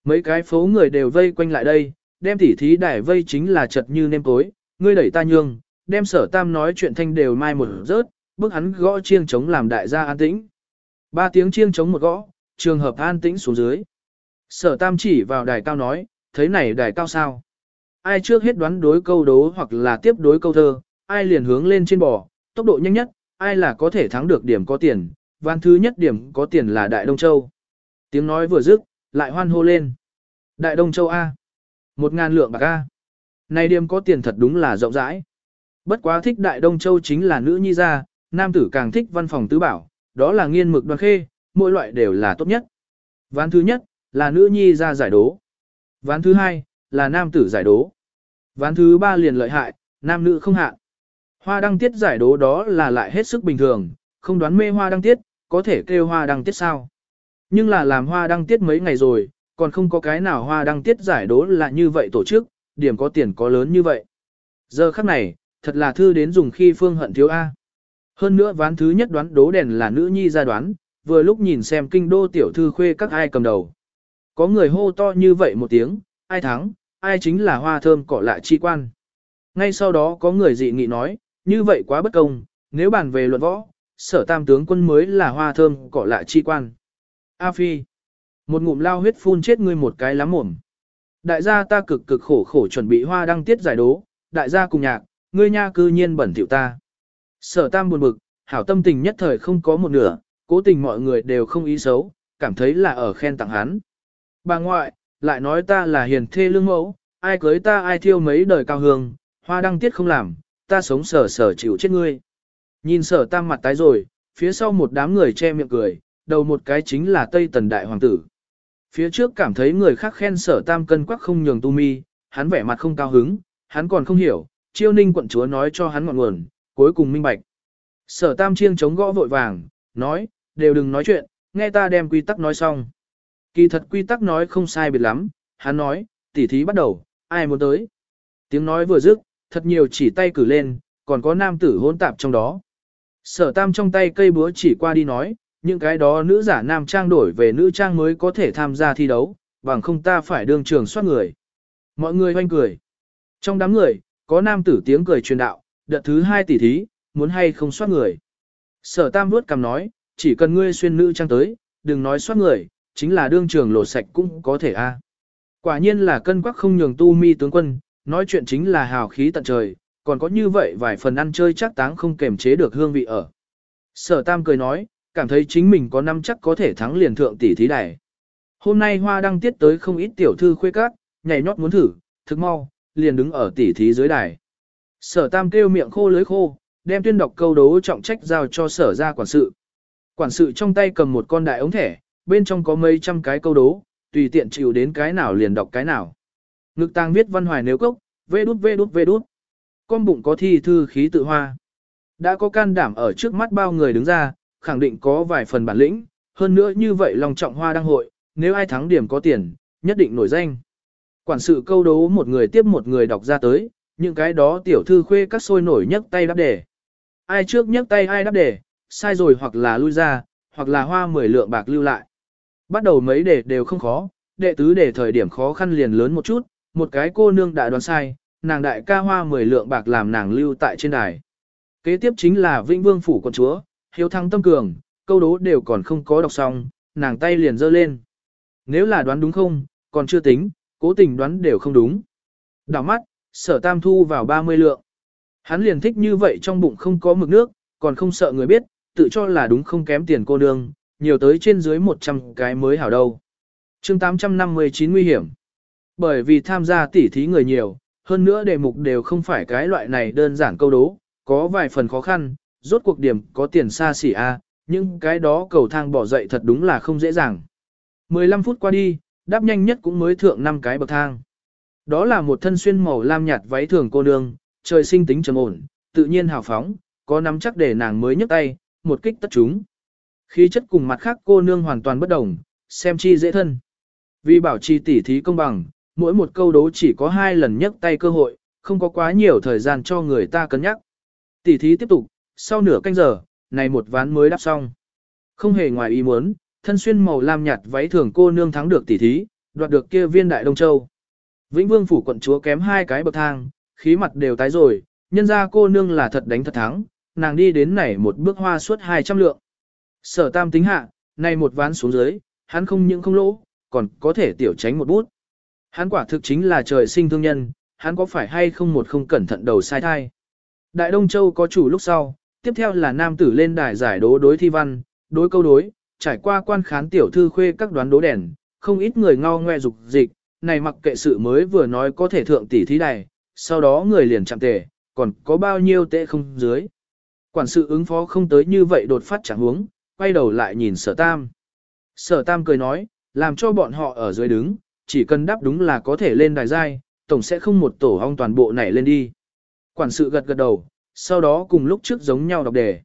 Mấy cái phố người đều vây quanh lại đây, đem tỉ thí đài vây chính là chật như nêm tối, ngươi đẩy ta nhường. đem sở tam nói chuyện thanh đều mai một rớt, bước hắn gõ chiêng chống làm đại gia an tĩnh. Ba tiếng chiêng chống một gõ, trường hợp an tĩnh xuống dưới. Sở tam chỉ vào đài cao nói, thấy này đài cao sao? ai trước hết đoán đối câu đố hoặc là tiếp đối câu thơ, ai liền hướng lên trên bò, tốc độ nhanh nhất, ai là có thể thắng được điểm có tiền, ván thứ nhất điểm có tiền là Đại Đông Châu. Tiếng nói vừa dứt, lại hoan hô lên. Đại Đông Châu A. Một ngàn lượng bạc ca. Này điểm có tiền thật đúng là rộng rãi. Bất quá thích Đại Đông Châu chính là nữ nhi gia, nam tử càng thích văn phòng tứ bảo, đó là nghiên mực đoan khê, mỗi loại đều là tốt nhất. Ván thứ nhất, là nữ nhi ra giải đố. Ván thứ hai, là nam tử giải đố. Ván thứ ba liền lợi hại, nam nữ không hạn. Hoa đăng tiết giải đố đó là lại hết sức bình thường, không đoán mê hoa đăng tiết, có thể kêu hoa đăng tiết sao. Nhưng là làm hoa đăng tiết mấy ngày rồi, còn không có cái nào hoa đăng tiết giải đố là như vậy tổ chức, điểm có tiền có lớn như vậy. Giờ khắc này, thật là thư đến dùng khi phương hận thiếu A. Hơn nữa ván thứ nhất đoán đố đèn là nữ nhi ra đoán, vừa lúc nhìn xem kinh đô tiểu thư khuê các ai cầm đầu. Có người hô to như vậy một tiếng, ai thắng, ai chính là hoa thơm cỏ lạ chi quan. Ngay sau đó có người dị nghị nói, như vậy quá bất công, nếu bàn về luận võ, sở tam tướng quân mới là hoa thơm cỏ lạ chi quan. A Phi, một ngụm lao huyết phun chết ngươi một cái lắm mồm. Đại gia ta cực cực khổ khổ chuẩn bị hoa đăng tiết giải đố, đại gia cùng nhạc, ngươi nha cư nhiên bẩn thỉu ta. Sở tam buồn bực, hảo tâm tình nhất thời không có một nửa, cố tình mọi người đều không ý xấu, cảm thấy là ở khen tặng hắn. Bà ngoại, lại nói ta là hiền thê lương mẫu, ai cưới ta ai thiêu mấy đời cao hương, hoa đăng tiết không làm, ta sống sở sở chịu chết ngươi. Nhìn sở tam mặt tái rồi, phía sau một đám người che miệng cười, đầu một cái chính là Tây Tần Đại Hoàng tử. Phía trước cảm thấy người khác khen sở tam cân quắc không nhường tu mi, hắn vẻ mặt không cao hứng, hắn còn không hiểu, chiêu ninh quận chúa nói cho hắn ngọn nguồn, cuối cùng minh bạch. Sở tam chiêng chống gõ vội vàng, nói, đều đừng nói chuyện, nghe ta đem quy tắc nói xong. Kỳ thật quy tắc nói không sai biệt lắm, hắn nói, tỉ thí bắt đầu, ai muốn tới. Tiếng nói vừa dứt, thật nhiều chỉ tay cử lên, còn có nam tử hỗn tạp trong đó. Sở tam trong tay cây búa chỉ qua đi nói, những cái đó nữ giả nam trang đổi về nữ trang mới có thể tham gia thi đấu, bằng không ta phải đương trường soát người. Mọi người hoanh cười. Trong đám người, có nam tử tiếng cười truyền đạo, đợt thứ hai tỷ thí, muốn hay không soát người. Sở tam vuốt cầm nói, chỉ cần ngươi xuyên nữ trang tới, đừng nói soát người, chính là đương trường lộ sạch cũng có thể a. Quả nhiên là cân quắc không nhường tu mi tướng quân, nói chuyện chính là hào khí tận trời, còn có như vậy vài phần ăn chơi chắc táng không kềm chế được hương vị ở. Sở Tam cười nói, cảm thấy chính mình có năm chắc có thể thắng liền thượng tỷ thí đài. Hôm nay hoa đăng tiết tới không ít tiểu thư khuê các, nhảy nhót muốn thử, thực mau, liền đứng ở tỷ thí dưới đài. Sở Tam kêu miệng khô lưới khô, đem tuyên đọc câu đấu trọng trách giao cho sở ra quản sự. Quản sự trong tay cầm một con đại ống thẻ, bên trong có mấy trăm cái câu đố, tùy tiện chịu đến cái nào liền đọc cái nào. Ngực tàng viết văn hoài nếu cốc, vê đút vê đút vê đút. Con bụng có thi thư khí tự hoa. Đã có can đảm ở trước mắt bao người đứng ra, khẳng định có vài phần bản lĩnh, hơn nữa như vậy lòng trọng hoa đăng hội, nếu ai thắng điểm có tiền, nhất định nổi danh. Quản sự câu đấu một người tiếp một người đọc ra tới, những cái đó tiểu thư khuê các sôi nổi nhấc tay đáp đề. Ai trước nhấc tay ai đáp đề, sai rồi hoặc là lui ra, hoặc là hoa mười lượng bạc lưu lại. Bắt đầu mấy đề đều không khó, đệ tứ đề thời điểm khó khăn liền lớn một chút, một cái cô nương đã đoán sai, nàng đại ca hoa 10 lượng bạc làm nàng lưu tại trên đài. Kế tiếp chính là Vĩnh Vương phủ con chúa, hiếu thắng tâm cường, câu đố đều còn không có đọc xong, nàng tay liền giơ lên. Nếu là đoán đúng không, còn chưa tính, cố tình đoán đều không đúng. Đảo mắt, sở tam thu vào 30 lượng. Hắn liền thích như vậy trong bụng không có mực nước, còn không sợ người biết, tự cho là đúng không kém tiền cô nương, nhiều tới trên dưới 100 cái mới hảo đâu. chương 859 nguy hiểm. Bởi vì tham gia tỉ thí người nhiều, hơn nữa đề mục đều không phải cái loại này đơn giản câu đố, có vài phần khó khăn, rốt cuộc điểm có tiền xa xỉ a, nhưng cái đó cầu thang bỏ dậy thật đúng là không dễ dàng. 15 phút qua đi, đáp nhanh nhất cũng mới thượng 5 cái bậc thang. Đó là một thân xuyên màu lam nhạt váy thường cô nương, trời sinh tính trầm ổn, tự nhiên hào phóng, có nắm chắc để nàng mới nhấc tay, một kích tất chúng. Khí chất cùng mặt khác cô nương hoàn toàn bất đồng, xem chi dễ thân. Vì bảo trì tỉ thí công bằng, mỗi một câu đố chỉ có hai lần nhấc tay cơ hội, không có quá nhiều thời gian cho người ta cân nhắc. Tỉ thí tiếp tục, sau nửa canh giờ, này một ván mới đáp xong. Không hề ngoài ý muốn, thân xuyên màu lam nhạt váy thường cô nương thắng được tỷ thí, đoạt được kia viên đại Đông Châu. Vĩnh Vương phủ quận chúa kém hai cái bậc thang, khí mặt đều tái rồi, nhân ra cô nương là thật đánh thật thắng, nàng đi đến này một bước hoa suốt 200 lượng. Sở tam tính hạ, này một ván xuống dưới, hắn không những không lỗ, còn có thể tiểu tránh một bút. Hắn quả thực chính là trời sinh thương nhân, hắn có phải hay không một không cẩn thận đầu sai thai. Đại Đông Châu có chủ lúc sau, tiếp theo là nam tử lên đài giải đố đối thi văn, đối câu đối, trải qua quan khán tiểu thư khuê các đoán đố đèn, không ít người ngao ngoe dục dịch, này mặc kệ sự mới vừa nói có thể thượng tỷ thí đài, sau đó người liền chạm tề, còn có bao nhiêu tệ không dưới. Quản sự ứng phó không tới như vậy đột phát chẳng huống, quay đầu lại nhìn sở tam. Sở tam cười nói, làm cho bọn họ ở dưới đứng, chỉ cần đáp đúng là có thể lên đài giai, tổng sẽ không một tổ hong toàn bộ nảy lên đi. Quản sự gật gật đầu, sau đó cùng lúc trước giống nhau đọc đề.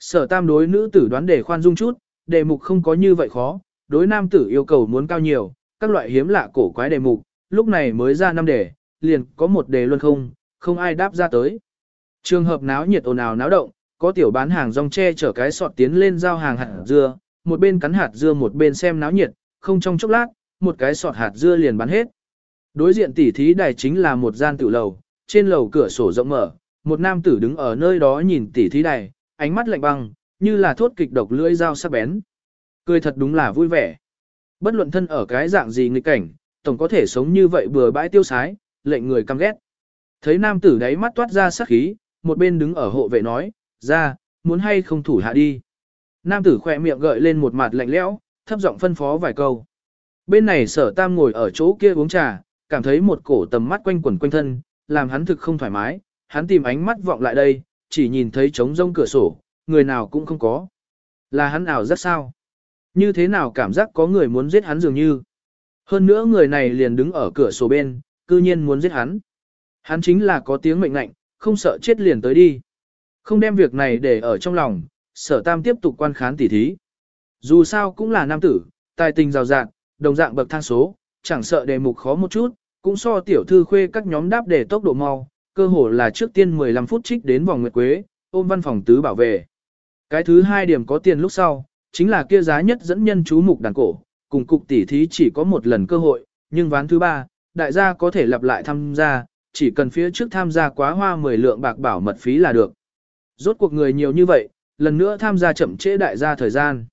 Sở tam đối nữ tử đoán đề khoan dung chút, đề mục không có như vậy khó, đối nam tử yêu cầu muốn cao nhiều, các loại hiếm lạ cổ quái đề mục, lúc này mới ra năm đề, liền có một đề luôn không, không ai đáp ra tới. Trường hợp náo nhiệt ồn ào náo động, có tiểu bán hàng rong che chở cái sọt tiến lên giao hàng hạt dưa, một bên cắn hạt dưa một bên xem náo nhiệt, không trong chốc lát, một cái sọt hạt dưa liền bán hết. Đối diện tỉ thí đài chính là một gian tiểu lầu, trên lầu cửa sổ rộng mở, một nam tử đứng ở nơi đó nhìn tỉ thí đài, ánh mắt lạnh băng, như là thốt kịch độc lưỡi dao sắc bén. Cười thật đúng là vui vẻ. Bất luận thân ở cái dạng gì nghịch cảnh, tổng có thể sống như vậy bừa bãi tiêu sái, lệnh người căm ghét. Thấy nam tử đáy mắt toát ra sắc khí, một bên đứng ở hộ vệ nói, ra, muốn hay không thủ hạ đi. Nam tử khỏe miệng gợi lên một mặt lạnh lẽo, thấp giọng phân phó vài câu. Bên này sở tam ngồi ở chỗ kia uống trà, cảm thấy một cổ tầm mắt quanh quẩn quanh thân, làm hắn thực không thoải mái, hắn tìm ánh mắt vọng lại đây, chỉ nhìn thấy trống rông cửa sổ, người nào cũng không có. Là hắn ảo rất sao? Như thế nào cảm giác có người muốn giết hắn dường như? Hơn nữa người này liền đứng ở cửa sổ bên, cư nhiên muốn giết hắn. Hắn chính là có tiếng mệnh lệnh, không sợ chết liền tới đi. Không đem việc này để ở trong lòng, sở tam tiếp tục quan khán tỉ thí. Dù sao cũng là nam tử, tài tình rào rạng, đồng dạng bậc thang số, chẳng sợ đề mục khó một chút, cũng so tiểu thư khuê các nhóm đáp để tốc độ mau, cơ hồ là trước tiên 15 phút trích đến vòng nguyệt quế, ôm văn phòng tứ bảo vệ. Cái thứ hai điểm có tiền lúc sau, chính là kia giá nhất dẫn nhân chú mục đàn cổ, cùng cục tỉ thí chỉ có một lần cơ hội, nhưng ván thứ ba, đại gia có thể lặp lại tham gia, chỉ cần phía trước tham gia quá hoa 10 lượng bạc bảo mật phí là được. Rốt cuộc người nhiều như vậy, lần nữa tham gia chậm trễ đại gia thời gian.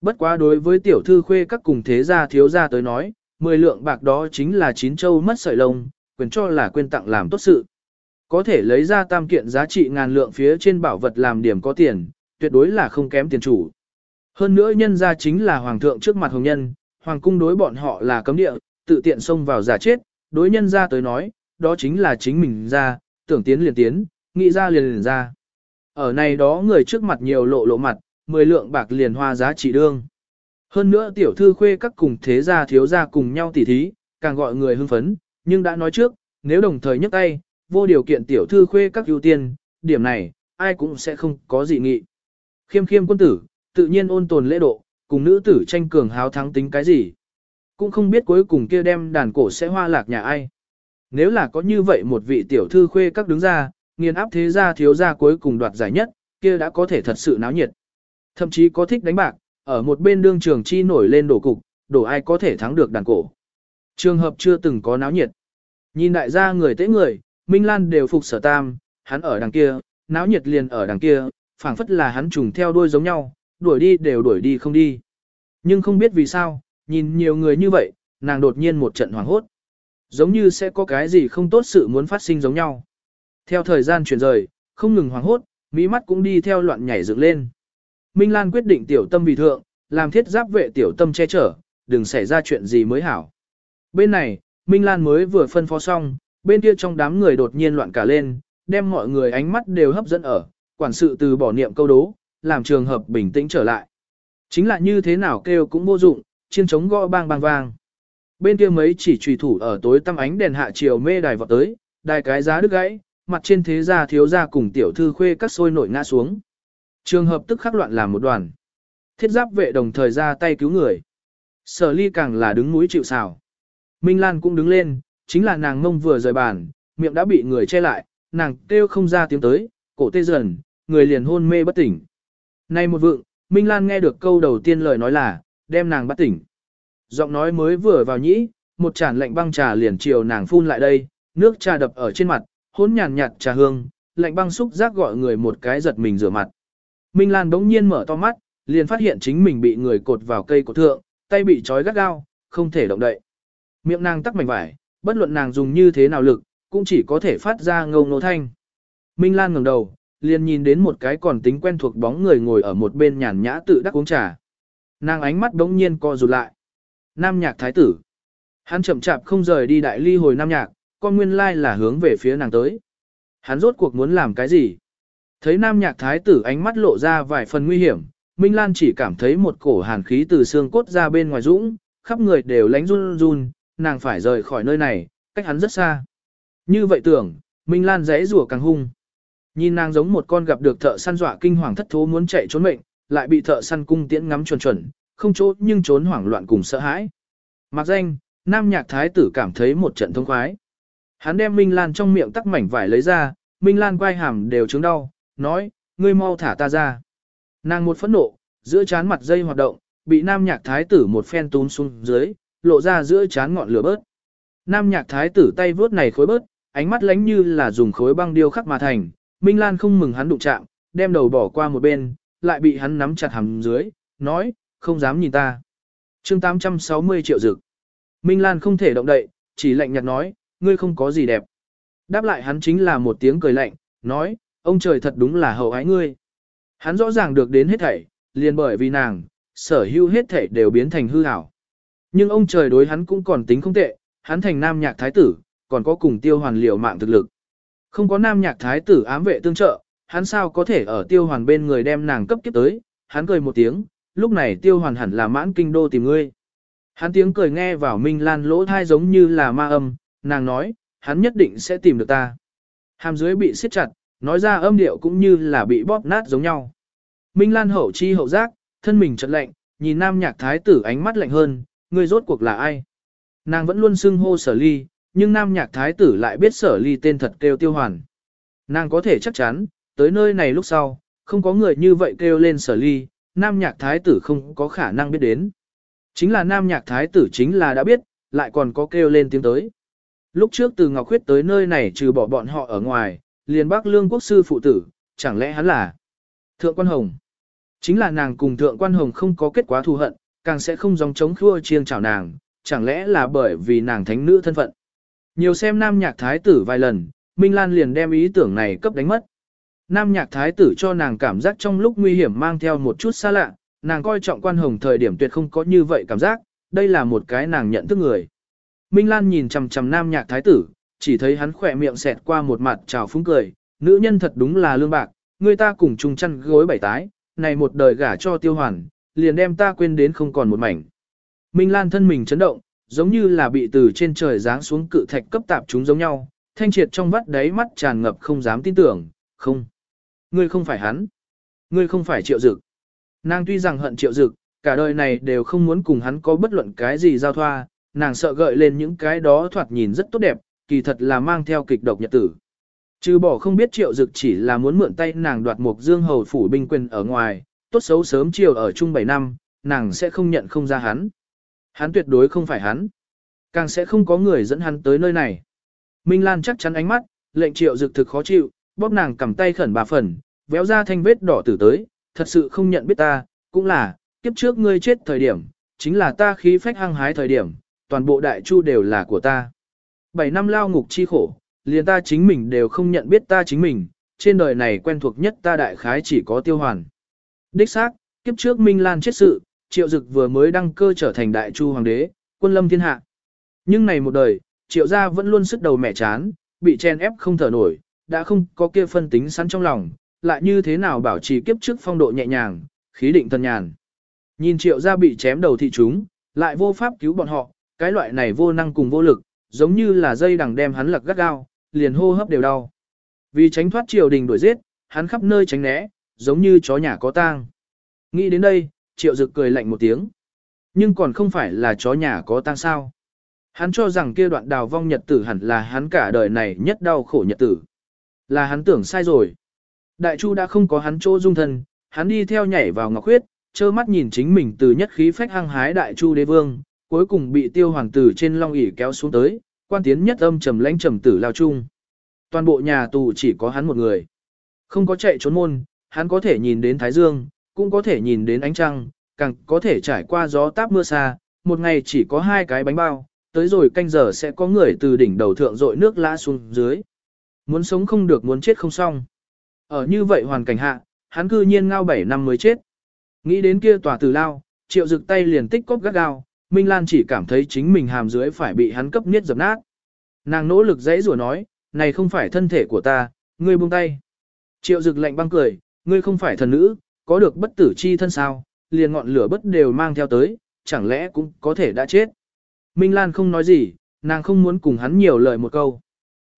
Bất quá đối với tiểu thư khuê các cùng thế gia thiếu gia tới nói, 10 lượng bạc đó chính là chín châu mất sợi lông, quyền cho là quên tặng làm tốt sự. Có thể lấy ra tam kiện giá trị ngàn lượng phía trên bảo vật làm điểm có tiền, tuyệt đối là không kém tiền chủ. Hơn nữa nhân ra chính là hoàng thượng trước mặt hồng nhân, hoàng cung đối bọn họ là cấm địa, tự tiện xông vào giả chết, đối nhân ra tới nói, đó chính là chính mình ra, tưởng tiến liền tiến, nghĩ ra liền liền ra. Ở này đó người trước mặt nhiều lộ lộ mặt, 10 lượng bạc liền hoa giá trị đương. Hơn nữa tiểu thư khuê các cùng thế gia thiếu gia cùng nhau tỉ thí, càng gọi người hưng phấn, nhưng đã nói trước, nếu đồng thời nhấc tay, vô điều kiện tiểu thư khuê các ưu tiên, điểm này, ai cũng sẽ không có gì nghị. Khiêm khiêm quân tử, tự nhiên ôn tồn lễ độ, cùng nữ tử tranh cường háo thắng tính cái gì. Cũng không biết cuối cùng kia đem đàn cổ sẽ hoa lạc nhà ai. Nếu là có như vậy một vị tiểu thư khuê các đứng ra, nghiền áp thế gia thiếu gia cuối cùng đoạt giải nhất, kia đã có thể thật sự náo nhiệt. Thậm chí có thích đánh bạc, ở một bên đương trường chi nổi lên đổ cục, đổ ai có thể thắng được đàn cổ. Trường hợp chưa từng có náo nhiệt. Nhìn đại gia người tế người, Minh Lan đều phục sở tam, hắn ở đằng kia, náo nhiệt liền ở đằng kia, phảng phất là hắn trùng theo đuôi giống nhau, đuổi đi đều đuổi đi không đi. Nhưng không biết vì sao, nhìn nhiều người như vậy, nàng đột nhiên một trận hoảng hốt. Giống như sẽ có cái gì không tốt sự muốn phát sinh giống nhau. Theo thời gian chuyển rời, không ngừng hoảng hốt, mỹ mắt cũng đi theo loạn nhảy dựng lên. Minh Lan quyết định tiểu tâm vì thượng, làm thiết giáp vệ tiểu tâm che chở, đừng xảy ra chuyện gì mới hảo. Bên này, Minh Lan mới vừa phân phó xong, bên kia trong đám người đột nhiên loạn cả lên, đem mọi người ánh mắt đều hấp dẫn ở, quản sự từ bỏ niệm câu đố, làm trường hợp bình tĩnh trở lại. Chính là như thế nào kêu cũng vô dụng, chiên trống gõ bang bang vang. Bên kia mấy chỉ trùy thủ ở tối tăm ánh đèn hạ chiều mê đài vọt tới, đài cái giá đứt gãy, mặt trên thế gia thiếu gia cùng tiểu thư khuê các sôi nổi ngã xuống. Trường hợp tức khắc loạn làm một đoàn. Thiết giáp vệ đồng thời ra tay cứu người. Sở ly càng là đứng mũi chịu xào. Minh Lan cũng đứng lên, chính là nàng mông vừa rời bàn, miệng đã bị người che lại, nàng kêu không ra tiếng tới, cổ tê dần, người liền hôn mê bất tỉnh. Nay một vượng, Minh Lan nghe được câu đầu tiên lời nói là, đem nàng bắt tỉnh. Giọng nói mới vừa vào nhĩ, một chản lạnh băng trà liền chiều nàng phun lại đây, nước trà đập ở trên mặt, hôn nhàn nhạt trà hương, lạnh băng xúc giác gọi người một cái giật mình rửa mặt. Minh Lan đống nhiên mở to mắt, liền phát hiện chính mình bị người cột vào cây cổ thượng, tay bị trói gắt gao, không thể động đậy. Miệng nàng tắc mảnh vải, bất luận nàng dùng như thế nào lực, cũng chỉ có thể phát ra ngâu nô thanh. Minh Lan ngẩng đầu, liền nhìn đến một cái còn tính quen thuộc bóng người ngồi ở một bên nhàn nhã tự đắc uống trà. Nàng ánh mắt đống nhiên co rụt lại. Nam nhạc thái tử. Hắn chậm chạp không rời đi đại ly hồi nam nhạc, con nguyên lai là hướng về phía nàng tới. Hắn rốt cuộc muốn làm cái gì? Thấy nam nhạc thái tử ánh mắt lộ ra vài phần nguy hiểm, Minh Lan chỉ cảm thấy một cổ hàn khí từ xương cốt ra bên ngoài dũng, khắp người đều lánh run run, nàng phải rời khỏi nơi này, cách hắn rất xa. Như vậy tưởng, Minh Lan rẽ rủa càng hung. Nhìn nàng giống một con gặp được thợ săn dọa kinh hoàng thất thố muốn chạy trốn mệnh, lại bị thợ săn cung tiễn ngắm chuẩn chuẩn, không chỗ nhưng trốn hoảng loạn cùng sợ hãi. Mặc danh, nam nhạc thái tử cảm thấy một trận thông khoái. Hắn đem Minh Lan trong miệng tắc mảnh vải lấy ra, Minh Lan quay hàm đều chứng đau, nói, ngươi mau thả ta ra. Nàng một phẫn nộ, giữa chán mặt dây hoạt động, bị nam nhạc thái tử một phen túm xuống dưới, lộ ra giữa chán ngọn lửa bớt. Nam nhạc thái tử tay vướt này khối bớt, ánh mắt lánh như là dùng khối băng điêu khắc mà thành, Minh Lan không mừng hắn đụng chạm, đem đầu bỏ qua một bên, lại bị hắn nắm chặt hàm dưới, nói, không dám nhìn ta. chương 860 triệu dực. Minh Lan không thể động đậy, chỉ lạnh nhạt nói, ngươi không có gì đẹp. Đáp lại hắn chính là một tiếng cười lạnh, nói, ông trời thật đúng là hậu ái ngươi. Hắn rõ ràng được đến hết thảy, liền bởi vì nàng, sở hữu hết thảy đều biến thành hư ảo. Nhưng ông trời đối hắn cũng còn tính không tệ, hắn thành nam nhạc thái tử, còn có cùng tiêu hoàn liều mạng thực lực. Không có nam nhạc thái tử ám vệ tương trợ, hắn sao có thể ở tiêu hoàn bên người đem nàng cấp kiếp tới, hắn cười một tiếng, lúc này tiêu hoàn hẳn là mãn kinh đô tìm ngươi. Hắn tiếng cười nghe vào Minh Lan lỗ thai giống như là ma âm, nàng nói, hắn nhất định sẽ tìm được ta. Hàm dưới bị siết chặt, nói ra âm điệu cũng như là bị bóp nát giống nhau. Minh Lan hậu chi hậu giác, thân mình chật lạnh, nhìn nam nhạc thái tử ánh mắt lạnh hơn, ngươi rốt cuộc là ai? Nàng vẫn luôn xưng hô sở ly, nhưng nam nhạc thái tử lại biết sở ly tên thật kêu tiêu hoàn. Nàng có thể chắc chắn, tới nơi này lúc sau, không có người như vậy kêu lên sở ly, nam nhạc thái tử không có khả năng biết đến. Chính là nam nhạc thái tử chính là đã biết, lại còn có kêu lên tiếng tới. Lúc trước từ Ngọc Khuyết tới nơi này trừ bỏ bọn họ ở ngoài, liền bác lương quốc sư phụ tử, chẳng lẽ hắn là Thượng Quan Hồng. Chính là nàng cùng Thượng Quan Hồng không có kết quả thù hận, càng sẽ không dòng chống khua chiêng chào nàng, chẳng lẽ là bởi vì nàng thánh nữ thân phận. Nhiều xem nam nhạc thái tử vài lần, Minh Lan liền đem ý tưởng này cấp đánh mất. Nam nhạc thái tử cho nàng cảm giác trong lúc nguy hiểm mang theo một chút xa lạ, nàng coi trọng quan hồng thời điểm tuyệt không có như vậy cảm giác, đây là một cái nàng nhận thức người. Minh Lan nhìn chầm chầm nam nhạc thái tử, chỉ thấy hắn khỏe miệng xẹt qua một mặt trào phúng cười, nữ nhân thật đúng là lương bạc, người ta cùng chung chăn gối bảy tái, này một đời gả cho tiêu hoàn, liền đem ta quên đến không còn một mảnh. Minh Lan thân mình chấn động, giống như là bị từ trên trời giáng xuống cự thạch cấp tạp chúng giống nhau, thanh triệt trong vắt đáy mắt tràn ngập không dám tin tưởng, không. Ngươi không phải hắn. Ngươi không phải triệu dực. Nàng tuy rằng hận triệu dực, cả đời này đều không muốn cùng hắn có bất luận cái gì giao thoa, nàng sợ gợi lên những cái đó thoạt nhìn rất tốt đẹp, kỳ thật là mang theo kịch độc nhật tử. Trừ bỏ không biết triệu dực chỉ là muốn mượn tay nàng đoạt một dương hầu phủ binh quyền ở ngoài, tốt xấu sớm chiều ở chung 7 năm, nàng sẽ không nhận không ra hắn. Hắn tuyệt đối không phải hắn. Càng sẽ không có người dẫn hắn tới nơi này. Minh Lan chắc chắn ánh mắt, lệnh triệu dực thực khó chịu, bóp nàng cầm tay khẩn bà phần, véo ra thanh vết đỏ tử tới, thật sự không nhận biết ta, cũng là, kiếp trước ngươi chết thời điểm, chính là ta khí phách hăng hái thời điểm, toàn bộ đại chu đều là của ta. Bảy năm lao ngục chi khổ, liền ta chính mình đều không nhận biết ta chính mình, trên đời này quen thuộc nhất ta đại khái chỉ có tiêu hoàn. Đích xác, kiếp trước Minh Lan chết sự, triệu dực vừa mới đăng cơ trở thành đại chu hoàng đế, quân lâm thiên hạ. Nhưng này một đời, triệu gia vẫn luôn sức đầu mẹ chán, bị chen ép không thở nổi, đã không có kia phân tính sẵn trong lòng, lại như thế nào bảo trì kiếp trước phong độ nhẹ nhàng, khí định thân nhàn. Nhìn triệu gia bị chém đầu thị chúng, lại vô pháp cứu bọn họ, cái loại này vô năng cùng vô lực, giống như là dây đằng đem hắn lật gắt gao, liền hô hấp đều đau. Vì tránh thoát triều đình đuổi giết, hắn khắp nơi tránh né, giống như chó nhà có tang. Nghĩ đến đây, triệu dực cười lạnh một tiếng. Nhưng còn không phải là chó nhà có tang sao. Hắn cho rằng kia đoạn đào vong nhật tử hẳn là hắn cả đời này nhất đau khổ nhật tử. Là hắn tưởng sai rồi. Đại Chu đã không có hắn chỗ dung thân, hắn đi theo nhảy vào ngọc huyết, trơ mắt nhìn chính mình từ nhất khí phách hăng hái Đại Chu đế vương, cuối cùng bị tiêu hoàng tử trên long ỷ kéo xuống tới, quan tiến nhất âm trầm lãnh trầm tử lao chung. Toàn bộ nhà tù chỉ có hắn một người. Không có chạy trốn môn, hắn có thể nhìn đến Thái Dương, cũng có thể nhìn đến ánh trăng, càng có thể trải qua gió táp mưa xa, một ngày chỉ có hai cái bánh bao, tới rồi canh giờ sẽ có người từ đỉnh đầu thượng dội nước lã xuống dưới. Muốn sống không được muốn chết không xong. Ở như vậy hoàn cảnh hạ, hắn cư nhiên ngao 7 năm mới chết. Nghĩ đến kia tòa tử lao, triệu dực tay liền tích cốc gắt gao, Minh Lan chỉ cảm thấy chính mình hàm dưới phải bị hắn cấp niết dập nát. Nàng nỗ lực dãy rủa nói, này không phải thân thể của ta, ngươi buông tay. Triệu dực lạnh băng cười, ngươi không phải thần nữ, có được bất tử chi thân sao, liền ngọn lửa bất đều mang theo tới, chẳng lẽ cũng có thể đã chết. Minh Lan không nói gì, nàng không muốn cùng hắn nhiều lời một câu.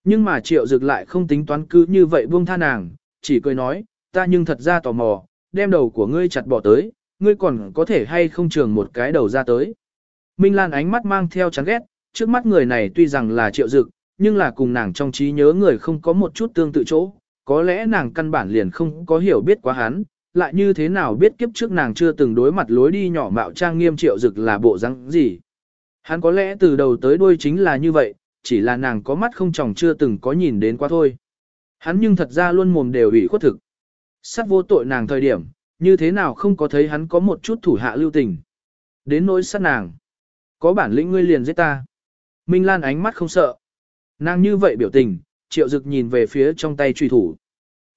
Nhưng mà triệu dực lại không tính toán cứ như vậy buông tha nàng, chỉ cười nói, ta nhưng thật ra tò mò, đem đầu của ngươi chặt bỏ tới, ngươi còn có thể hay không trường một cái đầu ra tới. Minh Lan ánh mắt mang theo chán ghét, trước mắt người này tuy rằng là triệu dực, nhưng là cùng nàng trong trí nhớ người không có một chút tương tự chỗ, có lẽ nàng căn bản liền không có hiểu biết quá hắn, lại như thế nào biết kiếp trước nàng chưa từng đối mặt lối đi nhỏ mạo trang nghiêm triệu dực là bộ răng gì. Hắn có lẽ từ đầu tới đuôi chính là như vậy, chỉ là nàng có mắt không chồng chưa từng có nhìn đến quá thôi. Hắn nhưng thật ra luôn mồm đều ủy khuất thực. Sát vô tội nàng thời điểm, như thế nào không có thấy hắn có một chút thủ hạ lưu tình. Đến nỗi sát nàng. Có bản lĩnh ngươi liền giết ta. Minh Lan ánh mắt không sợ. Nàng như vậy biểu tình, triệu dực nhìn về phía trong tay truy thủ.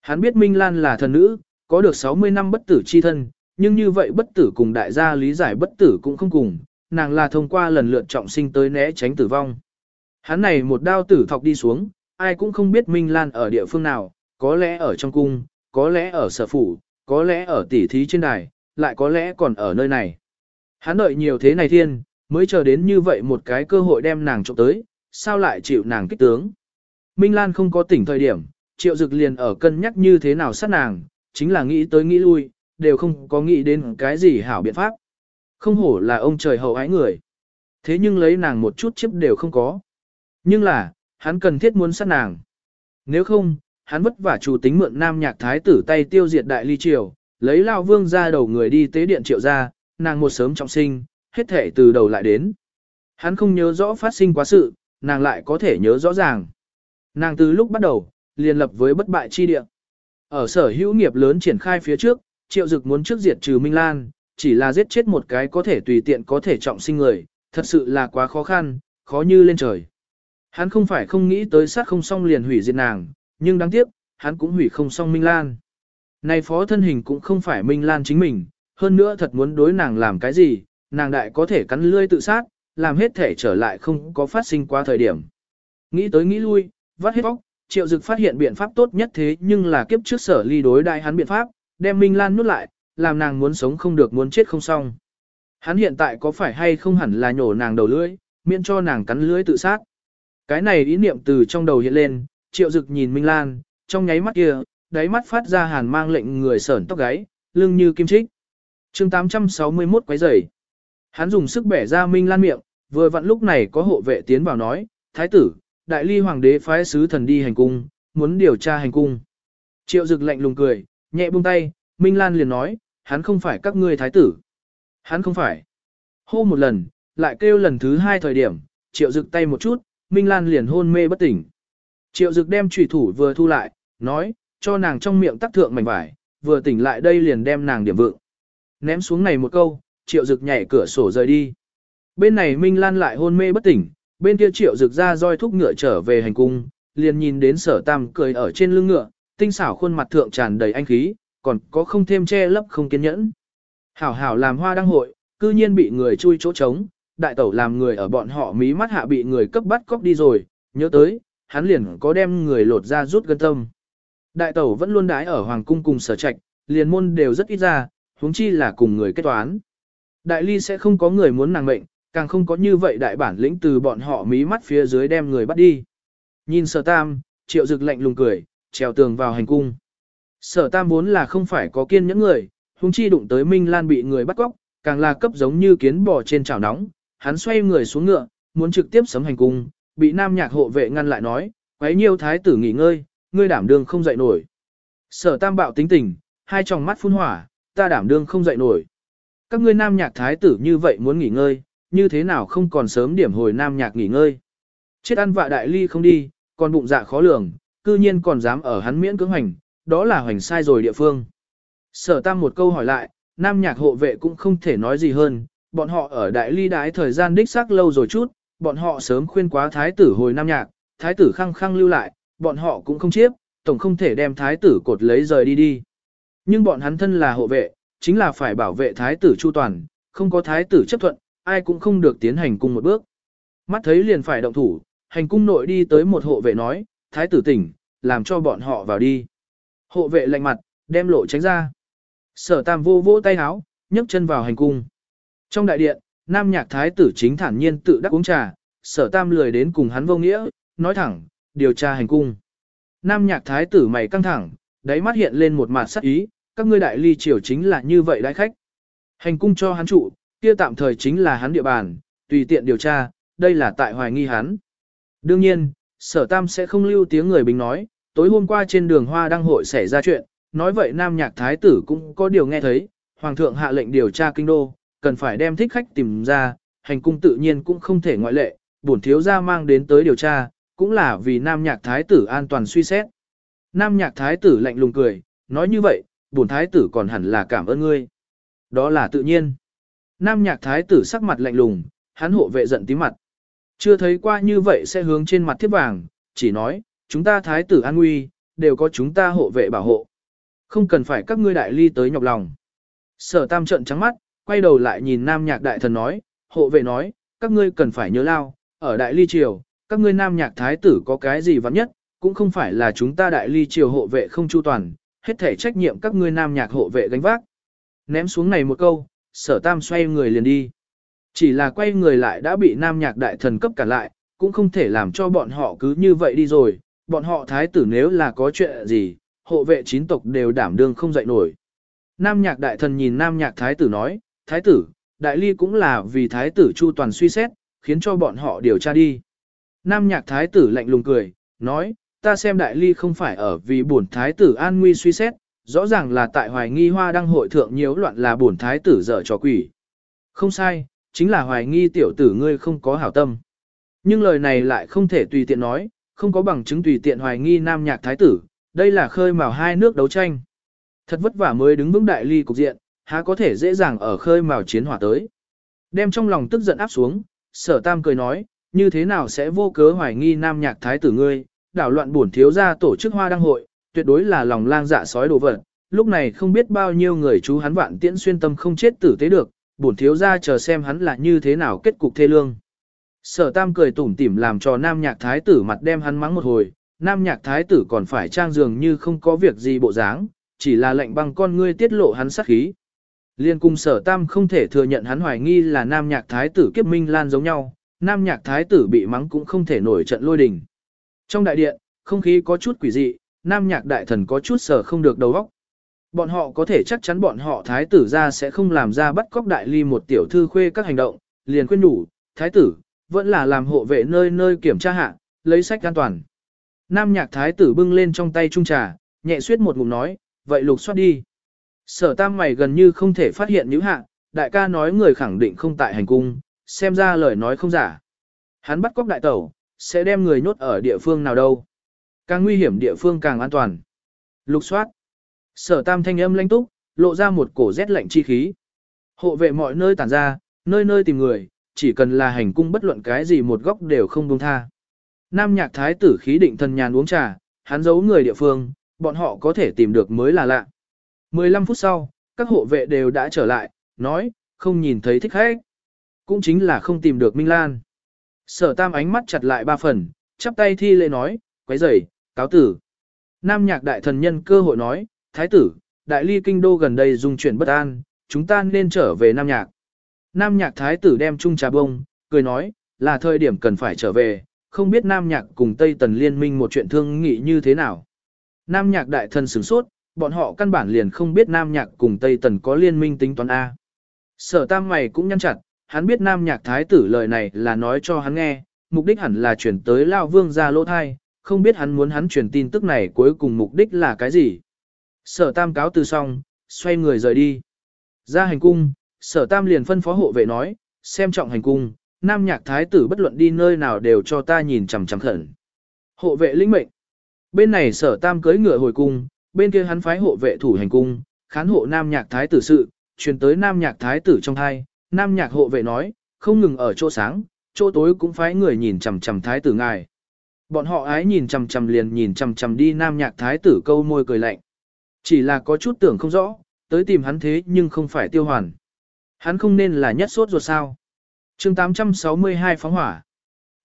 Hắn biết Minh Lan là thần nữ, có được 60 năm bất tử chi thân, nhưng như vậy bất tử cùng đại gia lý giải bất tử cũng không cùng, nàng là thông qua lần lượt trọng sinh tới né tránh tử vong. Hắn này một đao tử thọc đi xuống, ai cũng không biết Minh Lan ở địa phương nào, có lẽ ở trong cung, có lẽ ở sở phủ, có lẽ ở tỉ thí trên đài, lại có lẽ còn ở nơi này. Hắn đợi nhiều thế này thiên, mới chờ đến như vậy một cái cơ hội đem nàng trộm tới, sao lại chịu nàng kích tướng. Minh Lan không có tỉnh thời điểm, triệu dực liền ở cân nhắc như thế nào sát nàng, chính là nghĩ tới nghĩ lui, đều không có nghĩ đến cái gì hảo biện pháp. Không hổ là ông trời hậu ái người. Thế nhưng lấy nàng một chút chiếp đều không có. Nhưng là, hắn cần thiết muốn sát nàng. Nếu không, hắn vất vả chủ tính mượn nam nhạc thái tử tay tiêu diệt đại ly triều, lấy lao vương ra đầu người đi tế điện triệu ra, nàng một sớm trọng sinh, hết thể từ đầu lại đến. Hắn không nhớ rõ phát sinh quá sự, nàng lại có thể nhớ rõ ràng. Nàng từ lúc bắt đầu, liền lập với bất bại chi địa. Ở sở hữu nghiệp lớn triển khai phía trước, triệu dực muốn trước diệt trừ Minh Lan, chỉ là giết chết một cái có thể tùy tiện có thể trọng sinh người, thật sự là quá khó khăn, khó như lên trời. Hắn không phải không nghĩ tới sát không xong liền hủy diệt nàng, nhưng đáng tiếc, hắn cũng hủy không xong Minh Lan. Này phó thân hình cũng không phải Minh Lan chính mình, hơn nữa thật muốn đối nàng làm cái gì, nàng đại có thể cắn lươi tự sát, làm hết thể trở lại không có phát sinh qua thời điểm. Nghĩ tới nghĩ lui, vắt hết bóc, triệu dực phát hiện biện pháp tốt nhất thế nhưng là kiếp trước sở ly đối đại hắn biện pháp, đem Minh Lan nuốt lại, làm nàng muốn sống không được muốn chết không xong. Hắn hiện tại có phải hay không hẳn là nhổ nàng đầu lưỡi, miễn cho nàng cắn lưỡi tự sát. Cái này ý niệm từ trong đầu hiện lên, triệu dực nhìn Minh Lan, trong nháy mắt kia, đáy mắt phát ra hàn mang lệnh người sởn tóc gáy, lưng như kim trích. chương 861 quấy rầy. Hắn dùng sức bẻ ra Minh Lan miệng, vừa vặn lúc này có hộ vệ tiến vào nói, Thái tử, đại ly hoàng đế phái sứ thần đi hành cung, muốn điều tra hành cung. Triệu dực lạnh lùng cười, nhẹ buông tay, Minh Lan liền nói, hắn không phải các ngươi thái tử. Hắn không phải. Hô một lần, lại kêu lần thứ hai thời điểm, triệu dực tay một chút, Minh Lan liền hôn mê bất tỉnh. Triệu dực đem trùy thủ vừa thu lại, nói, cho nàng trong miệng tắc thượng mảnh vải, vừa tỉnh lại đây liền đem nàng điểm vượng. Ném xuống này một câu, triệu dực nhảy cửa sổ rời đi. Bên này Minh Lan lại hôn mê bất tỉnh, bên kia triệu rực ra roi thúc ngựa trở về hành cung, liền nhìn đến sở tam cười ở trên lưng ngựa, tinh xảo khuôn mặt thượng tràn đầy anh khí, còn có không thêm che lấp không kiên nhẫn. Hảo hảo làm hoa đăng hội, cư nhiên bị người chui chỗ trống, đại tẩu làm người ở bọn họ mí mắt hạ bị người cấp bắt cóc đi rồi, nhớ tới, hắn liền có đem người lột ra rút gân tâm. Đại tẩu vẫn luôn đái ở hoàng cung cùng sở trạch, liền môn đều rất ít ra, huống chi là cùng người kết toán. Đại ly sẽ không có người muốn nàng mệnh, càng không có như vậy đại bản lĩnh từ bọn họ mí mắt phía dưới đem người bắt đi. Nhìn sở tam, triệu dực lạnh lùng cười, trèo tường vào hành cung. Sở tam vốn là không phải có kiên nhẫn người, huống chi đụng tới Minh Lan bị người bắt cóc, càng là cấp giống như kiến bò trên chảo nóng, hắn xoay người xuống ngựa, muốn trực tiếp sấm hành cung, bị nam nhạc hộ vệ ngăn lại nói, quấy nhiêu thái tử nghỉ ngơi, ngươi đảm đương không dậy nổi. Sở tam bạo tính tình, hai tròng mắt phun hỏa, ta đảm đương không dậy nổi. Các ngươi nam nhạc thái tử như vậy muốn nghỉ ngơi, như thế nào không còn sớm điểm hồi nam nhạc nghỉ ngơi. Chết ăn vạ đại ly không đi, còn bụng dạ khó lường, cư nhiên còn dám ở hắn miễn cưỡng hành, đó là hoành sai rồi địa phương. Sở tam một câu hỏi lại, nam nhạc hộ vệ cũng không thể nói gì hơn, bọn họ ở đại ly đái thời gian đích xác lâu rồi chút, bọn họ sớm khuyên quá thái tử hồi nam nhạc, thái tử khăng khăng lưu lại, bọn họ cũng không chiếp, tổng không thể đem thái tử cột lấy rời đi đi. Nhưng bọn hắn thân là hộ vệ, chính là phải bảo vệ thái tử chu toàn, không có thái tử chấp thuận, ai cũng không được tiến hành cung một bước. Mắt thấy liền phải động thủ, hành cung nội đi tới một hộ vệ nói, thái tử tỉnh, làm cho bọn họ vào đi. Hộ vệ lạnh mặt, đem lộ tránh ra. Sở tam vô vỗ tay háo, nhấc chân vào hành cung. Trong đại điện, nam nhạc thái tử chính thản nhiên tự đắc uống trà, sở tam lười đến cùng hắn vô nghĩa, nói thẳng, điều tra hành cung. Nam nhạc thái tử mày căng thẳng, đáy mắt hiện lên một mặt sắc ý, các ngươi đại ly triều chính là như vậy đại khách. Hành cung cho hắn trụ, kia tạm thời chính là hắn địa bàn, tùy tiện điều tra, đây là tại hoài nghi hắn. Đương nhiên, sở tam sẽ không lưu tiếng người bình nói, tối hôm qua trên đường hoa đăng hội xảy ra chuyện, nói vậy nam nhạc thái tử cũng có điều nghe thấy, hoàng thượng hạ lệnh điều tra kinh đô, cần phải đem thích khách tìm ra, hành cung tự nhiên cũng không thể ngoại lệ, bổn thiếu gia mang đến tới điều tra, cũng là vì nam nhạc thái tử an toàn suy xét. Nam nhạc thái tử lạnh lùng cười, nói như vậy, bổn thái tử còn hẳn là cảm ơn ngươi. Đó là tự nhiên. Nam nhạc thái tử sắc mặt lạnh lùng, hắn hộ vệ giận tí mặt. Chưa thấy qua như vậy sẽ hướng trên mặt thiếp vàng, chỉ nói, chúng ta thái tử an nguy, đều có chúng ta hộ vệ bảo hộ. Không cần phải các ngươi đại ly tới nhọc lòng. Sở tam trận trắng mắt, quay đầu lại nhìn nam nhạc đại thần nói, hộ vệ nói, các ngươi cần phải nhớ lao, ở đại ly triều, các ngươi nam nhạc thái tử có cái gì vắng nhất, cũng không phải là chúng ta đại ly triều hộ vệ không chu toàn, hết thể trách nhiệm các ngươi nam nhạc hộ vệ gánh vác. Ném xuống này một câu, sở tam xoay người liền đi. Chỉ là quay người lại đã bị nam nhạc đại thần cấp cả lại, cũng không thể làm cho bọn họ cứ như vậy đi rồi, bọn họ thái tử nếu là có chuyện gì, hộ vệ chín tộc đều đảm đương không dậy nổi. Nam nhạc đại thần nhìn nam nhạc thái tử nói, thái tử, đại ly cũng là vì thái tử chu toàn suy xét, khiến cho bọn họ điều tra đi. Nam nhạc thái tử lạnh lùng cười, nói, ta xem đại ly không phải ở vì bổn thái tử an nguy suy xét, rõ ràng là tại hoài nghi hoa đăng hội thượng nhiễu loạn là bổn thái tử dở trò quỷ. Không sai, chính là hoài nghi tiểu tử ngươi không có hảo tâm. Nhưng lời này lại không thể tùy tiện nói, không có bằng chứng tùy tiện hoài nghi nam nhạc thái tử, đây là khơi mào hai nước đấu tranh. Thật vất vả mới đứng vững đại ly cục diện, há có thể dễ dàng ở khơi mào chiến hỏa tới. Đem trong lòng tức giận áp xuống, sở tam cười nói, như thế nào sẽ vô cớ hoài nghi nam nhạc thái tử ngươi, đảo loạn bổn thiếu ra tổ chức hoa đăng hội, tuyệt đối là lòng lang dạ sói đồ vật. Lúc này không biết bao nhiêu người chú hắn vạn tiễn xuyên tâm không chết tử tế được, bổn thiếu ra chờ xem hắn là như thế nào kết cục thê lương. Sở tam cười tủm tỉm làm cho nam nhạc thái tử mặt đem hắn mắng một hồi, nam nhạc thái tử còn phải trang dường như không có việc gì bộ dáng, chỉ là lệnh băng con ngươi tiết lộ hắn sát khí. Liên cung sở tam không thể thừa nhận hắn hoài nghi là nam nhạc thái tử kiếp minh lan giống nhau, nam nhạc thái tử bị mắng cũng không thể nổi trận lôi đình. Trong đại điện, không khí có chút quỷ dị, nam nhạc đại thần có chút sở không được đầu óc. Bọn họ có thể chắc chắn bọn họ thái tử ra sẽ không làm ra bắt cóc đại ly một tiểu thư khuê các hành động, liền khuyên đủ, thái tử, vẫn là làm hộ vệ nơi nơi kiểm tra hạ, lấy sách an toàn. Nam nhạc thái tử bưng lên trong tay trung trà, nhẹ suyết một ngụm nói, vậy lục soát đi. Sở tam mày gần như không thể phát hiện những hạ, đại ca nói người khẳng định không tại hành cung, xem ra lời nói không giả. Hắn bắt cóc đại tẩu, sẽ đem người nhốt ở địa phương nào đâu. Càng nguy hiểm địa phương càng an toàn. Lục soát. Sở tam thanh âm lãnh túc, lộ ra một cổ rét lạnh chi khí. Hộ vệ mọi nơi tản ra, nơi nơi tìm người, chỉ cần là hành cung bất luận cái gì một góc đều không buông tha. Nam nhạc thái tử khí định thần nhàn uống trà, hắn giấu người địa phương, bọn họ có thể tìm được mới là lạ. 15 phút sau, các hộ vệ đều đã trở lại, nói, không nhìn thấy thích khách. Cũng chính là không tìm được Minh Lan. Sở tam ánh mắt chặt lại ba phần, chắp tay thi lễ nói, quấy rầy, cáo tử. Nam nhạc đại thần nhân cơ hội nói, thái tử, đại ly kinh đô gần đây dung chuyển bất an, chúng ta nên trở về Nam nhạc. Nam nhạc thái tử đem chung trà bông, cười nói, là thời điểm cần phải trở về, không biết Nam nhạc cùng Tây Tần liên minh một chuyện thương nghị như thế nào. Nam nhạc đại thần sửng sốt, bọn họ căn bản liền không biết Nam nhạc cùng Tây Tần có liên minh tính toán A. Sở tam mày cũng nhăn chặt, hắn biết Nam nhạc thái tử lời này là nói cho hắn nghe, mục đích hẳn là chuyển tới Lao Vương ra lỗ thai, không biết hắn muốn hắn truyền tin tức này cuối cùng mục đích là cái gì. Sở tam cáo từ xong, xoay người rời đi. Ra hành cung, sở tam liền phân phó hộ vệ nói, xem trọng hành cung, nam nhạc thái tử bất luận đi nơi nào đều cho ta nhìn chằm chằm khẩn. Hộ vệ lĩnh mệnh. Bên này sở tam cưới ngựa hồi cung, bên kia hắn phái hộ vệ thủ hành cung, khán hộ nam nhạc thái tử sự, truyền tới nam nhạc thái tử trong thai, nam nhạc hộ vệ nói, không ngừng ở chỗ sáng, chỗ tối cũng phái người nhìn chằm chằm thái tử ngài. Bọn họ ái nhìn chằm chằm liền nhìn chằm chằm đi nam nhạc thái tử câu môi cười lạnh. Chỉ là có chút tưởng không rõ, tới tìm hắn thế nhưng không phải tiêu hoàn. Hắn không nên là nhất sốt ruột sao. chương 862 phóng hỏa.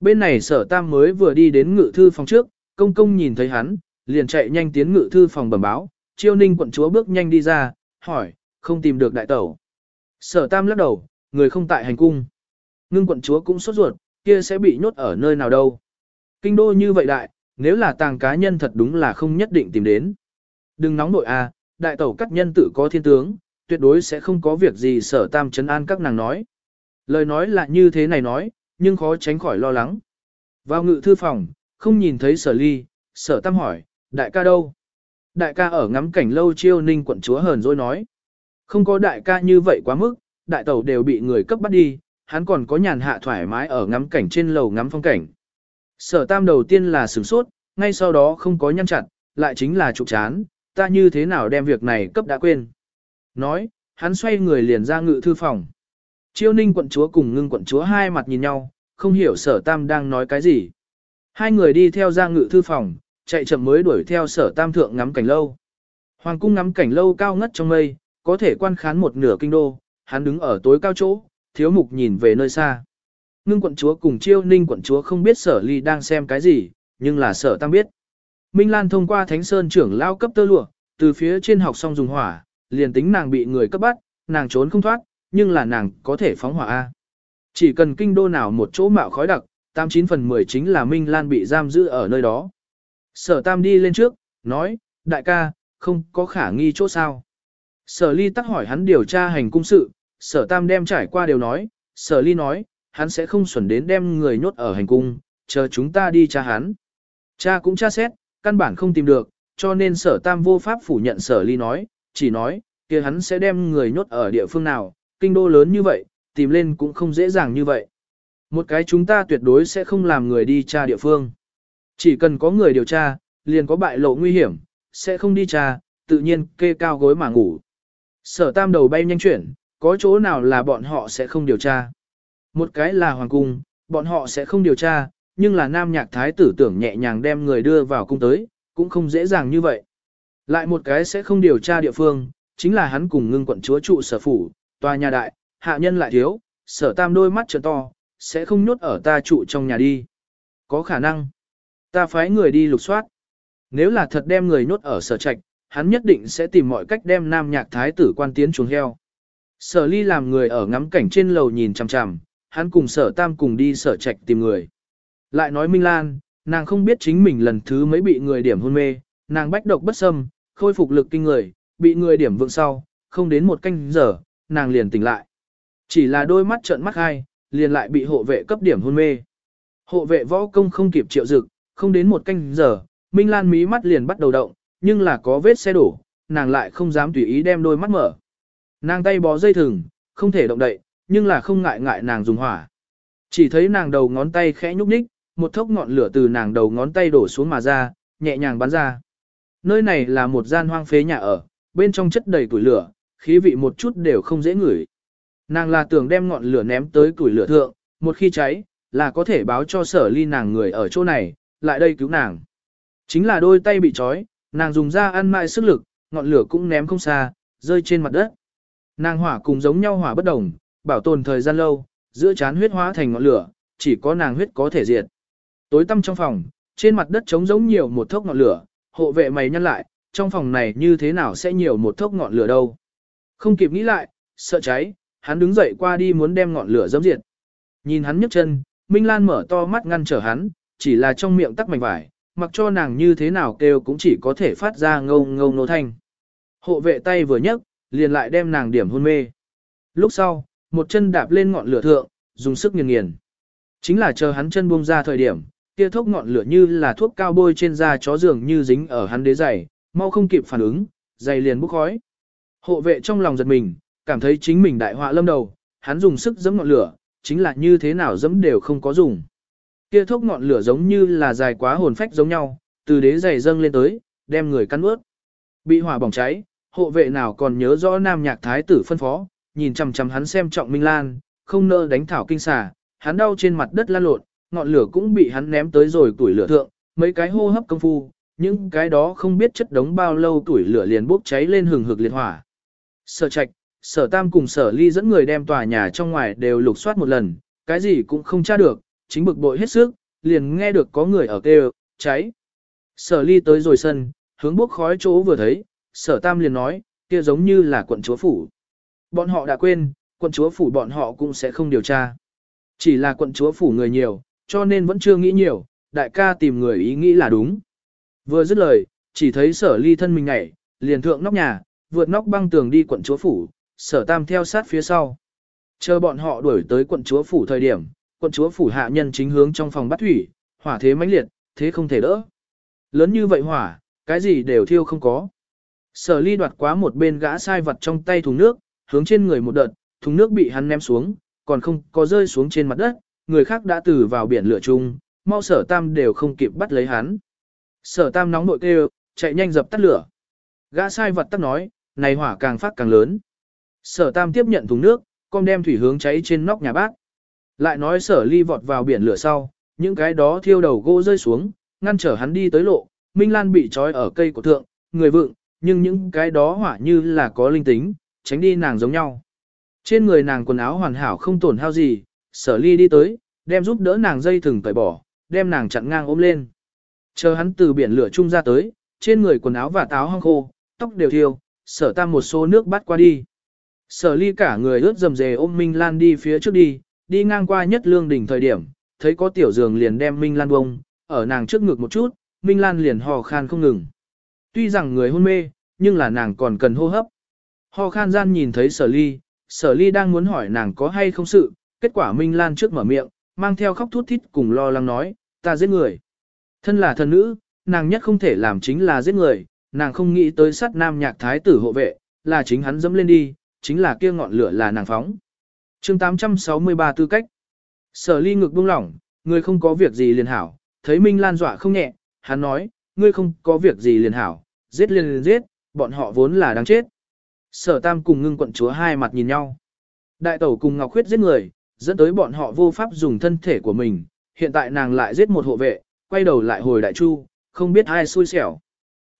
Bên này sở tam mới vừa đi đến ngự thư phòng trước, công công nhìn thấy hắn, liền chạy nhanh tiến ngự thư phòng bẩm báo, chiêu ninh quận chúa bước nhanh đi ra, hỏi, không tìm được đại tẩu. Sở tam lắc đầu, người không tại hành cung. Ngưng quận chúa cũng sốt ruột, kia sẽ bị nhốt ở nơi nào đâu. Kinh đô như vậy đại, nếu là tàng cá nhân thật đúng là không nhất định tìm đến. Đừng nóng nội a, à, đại tẩu các nhân tự có thiên tướng, tuyệt đối sẽ không có việc gì sở tam chấn an các nàng nói. Lời nói là như thế này nói, nhưng khó tránh khỏi lo lắng. Vào ngự thư phòng, không nhìn thấy sở ly, sở tam hỏi, đại ca đâu? Đại ca ở ngắm cảnh lâu chiêu ninh quận chúa hờn rồi nói. Không có đại ca như vậy quá mức, đại tẩu đều bị người cấp bắt đi, hắn còn có nhàn hạ thoải mái ở ngắm cảnh trên lầu ngắm phong cảnh. Sở tam đầu tiên là sửng sốt, ngay sau đó không có nhăn chặt, lại chính là trục chán, ta như thế nào đem việc này cấp đã quên. Nói, hắn xoay người liền ra ngự thư phòng. Chiêu ninh quận chúa cùng ngưng quận chúa hai mặt nhìn nhau, không hiểu sở tam đang nói cái gì. Hai người đi theo ra ngự thư phòng, chạy chậm mới đuổi theo sở tam thượng ngắm cảnh lâu. Hoàng cung ngắm cảnh lâu cao ngất trong mây, có thể quan khán một nửa kinh đô, hắn đứng ở tối cao chỗ, thiếu mục nhìn về nơi xa. Ngưng quận chúa cùng chiêu ninh quận chúa không biết sở ly đang xem cái gì, nhưng là sở tam biết. Minh Lan thông qua Thánh Sơn trưởng lao cấp tơ lụa, từ phía trên học xong dùng hỏa, liền tính nàng bị người cấp bắt, nàng trốn không thoát, nhưng là nàng có thể phóng hỏa A. Chỉ cần kinh đô nào một chỗ mạo khói đặc, 89 phần 10 chính là Minh Lan bị giam giữ ở nơi đó. Sở Tam đi lên trước, nói, đại ca, không có khả nghi chỗ sao. Sở Ly tắc hỏi hắn điều tra hành cung sự, Sở Tam đem trải qua đều nói, Sở Ly nói, hắn sẽ không xuẩn đến đem người nhốt ở hành cung, chờ chúng ta đi tra hắn. Cha cũng tra xét, căn bản không tìm được, cho nên Sở Tam vô pháp phủ nhận Sở Ly nói, chỉ nói, kia hắn sẽ đem người nhốt ở địa phương nào, kinh đô lớn như vậy, tìm lên cũng không dễ dàng như vậy. Một cái chúng ta tuyệt đối sẽ không làm người đi tra địa phương. Chỉ cần có người điều tra, liền có bại lộ nguy hiểm, sẽ không đi tra, tự nhiên kê cao gối mà ngủ. Sở tam đầu bay nhanh chuyển, có chỗ nào là bọn họ sẽ không điều tra. Một cái là hoàng cung, bọn họ sẽ không điều tra, nhưng là nam nhạc thái tử tưởng nhẹ nhàng đem người đưa vào cung tới, cũng không dễ dàng như vậy. Lại một cái sẽ không điều tra địa phương, chính là hắn cùng ngưng quận chúa trụ sở phủ, tòa nhà đại, hạ nhân lại thiếu, sở tam đôi mắt trợn to, sẽ không nhốt ở ta trụ trong nhà đi. Có khả năng, ta phái người đi lục soát. Nếu là thật đem người nhốt ở sở trạch, hắn nhất định sẽ tìm mọi cách đem nam nhạc thái tử quan tiến chuồng heo. Sở ly làm người ở ngắm cảnh trên lầu nhìn chằm chằm, hắn cùng sở tam cùng đi sở trạch tìm người. Lại nói Minh Lan, nàng không biết chính mình lần thứ mấy bị người điểm hôn mê, nàng bách độc bất xâm, khôi phục lực kinh người, bị người điểm vượng sau, không đến một canh giờ, nàng liền tỉnh lại. Chỉ là đôi mắt trợn mắt hai, liền lại bị hộ vệ cấp điểm hôn mê. Hộ vệ võ công không kịp triệu dực, không đến một canh giờ, Minh Lan mí mắt liền bắt đầu động, nhưng là có vết xe đổ, nàng lại không dám tùy ý đem đôi mắt mở. Nàng tay bó dây thừng, không thể động đậy, nhưng là không ngại ngại nàng dùng hỏa. Chỉ thấy nàng đầu ngón tay khẽ nhúc nhích, một thốc ngọn lửa từ nàng đầu ngón tay đổ xuống mà ra, nhẹ nhàng bắn ra. Nơi này là một gian hoang phế nhà ở, bên trong chất đầy củi lửa, khí vị một chút đều không dễ ngửi. Nàng là tưởng đem ngọn lửa ném tới củi lửa thượng, một khi cháy, là có thể báo cho sở ly nàng người ở chỗ này, lại đây cứu nàng. Chính là đôi tay bị trói, nàng dùng ra ăn mại sức lực, ngọn lửa cũng ném không xa, rơi trên mặt đất. Nàng hỏa cùng giống nhau hỏa bất đồng, bảo tồn thời gian lâu, giữa chán huyết hóa thành ngọn lửa, chỉ có nàng huyết có thể diệt. Tối tăm trong phòng, trên mặt đất trống giống nhiều một thốc ngọn lửa, hộ vệ mày nhăn lại, trong phòng này như thế nào sẽ nhiều một thốc ngọn lửa đâu. Không kịp nghĩ lại, sợ cháy, hắn đứng dậy qua đi muốn đem ngọn lửa dẫm diệt. Nhìn hắn nhấc chân, Minh Lan mở to mắt ngăn trở hắn, chỉ là trong miệng tắc mảnh vải, mặc cho nàng như thế nào kêu cũng chỉ có thể phát ra ngâu ngâu nô thanh. Hộ vệ tay vừa nhấc, liền lại đem nàng điểm hôn mê. Lúc sau, một chân đạp lên ngọn lửa thượng, dùng sức nghiền nghiền. Chính là chờ hắn chân buông ra thời điểm, kia thốc ngọn lửa như là thuốc cao bôi trên da chó dường như dính ở hắn đế giày, mau không kịp phản ứng, giày liền bốc khói. Hộ vệ trong lòng giật mình, cảm thấy chính mình đại họa lâm đầu, hắn dùng sức giẫm ngọn lửa, chính là như thế nào giẫm đều không có dùng. Kia thốc ngọn lửa giống như là dài quá hồn phách giống nhau, từ đế giày dâng lên tới, đem người cắn ướt. Bị hỏa bỏng cháy, hộ vệ nào còn nhớ rõ nam nhạc thái tử phân phó, nhìn chằm chằm hắn xem trọng Minh Lan, không nỡ đánh thảo kinh xà, hắn đau trên mặt đất lan lộn, ngọn lửa cũng bị hắn ném tới rồi tuổi lửa thượng, mấy cái hô hấp công phu, những cái đó không biết chất đống bao lâu tuổi lửa liền bốc cháy lên hừng hực liệt hỏa. Sở trạch, sở tam cùng sở ly dẫn người đem tòa nhà trong ngoài đều lục soát một lần, cái gì cũng không tra được, chính bực bội hết sức, liền nghe được có người ở kêu, cháy. Sở ly tới rồi sân, hướng bốc khói chỗ vừa thấy, sở tam liền nói, kia giống như là quận chúa phủ. Bọn họ đã quên, quận chúa phủ bọn họ cũng sẽ không điều tra. Chỉ là quận chúa phủ người nhiều, cho nên vẫn chưa nghĩ nhiều, đại ca tìm người ý nghĩ là đúng. Vừa dứt lời, chỉ thấy sở ly thân mình nhảy, liền thượng nóc nhà, vượt nóc băng tường đi quận chúa phủ, sở tam theo sát phía sau. Chờ bọn họ đuổi tới quận chúa phủ thời điểm, quận chúa phủ hạ nhân chính hướng trong phòng bắt thủy, hỏa thế mãnh liệt, thế không thể đỡ. Lớn như vậy hỏa, cái gì đều thiêu không có. Sở ly đoạt quá một bên gã sai vật trong tay thùng nước, hướng trên người một đợt, thùng nước bị hắn ném xuống, còn không có rơi xuống trên mặt đất, người khác đã từ vào biển lửa chung, mau sở tam đều không kịp bắt lấy hắn. Sở tam nóng nội kêu, chạy nhanh dập tắt lửa. Gã sai vật tắt nói, này hỏa càng phát càng lớn. Sở tam tiếp nhận thùng nước, con đem thủy hướng cháy trên nóc nhà bác. Lại nói sở ly vọt vào biển lửa sau, những cái đó thiêu đầu gỗ rơi xuống, ngăn trở hắn đi tới lộ, Minh Lan bị trói ở cây của thượng, người vượng, nhưng những cái đó hỏa như là có linh tính, tránh đi nàng giống nhau. Trên người nàng quần áo hoàn hảo không tổn hao gì, sở ly đi tới, đem giúp đỡ nàng dây thừng tẩy bỏ, đem nàng chặn ngang ôm lên. Chờ hắn từ biển lửa trung ra tới, trên người quần áo và táo hong khô, tóc đều thiêu, sở tam một số nước bắt qua đi. Sở ly cả người ướt dầm dề ôm Minh Lan đi phía trước đi, đi ngang qua nhất lương đỉnh thời điểm, thấy có tiểu giường liền đem Minh Lan bông, ở nàng trước ngực một chút, Minh Lan liền hò khan không ngừng. Tuy rằng người hôn mê, nhưng là nàng còn cần hô hấp. Ho khan gian nhìn thấy sở ly, sở ly đang muốn hỏi nàng có hay không sự, kết quả Minh Lan trước mở miệng, mang theo khóc thút thít cùng lo lắng nói, ta giết người. Thân là thần nữ, nàng nhất không thể làm chính là giết người, nàng không nghĩ tới sát nam nhạc thái tử hộ vệ, là chính hắn dẫm lên đi, chính là kia ngọn lửa là nàng phóng. chương 863 tư cách. Sở ly ngực buông lỏng, người không có việc gì liền hảo, thấy Minh Lan dọa không nhẹ, hắn nói, ngươi không có việc gì liền hảo, giết liền liền giết, bọn họ vốn là đáng chết. Sở tam cùng ngưng quận chúa hai mặt nhìn nhau. Đại tẩu cùng Ngọc Khuyết giết người, dẫn tới bọn họ vô pháp dùng thân thể của mình, hiện tại nàng lại giết một hộ vệ, quay đầu lại hồi đại chu, không biết ai xui xẻo.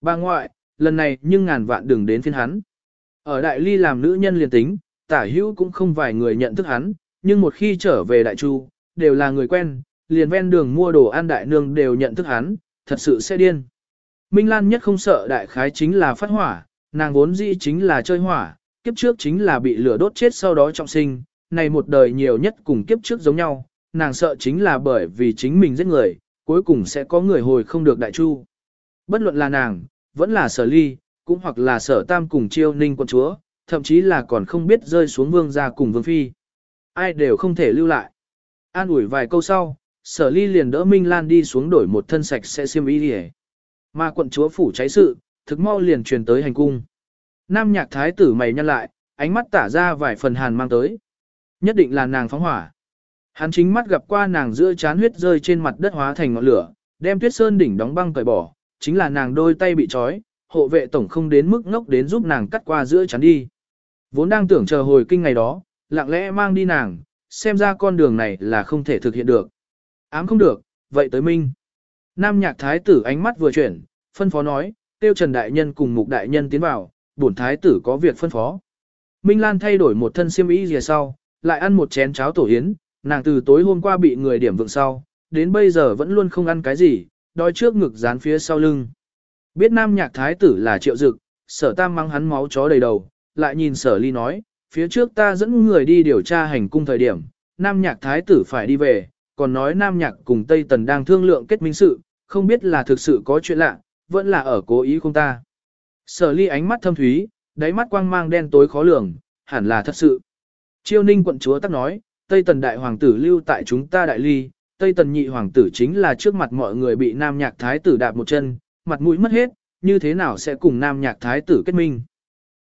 Bà ngoại, lần này nhưng ngàn vạn đừng đến phiên hắn. Ở đại ly làm nữ nhân liền tính, tả hữu cũng không vài người nhận thức hắn, nhưng một khi trở về đại chu, đều là người quen, liền ven đường mua đồ ăn đại nương đều nhận thức hắn, thật sự sẽ điên. Minh Lan nhất không sợ đại khái chính là phát hỏa, nàng vốn dĩ chính là chơi hỏa, kiếp trước chính là bị lửa đốt chết sau đó trọng sinh, này một đời nhiều nhất cùng kiếp trước giống nhau, nàng sợ chính là bởi vì chính mình giết người, cuối cùng sẽ có người hồi không được đại chu. Bất luận là nàng, vẫn là sở ly, cũng hoặc là sở tam cùng chiêu ninh quân chúa, thậm chí là còn không biết rơi xuống vương gia cùng vương phi. Ai đều không thể lưu lại. An ủi vài câu sau, sở ly liền đỡ Minh Lan đi xuống đổi một thân sạch sẽ xiêm y đi Mà quận chúa phủ cháy sự, thực mau liền truyền tới hành cung. Nam nhạc thái tử mày nhăn lại, ánh mắt tả ra vài phần hàn mang tới. Nhất định là nàng phóng hỏa. Hắn chính mắt gặp qua nàng giữa chán huyết rơi trên mặt đất hóa thành ngọn lửa, đem tuyết sơn đỉnh đóng băng cởi bỏ, chính là nàng đôi tay bị trói, hộ vệ tổng không đến mức ngốc đến giúp nàng cắt qua giữa chán đi. Vốn đang tưởng chờ hồi kinh ngày đó, lặng lẽ mang đi nàng, xem ra con đường này là không thể thực hiện được. Ám không được, vậy tới minh. Nam nhạc thái tử ánh mắt vừa chuyển, phân phó nói, tiêu trần đại nhân cùng mục đại nhân tiến vào, bổn thái tử có việc phân phó. Minh Lan thay đổi một thân xiêm y gì sau, lại ăn một chén cháo tổ yến, nàng từ tối hôm qua bị người điểm vượng sau, đến bây giờ vẫn luôn không ăn cái gì, đói trước ngực dán phía sau lưng. Biết nam nhạc thái tử là triệu dực, sở tam mang hắn máu chó đầy đầu, lại nhìn sở ly nói, phía trước ta dẫn người đi điều tra hành cung thời điểm, nam nhạc thái tử phải đi về, còn nói nam nhạc cùng Tây Tần đang thương lượng kết minh sự, không biết là thực sự có chuyện lạ, vẫn là ở cố ý không ta. Sở ly ánh mắt thâm thúy, đáy mắt quang mang đen tối khó lường, hẳn là thật sự. Chiêu ninh quận chúa tắc nói, Tây Tần đại hoàng tử lưu tại chúng ta đại ly, Tây Tần nhị hoàng tử chính là trước mặt mọi người bị nam nhạc thái tử đạp một chân, mặt mũi mất hết, như thế nào sẽ cùng nam nhạc thái tử kết minh.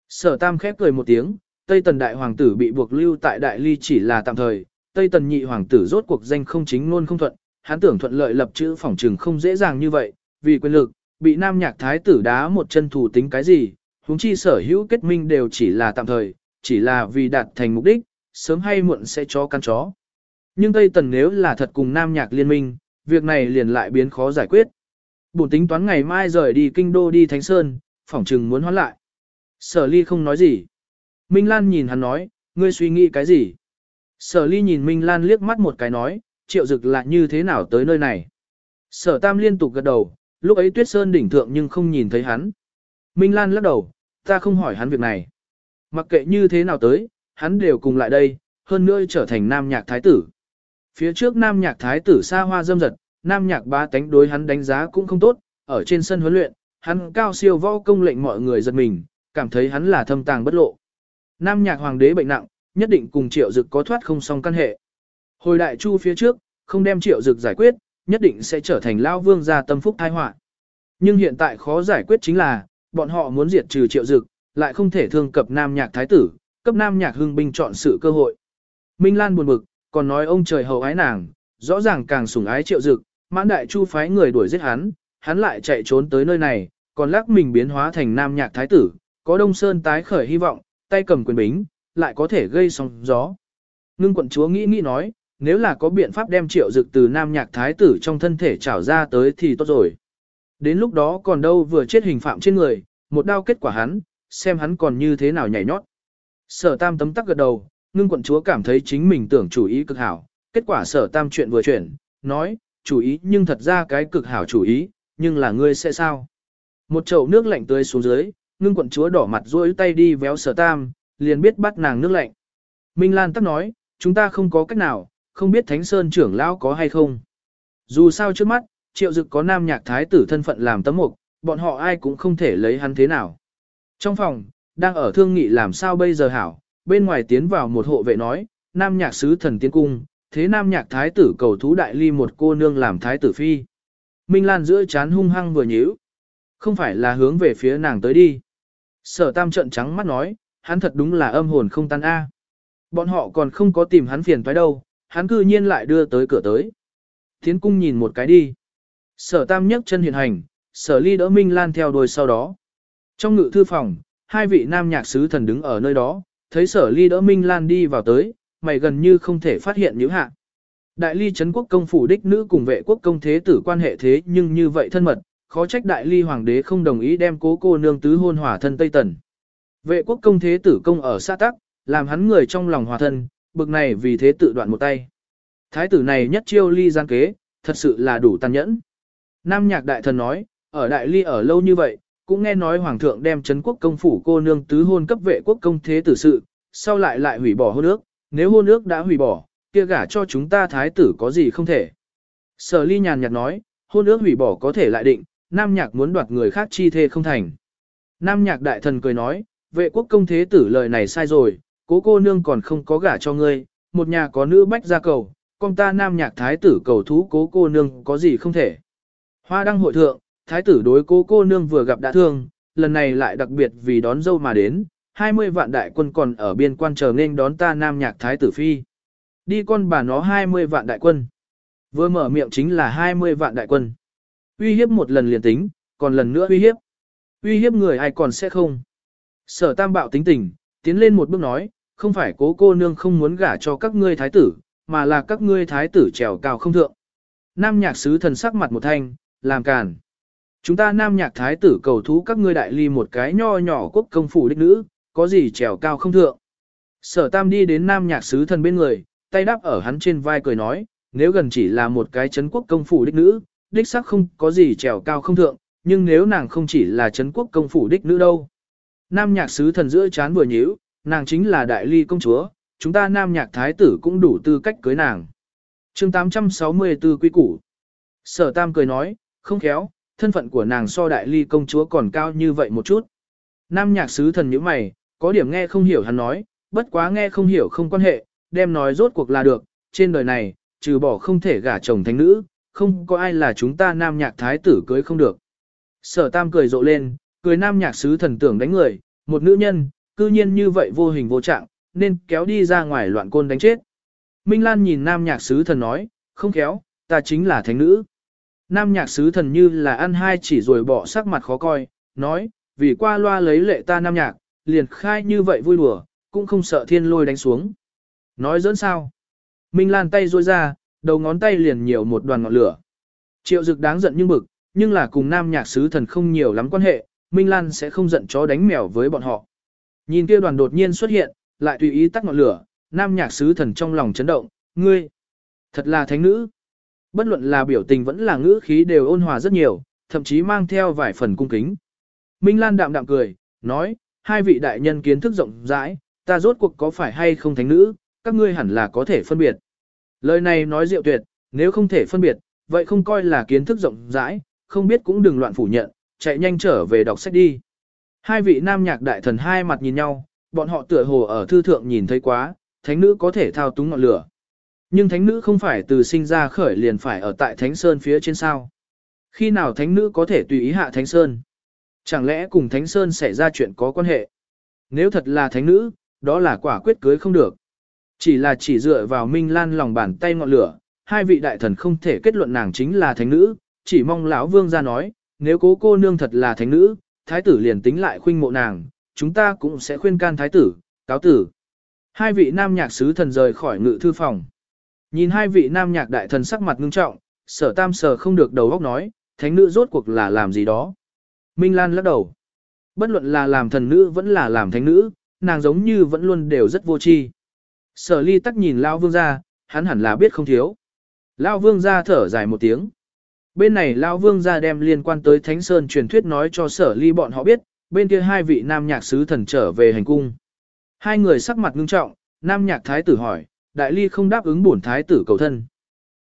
Sở tam khép cười một tiếng, Tây Tần đại hoàng tử bị buộc lưu tại đại ly chỉ là tạm thời, Tây Tần nhị hoàng tử rốt cuộc danh không chính luôn không thuận, hắn tưởng thuận lợi lập chữ phỏng trừng không dễ dàng như vậy, vì quyền lực, bị nam nhạc thái tử đá một chân thủ tính cái gì, huống chi sở hữu kết minh đều chỉ là tạm thời, chỉ là vì đạt thành mục đích, sớm hay muộn sẽ cho căn chó. nhưng Tây Tần nếu là thật cùng Nam Nhạc liên minh, việc này liền lại biến khó giải quyết. Bổn tính toán ngày mai rời đi kinh đô đi Thánh Sơn, phỏng chừng muốn hoán lại. Sở ly không nói gì. Minh Lan nhìn hắn nói, ngươi suy nghĩ cái gì? Sở ly nhìn Minh Lan liếc mắt một cái nói, triệu dực là như thế nào tới nơi này? Sở tam liên tục gật đầu, lúc ấy tuyết sơn đỉnh thượng nhưng không nhìn thấy hắn. Minh Lan lắc đầu, ta không hỏi hắn việc này. Mặc kệ như thế nào tới, hắn đều cùng lại đây, hơn nữa trở thành nam nhạc thái tử. Phía trước nam nhạc thái tử xa hoa dâm dật, nam nhạc ba tánh đối hắn đánh giá cũng không tốt, ở trên sân huấn luyện, hắn cao siêu võ công lệnh mọi người giật mình, cảm thấy hắn là thâm tàng bất lộ. Nam nhạc hoàng đế bệnh nặng, nhất định cùng triệu dực có thoát không song căn hệ. Hồi đại chu phía trước, không đem triệu dực giải quyết, nhất định sẽ trở thành Lão vương gia tâm phúc tai họa. Nhưng hiện tại khó giải quyết chính là, bọn họ muốn diệt trừ triệu dực, lại không thể thương cập nam nhạc thái tử, cấp nam nhạc hưng binh chọn sự cơ hội. Minh Lan buồn bực, còn nói ông trời hậu ái nàng, rõ ràng càng sủng ái triệu dực, mãn đại chu phái người đuổi giết hắn, hắn lại chạy trốn tới nơi này, còn lắc mình biến hóa thành nam nhạc thái tử, có đông sơn tái khởi hy vọng, tay cầm quyền bính, lại có thể gây sóng gió. Ngưng quận chúa nghĩ nghĩ nói, nếu là có biện pháp đem triệu dực từ nam nhạc thái tử trong thân thể trảo ra tới thì tốt rồi. Đến lúc đó còn đâu vừa chết hình phạm trên người, một đao kết quả hắn, xem hắn còn như thế nào nhảy nhót. Sở tam tấm tắc gật đầu, ngưng quận chúa cảm thấy chính mình tưởng chủ ý cực hảo, kết quả sở tam chuyện vừa chuyển, nói, chủ ý nhưng thật ra cái cực hảo chủ ý, nhưng là ngươi sẽ sao? Một chậu nước lạnh tươi xuống dưới, ngưng quận chúa đỏ mặt rối tay đi véo sở tam, liền biết bắt nàng nước lạnh. Minh Lan tắc nói, chúng ta không có cách nào, không biết Thánh Sơn trưởng lão có hay không. Dù sao trước mắt, triệu dực có nam nhạc thái tử thân phận làm tấm mục, bọn họ ai cũng không thể lấy hắn thế nào. Trong phòng, đang ở thương nghị làm sao bây giờ hảo, bên ngoài tiến vào một hộ vệ nói, nam nhạc sứ thần tiến cung, thế nam nhạc thái tử cầu thú đại ly một cô nương làm thái tử phi. Minh Lan giữa chán hung hăng vừa nhíu. Không phải là hướng về phía nàng tới đi. Sở tam trận trắng mắt nói, hắn thật đúng là âm hồn không tan a. Bọn họ còn không có tìm hắn phiền phải đâu, hắn cư nhiên lại đưa tới cửa tới. Tiến cung nhìn một cái đi. Sở tam nhấc chân hiện hành, sở ly đỡ Minh Lan theo đuôi sau đó. Trong ngự thư phòng, hai vị nam nhạc sứ thần đứng ở nơi đó, thấy sở ly đỡ Minh Lan đi vào tới, mày gần như không thể phát hiện những hạ. Đại ly Trấn quốc công phủ đích nữ cùng vệ quốc công thế tử quan hệ thế nhưng như vậy thân mật, khó trách đại ly hoàng đế không đồng ý đem cố cô nương tứ hôn hòa thân Tây Tần. Vệ quốc công thế tử công ở xa tắc, làm hắn người trong lòng hòa thân, bực này vì thế tự đoạn một tay. Thái tử này nhất chiêu ly gian kế, thật sự là đủ tàn nhẫn. Nam nhạc đại thần nói, ở đại ly ở lâu như vậy, cũng nghe nói hoàng thượng đem Trấn quốc công phủ cô nương tứ hôn cấp vệ quốc công thế tử sự, sau lại lại hủy bỏ hôn ước, nếu hôn ước đã hủy bỏ, kia gả cho chúng ta thái tử có gì không thể. Sở ly nhàn nhạt nói, hôn ước hủy bỏ có thể lại định, nam nhạc muốn đoạt người khác chi thê không thành. Nam nhạc đại thần cười nói, vệ quốc công thế tử lời này sai rồi, cố cô nương còn không có gả cho ngươi, một nhà có nữ bách ra cầu, con ta nam nhạc thái tử cầu thú cố cô nương có gì không thể. Hoa đăng hội thượng, thái tử đối cố cô nương vừa gặp đã thương, lần này lại đặc biệt vì đón dâu mà đến, 20 vạn đại quân còn ở biên quan chờ nên đón ta nam nhạc thái tử phi. Đi con bà nó 20 vạn đại quân. Vừa mở miệng chính là 20 vạn đại quân. Uy hiếp một lần liền tính, còn lần nữa uy hiếp. Uy hiếp người ai còn sẽ không. Sở tam bạo tính tình, tiến lên một bước nói, không phải cố cô nương không muốn gả cho các ngươi thái tử, mà là các ngươi thái tử trèo cao không thượng. Nam nhạc sứ thần sắc mặt một thanh, làm càn. Chúng ta nam nhạc thái tử cầu thú các ngươi đại ly một cái nho nhỏ quốc công phủ đích nữ, có gì trèo cao không thượng. Sở tam đi đến nam nhạc sứ thần bên người, tay đáp ở hắn trên vai cười nói, nếu gần chỉ là một cái chấn quốc công phủ đích nữ, đích sắc không có gì trèo cao không thượng, nhưng nếu nàng không chỉ là chấn quốc công phủ đích nữ đâu. Nam nhạc sứ thần giữa chán vừa nhíu, nàng chính là đại ly công chúa, chúng ta nam nhạc thái tử cũng đủ tư cách cưới nàng. chương 864 quy củ. Sở tam cười nói, không khéo, thân phận của nàng so đại ly công chúa còn cao như vậy một chút. Nam nhạc sứ thần như mày, có điểm nghe không hiểu hắn nói, bất quá nghe không hiểu không quan hệ, đem nói rốt cuộc là được, trên đời này, trừ bỏ không thể gả chồng thánh nữ, không có ai là chúng ta nam nhạc thái tử cưới không được. Sở tam cười rộ lên, cười nam nhạc sứ thần tưởng đánh người, một nữ nhân, cư nhiên như vậy vô hình vô trạng, nên kéo đi ra ngoài loạn côn đánh chết. Minh Lan nhìn nam nhạc sứ thần nói, không kéo, ta chính là thánh nữ. Nam nhạc sứ thần như là ăn hai chỉ rồi bỏ sắc mặt khó coi, nói, vì qua loa lấy lệ ta nam nhạc, liền khai như vậy vui đùa, cũng không sợ thiên lôi đánh xuống. Nói dẫn sao? Minh Lan tay duỗi ra, đầu ngón tay liền nhiều một đoàn ngọn lửa. Triệu dực đáng giận nhưng bực, nhưng là cùng nam nhạc sứ thần không nhiều lắm quan hệ, Minh Lan sẽ không giận chó đánh mèo với bọn họ. Nhìn kia đoàn đột nhiên xuất hiện, lại tùy ý tắt ngọn lửa, nam nhạc sứ thần trong lòng chấn động, ngươi, thật là thánh nữ. Bất luận là biểu tình vẫn là ngữ khí đều ôn hòa rất nhiều, thậm chí mang theo vài phần cung kính. Minh Lan đạm đạm cười, nói, hai vị đại nhân kiến thức rộng rãi, ta rốt cuộc có phải hay không thánh nữ, các ngươi hẳn là có thể phân biệt. Lời này nói diệu tuyệt, nếu không thể phân biệt, vậy không coi là kiến thức rộng rãi, không biết cũng đừng loạn phủ nhận, chạy nhanh trở về đọc sách đi. Hai vị nam nhạc đại thần hai mặt nhìn nhau, bọn họ tựa hồ ở thư thượng nhìn thấy quá, thánh nữ có thể thao túng ngọn lửa. Nhưng thánh nữ không phải từ sinh ra khởi liền phải ở tại thánh sơn phía trên sao. Khi nào thánh nữ có thể tùy ý hạ thánh sơn? Chẳng lẽ cùng thánh sơn xảy ra chuyện có quan hệ? Nếu thật là thánh nữ, đó là quả quyết cưới không được. Chỉ là chỉ dựa vào Minh Lan lòng bàn tay ngọn lửa, hai vị đại thần không thể kết luận nàng chính là thánh nữ, chỉ mong lão vương ra nói, nếu cố cô nương thật là thánh nữ, thái tử liền tính lại khuynh mộ nàng, chúng ta cũng sẽ khuyên can thái tử, cáo tử. Hai vị nam nhạc sứ thần rời khỏi ngự thư phòng. Nhìn hai vị nam nhạc đại thần sắc mặt ngưng trọng, sở tam sở không được đầu óc nói, thánh nữ rốt cuộc là làm gì đó. Minh Lan lắc đầu. Bất luận là làm thần nữ vẫn là làm thánh nữ, nàng giống như vẫn luôn đều rất vô tri. Sở ly tắc nhìn Lao Vương ra, hắn hẳn là biết không thiếu. Lao Vương ra thở dài một tiếng. Bên này lão Vương ra đem liên quan tới Thánh Sơn truyền thuyết nói cho sở ly bọn họ biết, bên kia hai vị nam nhạc sứ thần trở về hành cung. Hai người sắc mặt ngưng trọng, nam nhạc thái tử hỏi, đại ly không đáp ứng bổn thái tử cầu thân.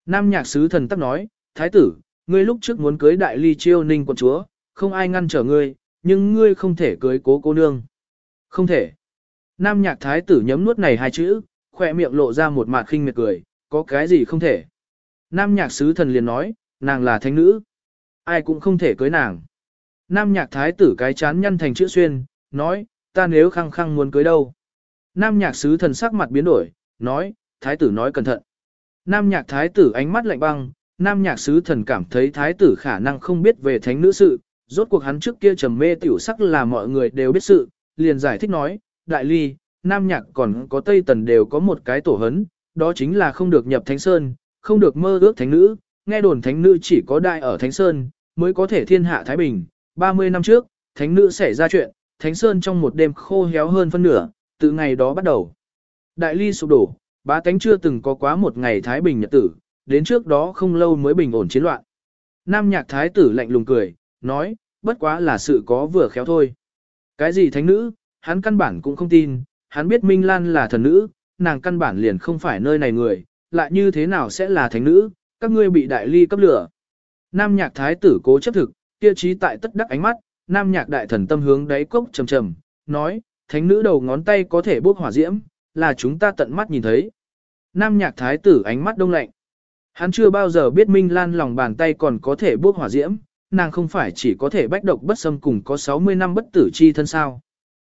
Nam nhạc sứ thần tắc nói, thái tử, ngươi lúc trước muốn cưới đại ly chiêu ninh quận chúa, không ai ngăn trở ngươi, nhưng ngươi không thể cưới cố cô nương. Không thể. Nam nhạc thái tử nhấm nuốt này hai chữ, khỏe miệng lộ ra một mặt khinh miệt cười, có cái gì không thể. Nam nhạc sứ thần liền nói, nàng là thánh nữ. Ai cũng không thể cưới nàng. Nam nhạc thái tử cái chán nhăn thành chữ xuyên, nói, ta nếu khăng khăng muốn cưới đâu. Nam nhạc sứ thần sắc mặt biến đổi, nói, thái tử nói cẩn thận. Nam nhạc thái tử ánh mắt lạnh băng, nam nhạc sứ thần cảm thấy thái tử khả năng không biết về thánh nữ sự, rốt cuộc hắn trước kia trầm mê tiểu sắc là mọi người đều biết sự, liền giải thích nói, đại ly, nam nhạc còn có tây tần đều có một cái tổ hấn, đó chính là không được nhập thánh sơn, không được mơ ước thánh nữ, nghe đồn thánh nữ chỉ có đại ở thánh sơn, mới có thể thiên hạ thái bình. 30 năm trước, thánh nữ xảy ra chuyện, thánh sơn trong một đêm khô héo hơn phân nửa, từ ngày đó bắt đầu. Đại ly sụp đổ, bá tánh chưa từng có quá một ngày thái bình nhật tử, đến trước đó không lâu mới bình ổn chiến loạn. Nam nhạc thái tử lạnh lùng cười, nói, bất quá là sự có vừa khéo thôi. Cái gì thánh nữ, hắn căn bản cũng không tin, hắn biết Minh Lan là thần nữ, nàng căn bản liền không phải nơi này người, lại như thế nào sẽ là thánh nữ, các ngươi bị đại ly cấp lửa. Nam nhạc thái tử cố chấp thực, kia trí tại tất đắc ánh mắt, nam nhạc đại thần tâm hướng đáy cốc trầm trầm, nói, thánh nữ đầu ngón tay có thể bốc hỏa diễm, là chúng ta tận mắt nhìn thấy. Nam nhạc thái tử ánh mắt đông lạnh. Hắn chưa bao giờ biết Minh Lan lòng bàn tay còn có thể bốc hỏa diễm, nàng không phải chỉ có thể bách độc bất xâm cùng có 60 năm bất tử chi thân sao.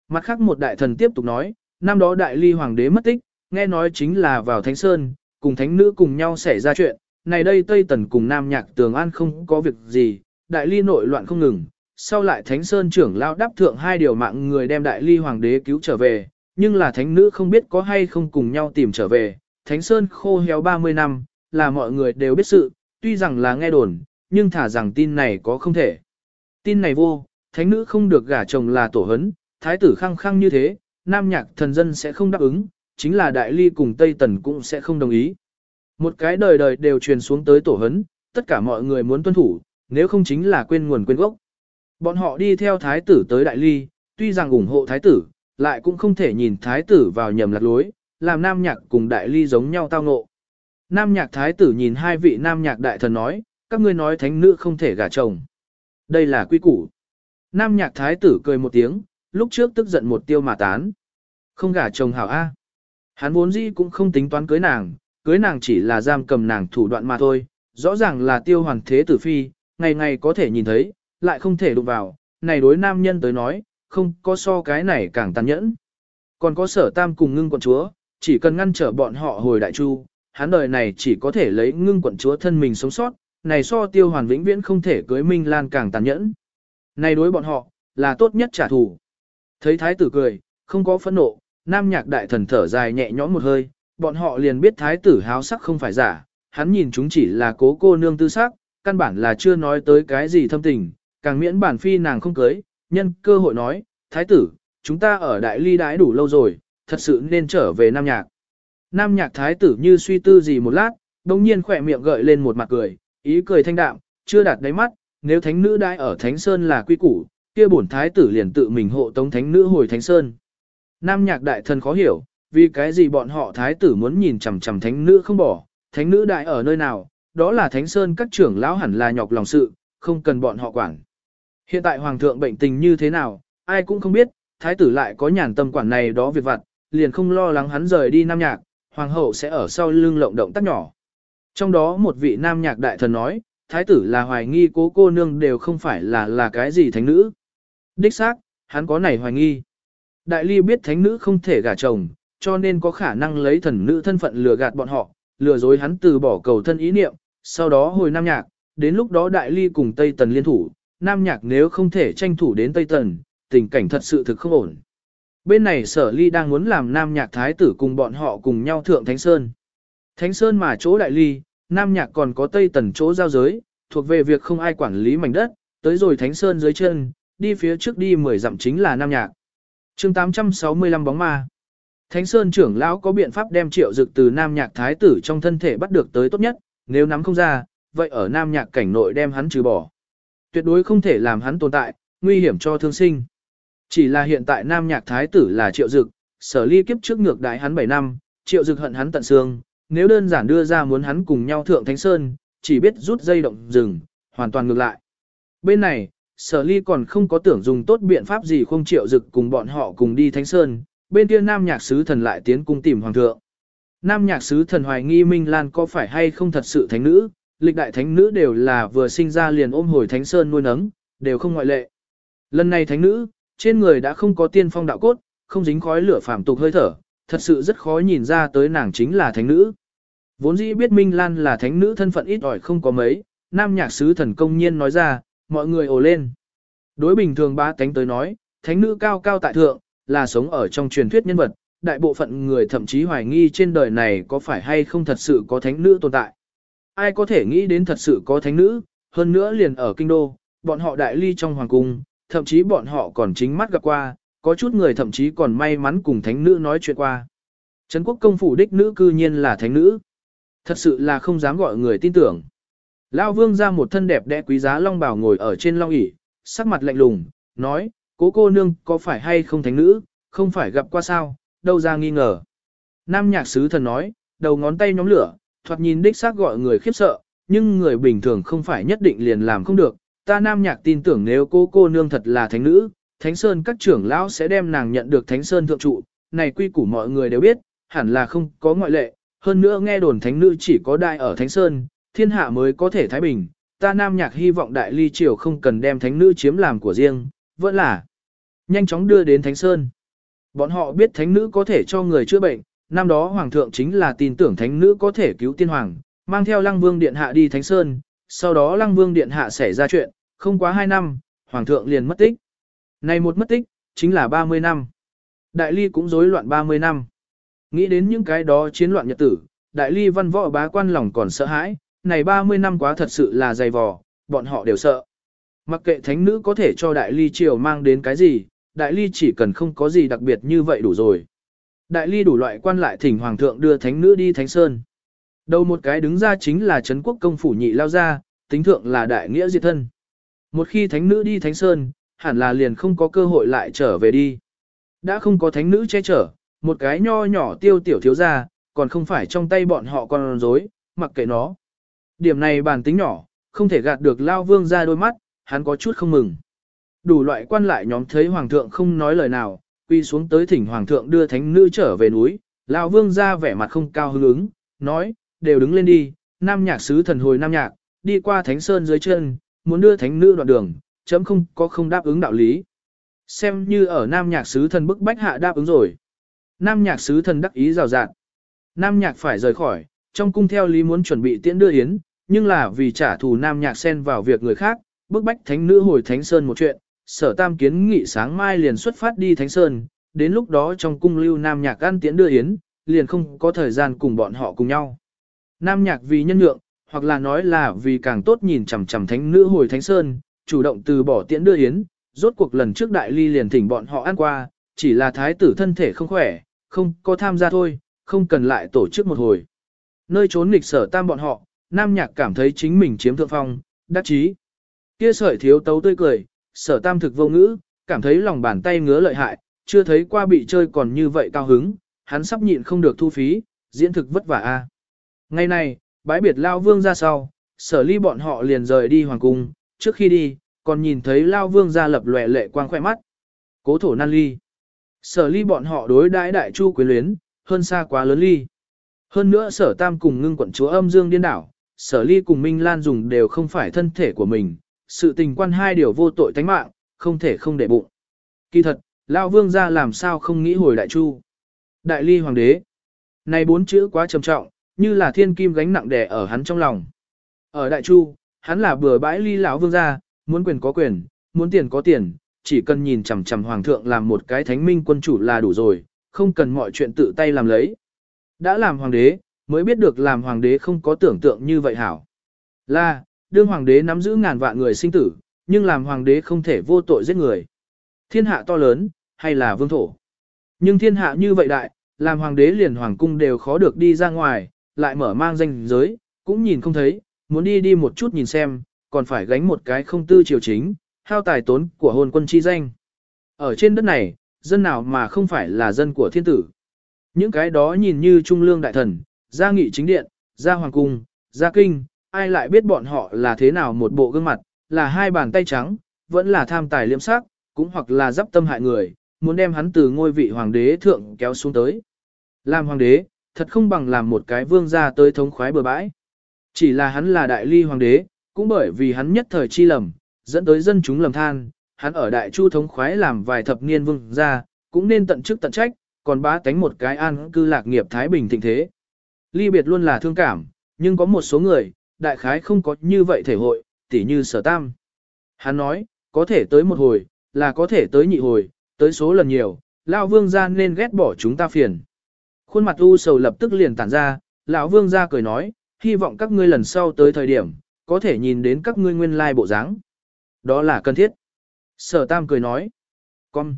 Mặt khác một đại thần tiếp tục nói, năm đó đại ly hoàng đế mất tích, nghe nói chính là vào Thánh Sơn, cùng thánh nữ cùng nhau xảy ra chuyện, này đây Tây Tần cùng Nam Nhạc Tường An không có việc gì, đại ly nội loạn không ngừng, sau lại Thánh Sơn trưởng lao đáp thượng hai điều mạng người đem đại ly hoàng đế cứu trở về, nhưng là thánh nữ không biết có hay không cùng nhau tìm trở về, Thánh Sơn khô héo 30 năm, là mọi người đều biết sự, tuy rằng là nghe đồn, nhưng thả rằng tin này có không thể. Tin này vô, thánh nữ không được gả chồng là tổ hấn, thái tử khăng khăng như thế, nam nhạc thần dân sẽ không đáp ứng, chính là đại ly cùng Tây Tần cũng sẽ không đồng ý. Một cái đời đời đều truyền xuống tới tổ hấn, tất cả mọi người muốn tuân thủ, nếu không chính là quên nguồn quên gốc. Bọn họ đi theo thái tử tới đại ly, tuy rằng ủng hộ thái tử, lại cũng không thể nhìn thái tử vào nhầm lạc lối, làm nam nhạc cùng đại ly giống nhau tao ngộ. Nam nhạc thái tử nhìn hai vị nam nhạc đại thần nói, các ngươi nói thánh nữ không thể gả chồng. Đây là quy củ. Nam nhạc thái tử cười một tiếng, lúc trước tức giận một tiêu mà tán. Không gả chồng hảo A. Hắn vốn dĩ cũng không tính toán cưới nàng, cưới nàng chỉ là giam cầm nàng thủ đoạn mà thôi, rõ ràng là tiêu hoàn thế tử phi, ngày ngày có thể nhìn thấy, lại không thể đụng vào, này đối nam nhân tới nói, không có so cái này càng tàn nhẫn. Còn có sở tam cùng ngưng quận chúa, chỉ cần ngăn trở bọn họ hồi đại chu, hắn đời này chỉ có thể lấy ngưng quận chúa thân mình sống sót, này so tiêu hoàn vĩnh viễn không thể cưới Minh Lan càng tàn nhẫn. Này đối bọn họ, là tốt nhất trả thù. Thấy thái tử cười, không có phẫn nộ, nam nhạc đại thần thở dài nhẹ nhõm một hơi, bọn họ liền biết thái tử háo sắc không phải giả, hắn nhìn chúng chỉ là cố cô nương tư sắc, căn bản là chưa nói tới cái gì thâm tình, càng miễn bản phi nàng không cưới, nhân cơ hội nói, thái tử, chúng ta ở đại ly đãi đủ lâu rồi, thật sự nên trở về Nam Nhạc. Nam Nhạc thái tử như suy tư gì một lát, đồng nhiên khỏe miệng gợi lên một mặt cười, ý cười thanh đạm, chưa đạt đáy mắt, nếu thánh nữ đãi ở Thánh Sơn là quy củ, kia bổn thái tử liền tự mình hộ tống thánh nữ hồi Thánh Sơn. Nam Nhạc đại thần khó hiểu, vì cái gì bọn họ thái tử muốn nhìn chằm chằm thánh nữ không bỏ, thánh nữ đại ở nơi nào, đó là Thánh Sơn các trưởng lão hẳn là nhọc lòng sự, không cần bọn họ quản. Hiện tại hoàng thượng bệnh tình như thế nào, ai cũng không biết, thái tử lại có nhàn tâm quản này đó việc vặt, liền không lo lắng hắn rời đi Nam Nhạc, hoàng hậu sẽ ở sau lưng lộng động tác nhỏ. Trong đó một vị Nam Nhạc đại thần nói, thái tử là hoài nghi cố cô nương đều không phải là là cái gì thánh nữ. Đích xác, hắn có này hoài nghi. Đại ly biết thánh nữ không thể gả chồng, cho nên có khả năng lấy thần nữ thân phận lừa gạt bọn họ, lừa dối hắn từ bỏ cầu thân ý niệm, sau đó hồi Nam Nhạc, đến lúc đó Đại Ly cùng Tây Tần liên thủ, Nam Nhạc nếu không thể tranh thủ đến Tây Tần, tình cảnh thật sự thực không ổn. Bên này sở ly đang muốn làm Nam Nhạc Thái tử cùng bọn họ cùng nhau thượng Thánh Sơn. Thánh Sơn mà chỗ Đại Ly, Nam Nhạc còn có Tây Tần chỗ giao giới, thuộc về việc không ai quản lý mảnh đất, tới rồi Thánh Sơn dưới chân, đi phía trước đi 10 dặm chính là Nam Nhạc. chương 865 bóng ma. Thánh Sơn trưởng lão có biện pháp đem triệu dực từ Nam Nhạc Thái tử trong thân thể bắt được tới tốt nhất, nếu nắm không ra, vậy ở Nam Nhạc cảnh nội đem hắn trừ bỏ. Tuyệt đối không thể làm hắn tồn tại, nguy hiểm cho thương sinh. Chỉ là hiện tại Nam Nhạc Thái tử là triệu dực, sở ly kiếp trước ngược đại hắn 7 năm, triệu dực hận hắn tận xương, nếu đơn giản đưa ra muốn hắn cùng nhau thượng Thánh Sơn, chỉ biết rút dây động rừng, hoàn toàn ngược lại. Bên này, sở ly còn không có tưởng dùng tốt biện pháp gì không triệu dực cùng bọn họ cùng đi Thánh Sơn, bên kia nam nhạc sứ thần lại tiến cung tìm hoàng thượng. Nam nhạc sứ thần hoài nghi Minh Lan có phải hay không thật sự thánh nữ, lịch đại thánh nữ đều là vừa sinh ra liền ôm hồi thánh sơn nuôi nấng, đều không ngoại lệ. Lần này thánh nữ, trên người đã không có tiên phong đạo cốt, không dính khói lửa phạm tục hơi thở, thật sự rất khó nhìn ra tới nàng chính là thánh nữ. Vốn dĩ biết Minh Lan là thánh nữ thân phận ít ỏi không có mấy, nam nhạc sứ thần công nhiên nói ra, mọi người ồ lên. Đối bình thường ba tánh tới nói, thánh nữ cao cao tại thượng, là sống ở trong truyền thuyết nhân vật, đại bộ phận người thậm chí hoài nghi trên đời này có phải hay không thật sự có thánh nữ tồn tại. Ai có thể nghĩ đến thật sự có thánh nữ, hơn nữa liền ở kinh đô, bọn họ đại ly trong hoàng cung, thậm chí bọn họ còn chính mắt gặp qua, có chút người thậm chí còn may mắn cùng thánh nữ nói chuyện qua. Trấn quốc công phủ đích nữ cư nhiên là thánh nữ. Thật sự là không dám gọi người tin tưởng. Lao vương ra một thân đẹp đẽ quý giá long bào ngồi ở trên long ỷ sắc mặt lạnh lùng, nói, cố cô nương có phải hay không thánh nữ, không phải gặp qua sao, đâu ra nghi ngờ. Nam nhạc sứ thần nói, đầu ngón tay nhóm lửa, thoạt nhìn đích xác gọi người khiếp sợ, nhưng người bình thường không phải nhất định liền làm không được. Ta nam nhạc tin tưởng nếu cô cô nương thật là thánh nữ, thánh sơn các trưởng lão sẽ đem nàng nhận được thánh sơn thượng trụ, này quy củ mọi người đều biết, hẳn là không có ngoại lệ. Hơn nữa nghe đồn thánh nữ chỉ có đại ở thánh sơn, thiên hạ mới có thể thái bình. Ta nam nhạc hy vọng đại ly triều không cần đem thánh nữ chiếm làm của riêng, vẫn là nhanh chóng đưa đến Thánh Sơn. Bọn họ biết thánh nữ có thể cho người chữa bệnh, năm đó hoàng thượng chính là tin tưởng thánh nữ có thể cứu tiên hoàng, mang theo lăng vương điện hạ đi Thánh Sơn, sau đó lăng vương điện hạ xảy ra chuyện, không quá 2 năm, hoàng thượng liền mất tích. Này một mất tích, chính là 30 năm. Đại ly cũng rối loạn 30 năm. Nghĩ đến những cái đó chiến loạn nhật tử, đại ly văn võ bá quan lòng còn sợ hãi, này 30 năm quá thật sự là dày vò, bọn họ đều sợ. Mặc kệ thánh nữ có thể cho đại ly triều mang đến cái gì, đại ly chỉ cần không có gì đặc biệt như vậy đủ rồi. Đại ly đủ loại quan lại thỉnh hoàng thượng đưa thánh nữ đi thánh sơn. Đầu một cái đứng ra chính là Trấn quốc công phủ nhị lao ra, tính thượng là đại nghĩa diệt thân. Một khi thánh nữ đi thánh sơn, hẳn là liền không có cơ hội lại trở về đi. Đã không có thánh nữ che chở, một cái nho nhỏ tiêu tiểu thiếu ra, còn không phải trong tay bọn họ còn dối, mặc kệ nó. Điểm này bản tính nhỏ, không thể gạt được lao vương ra đôi mắt, hắn có chút không mừng. Đủ loại quan lại nhóm thấy hoàng thượng không nói lời nào, quy xuống tới thỉnh hoàng thượng đưa thánh nữ trở về núi, lão vương ra vẻ mặt không cao hứng ứng, nói, đều đứng lên đi, nam nhạc sứ thần hồi nam nhạc, đi qua thánh sơn dưới chân, muốn đưa thánh nữ đoạn đường, chấm không có không đáp ứng đạo lý. Xem như ở nam nhạc sứ thần bức bách hạ đáp ứng rồi. Nam nhạc sứ thần đắc ý rào rạt. Nam nhạc phải rời khỏi, trong cung theo lý muốn chuẩn bị tiễn đưa yến, nhưng là vì trả thù nam nhạc xen vào việc người khác, bức bách thánh nữ hồi thánh sơn một chuyện, sở tam kiến nghị sáng mai liền xuất phát đi Thánh Sơn, đến lúc đó trong cung lưu Nam Nhạc ăn tiễn đưa yến, liền không có thời gian cùng bọn họ cùng nhau. Nam nhạc vì nhân nhượng, hoặc là nói là vì càng tốt nhìn chằm chằm thánh nữ hồi thánh sơn, chủ động từ bỏ tiễn đưa yến, rốt cuộc lần trước đại ly liền thỉnh bọn họ ăn qua, chỉ là thái tử thân thể không khỏe, không có tham gia thôi, không cần lại tổ chức một hồi. Nơi trốn nghịch sở tam bọn họ, nam nhạc cảm thấy chính mình chiếm thượng phong, đắc chí. Kia sợi thiếu tấu tươi cười, sở tam thực vô ngữ, cảm thấy lòng bàn tay ngứa lợi hại, chưa thấy qua bị chơi còn như vậy cao hứng, hắn sắp nhịn không được thu phí, diễn thực vất vả a. Ngày này, bái biệt Lao Vương ra sau, sở ly bọn họ liền rời đi hoàng cung, trước khi đi, còn nhìn thấy Lao Vương ra lập lòe lệ quang khoe mắt. Cố thổ nan ly. Sở ly bọn họ đối đãi đại chu quyến luyến, hơn xa quá lớn ly. Hơn nữa sở tam cùng ngưng quận chúa âm dương điên đảo, sở ly cùng Minh Lan dùng đều không phải thân thể của mình, sự tình quan hai điều vô tội tánh mạng, không thể không để bụng. Kỳ thật, lão Vương gia làm sao không nghĩ hồi đại chu. Đại ly hoàng đế. Này bốn chữ quá trầm trọng, như là thiên kim gánh nặng đè ở hắn trong lòng. Ở đại chu, hắn là bừa bãi ly lão vương gia, muốn quyền có quyền, muốn tiền có tiền, chỉ cần nhìn chằm chằm hoàng thượng làm một cái thánh minh quân chủ là đủ rồi, không cần mọi chuyện tự tay làm lấy. Đã làm hoàng đế, mới biết được làm hoàng đế không có tưởng tượng như vậy hảo. Là, đương hoàng đế nắm giữ ngàn vạn người sinh tử, nhưng làm hoàng đế không thể vô tội giết người. Thiên hạ to lớn, hay là vương thổ. Nhưng thiên hạ như vậy đại, làm hoàng đế liền hoàng cung đều khó được đi ra ngoài, lại mở mang danh giới, cũng nhìn không thấy, muốn đi đi một chút nhìn xem, còn phải gánh một cái không tư triều chính, hao tài tốn của hồn quân chi danh. Ở trên đất này, dân nào mà không phải là dân của thiên tử. Những cái đó nhìn như trung lương đại thần, gia nghị chính điện, gia hoàng cung, gia kinh, ai lại biết bọn họ là thế nào một bộ gương mặt, là hai bàn tay trắng, vẫn là tham tài liêm sắc, cũng hoặc là dắp tâm hại người, muốn đem hắn từ ngôi vị hoàng đế thượng kéo xuống tới. Làm hoàng đế, thật không bằng làm một cái vương gia tới thống khoái bừa bãi. Chỉ là hắn là đại ly hoàng đế, cũng bởi vì hắn nhất thời chi lầm, dẫn tới dân chúng lầm than, hắn ở đại chu thống khoái làm vài thập niên vương gia, cũng nên tận chức tận trách, còn bá tánh một cái an cư lạc nghiệp thái bình thịnh thế. Ly biệt luôn là thương cảm, nhưng có một số người, đại khái không có như vậy thể hội, tỉ như sở tam. Hắn nói, có thể tới một hồi, là có thể tới nhị hồi, tới số lần nhiều, lão vương gia nên ghét bỏ chúng ta phiền. Khuôn mặt u sầu lập tức liền tản ra, lão vương gia cười nói, hy vọng các ngươi lần sau tới thời điểm, có thể nhìn đến các ngươi nguyên lai bộ dáng. Đó là cần thiết. Sở tam cười nói. Con.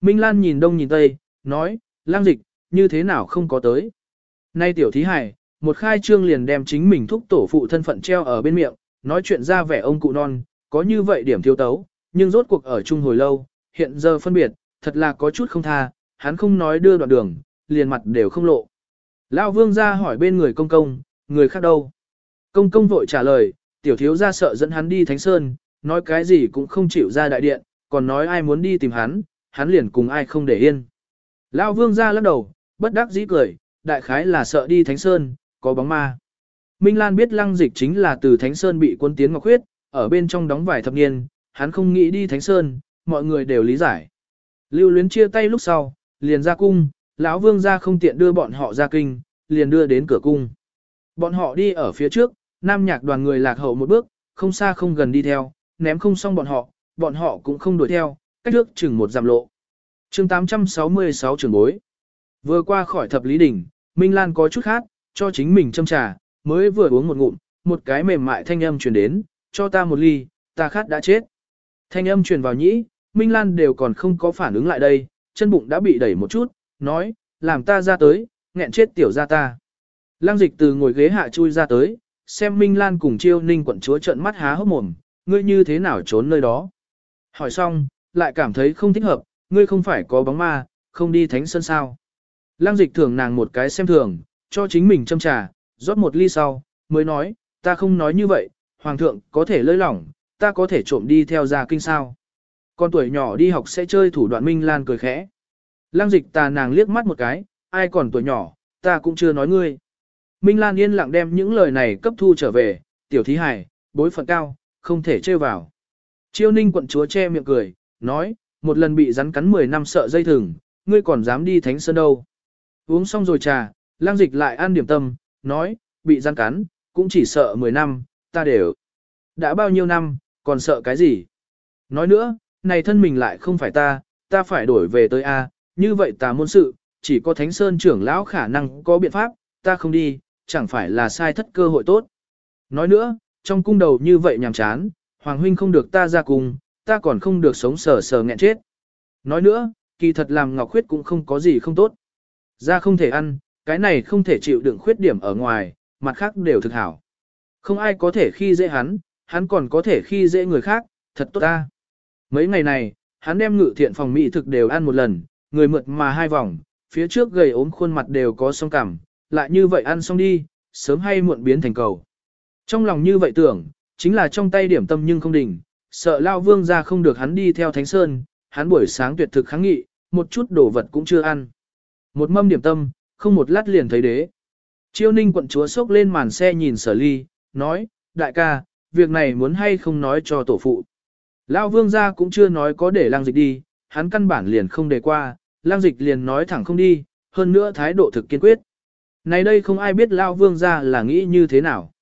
Minh Lan nhìn đông nhìn tây, nói, lang dịch, như thế nào không có tới. Nay tiểu thí hải, một khai trương liền đem chính mình thúc tổ phụ thân phận treo ở bên miệng, nói chuyện ra vẻ ông cụ non, có như vậy điểm thiếu tấu, nhưng rốt cuộc ở chung hồi lâu, hiện giờ phân biệt, thật là có chút không tha, hắn không nói đưa đoạn đường, liền mặt đều không lộ. Lão vương ra hỏi bên người công công, người khác đâu? Công công vội trả lời, tiểu thiếu ra sợ dẫn hắn đi Thánh Sơn, nói cái gì cũng không chịu ra đại điện, còn nói ai muốn đi tìm hắn, hắn liền cùng ai không để yên. Lão vương ra lắc đầu, bất đắc dĩ cười, đại khái là sợ đi Thánh Sơn, có bóng ma. Minh Lan biết lăng dịch chính là từ Thánh Sơn bị quân tiến ngọc huyết, ở bên trong đóng vài thập niên, hắn không nghĩ đi Thánh Sơn, mọi người đều lý giải. Lưu luyến chia tay lúc sau, liền ra cung, lão vương ra không tiện đưa bọn họ ra kinh, liền đưa đến cửa cung. Bọn họ đi ở phía trước, nam nhạc đoàn người lạc hậu một bước, không xa không gần đi theo, ném không xong bọn họ, bọn họ cũng không đuổi theo, cách trước chừng một giảm lộ. chương 866 trường bối. Vừa qua khỏi thập lý đỉnh, Minh Lan có chút khác, cho chính mình châm trà, mới vừa uống một ngụm, một cái mềm mại thanh âm truyền đến, cho ta một ly, ta khát đã chết. Thanh âm truyền vào nhĩ, Minh Lan đều còn không có phản ứng lại đây, chân bụng đã bị đẩy một chút, nói, làm ta ra tới, nghẹn chết tiểu ra ta. Lăng dịch từ ngồi ghế hạ chui ra tới, xem Minh Lan cùng chiêu ninh quận chúa trận mắt há hốc mồm, ngươi như thế nào trốn nơi đó. Hỏi xong, lại cảm thấy không thích hợp, ngươi không phải có bóng ma, không đi thánh sơn sao. Lăng dịch thường nàng một cái xem thường, cho chính mình châm trà, rót một ly sau, mới nói, ta không nói như vậy, hoàng thượng có thể lơi lỏng, ta có thể trộm đi theo gia kinh sao. Con tuổi nhỏ đi học sẽ chơi thủ đoạn Minh Lan cười khẽ. Lăng dịch tà nàng liếc mắt một cái, ai còn tuổi nhỏ, ta cũng chưa nói ngươi. Minh Lan yên lặng đem những lời này cấp thu trở về, tiểu thí hải, bối phận cao, không thể chơi vào. Chiêu ninh quận chúa che miệng cười, nói, một lần bị rắn cắn 10 năm sợ dây thừng, ngươi còn dám đi thánh sơn đâu. Uống xong rồi trà, lang dịch lại ăn điểm tâm, nói, bị gian cắn, cũng chỉ sợ 10 năm, ta đều. Đã bao nhiêu năm, còn sợ cái gì? Nói nữa, này thân mình lại không phải ta, ta phải đổi về tới A, như vậy ta môn sự, chỉ có Thánh Sơn trưởng lão khả năng có biện pháp, ta không đi, chẳng phải là sai thất cơ hội tốt. Nói nữa, trong cung đầu như vậy nhàm chán, Hoàng huynh không được ta ra cùng, ta còn không được sống sờ sờ nghẹn chết. Nói nữa, kỳ thật làm Ngọc Khuyết cũng không có gì không tốt. Ra không thể ăn, cái này không thể chịu đựng khuyết điểm ở ngoài, mặt khác đều thực hảo. Không ai có thể khi dễ hắn, hắn còn có thể khi dễ người khác, thật tốt ta. Mấy ngày này, hắn đem ngự thiện phòng mỹ thực đều ăn một lần, người mượt mà hai vòng, phía trước gầy ốm khuôn mặt đều có song cảm, lại như vậy ăn xong đi, sớm hay muộn biến thành cầu. Trong lòng như vậy tưởng, chính là trong tay điểm tâm nhưng không đỉnh, sợ lao vương ra không được hắn đi theo Thánh Sơn, hắn buổi sáng tuyệt thực kháng nghị, một chút đồ vật cũng chưa ăn. Một mâm điểm tâm, không một lát liền thấy đế. Chiêu ninh quận chúa sốc lên màn xe nhìn sở ly, nói, đại ca, việc này muốn hay không nói cho tổ phụ. Lao vương gia cũng chưa nói có để lang dịch đi, hắn căn bản liền không để qua, lang dịch liền nói thẳng không đi, hơn nữa thái độ thực kiên quyết. Này đây không ai biết Lao vương gia là nghĩ như thế nào.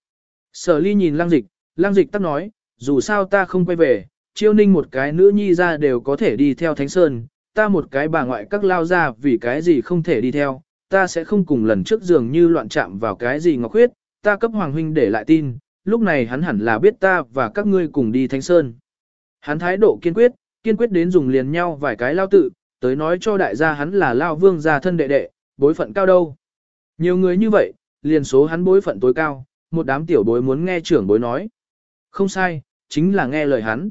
Sở ly nhìn lang dịch, lang dịch tắc nói, dù sao ta không quay về, chiêu ninh một cái nữ nhi ra đều có thể đi theo Thánh Sơn, ta một cái bà ngoại các lao ra vì cái gì không thể đi theo, ta sẽ không cùng lần trước dường như loạn chạm vào cái gì ngọc huyết, ta cấp Hoàng Huynh để lại tin, lúc này hắn hẳn là biết ta và các ngươi cùng đi Thánh Sơn. Hắn thái độ kiên quyết, kiên quyết đến dùng liền nhau vài cái lao tự, tới nói cho đại gia hắn là lao vương gia thân đệ đệ, bối phận cao đâu. Nhiều người như vậy, liền số hắn bối phận tối cao, một đám tiểu bối muốn nghe trưởng bối nói. Không sai, chính là nghe lời hắn.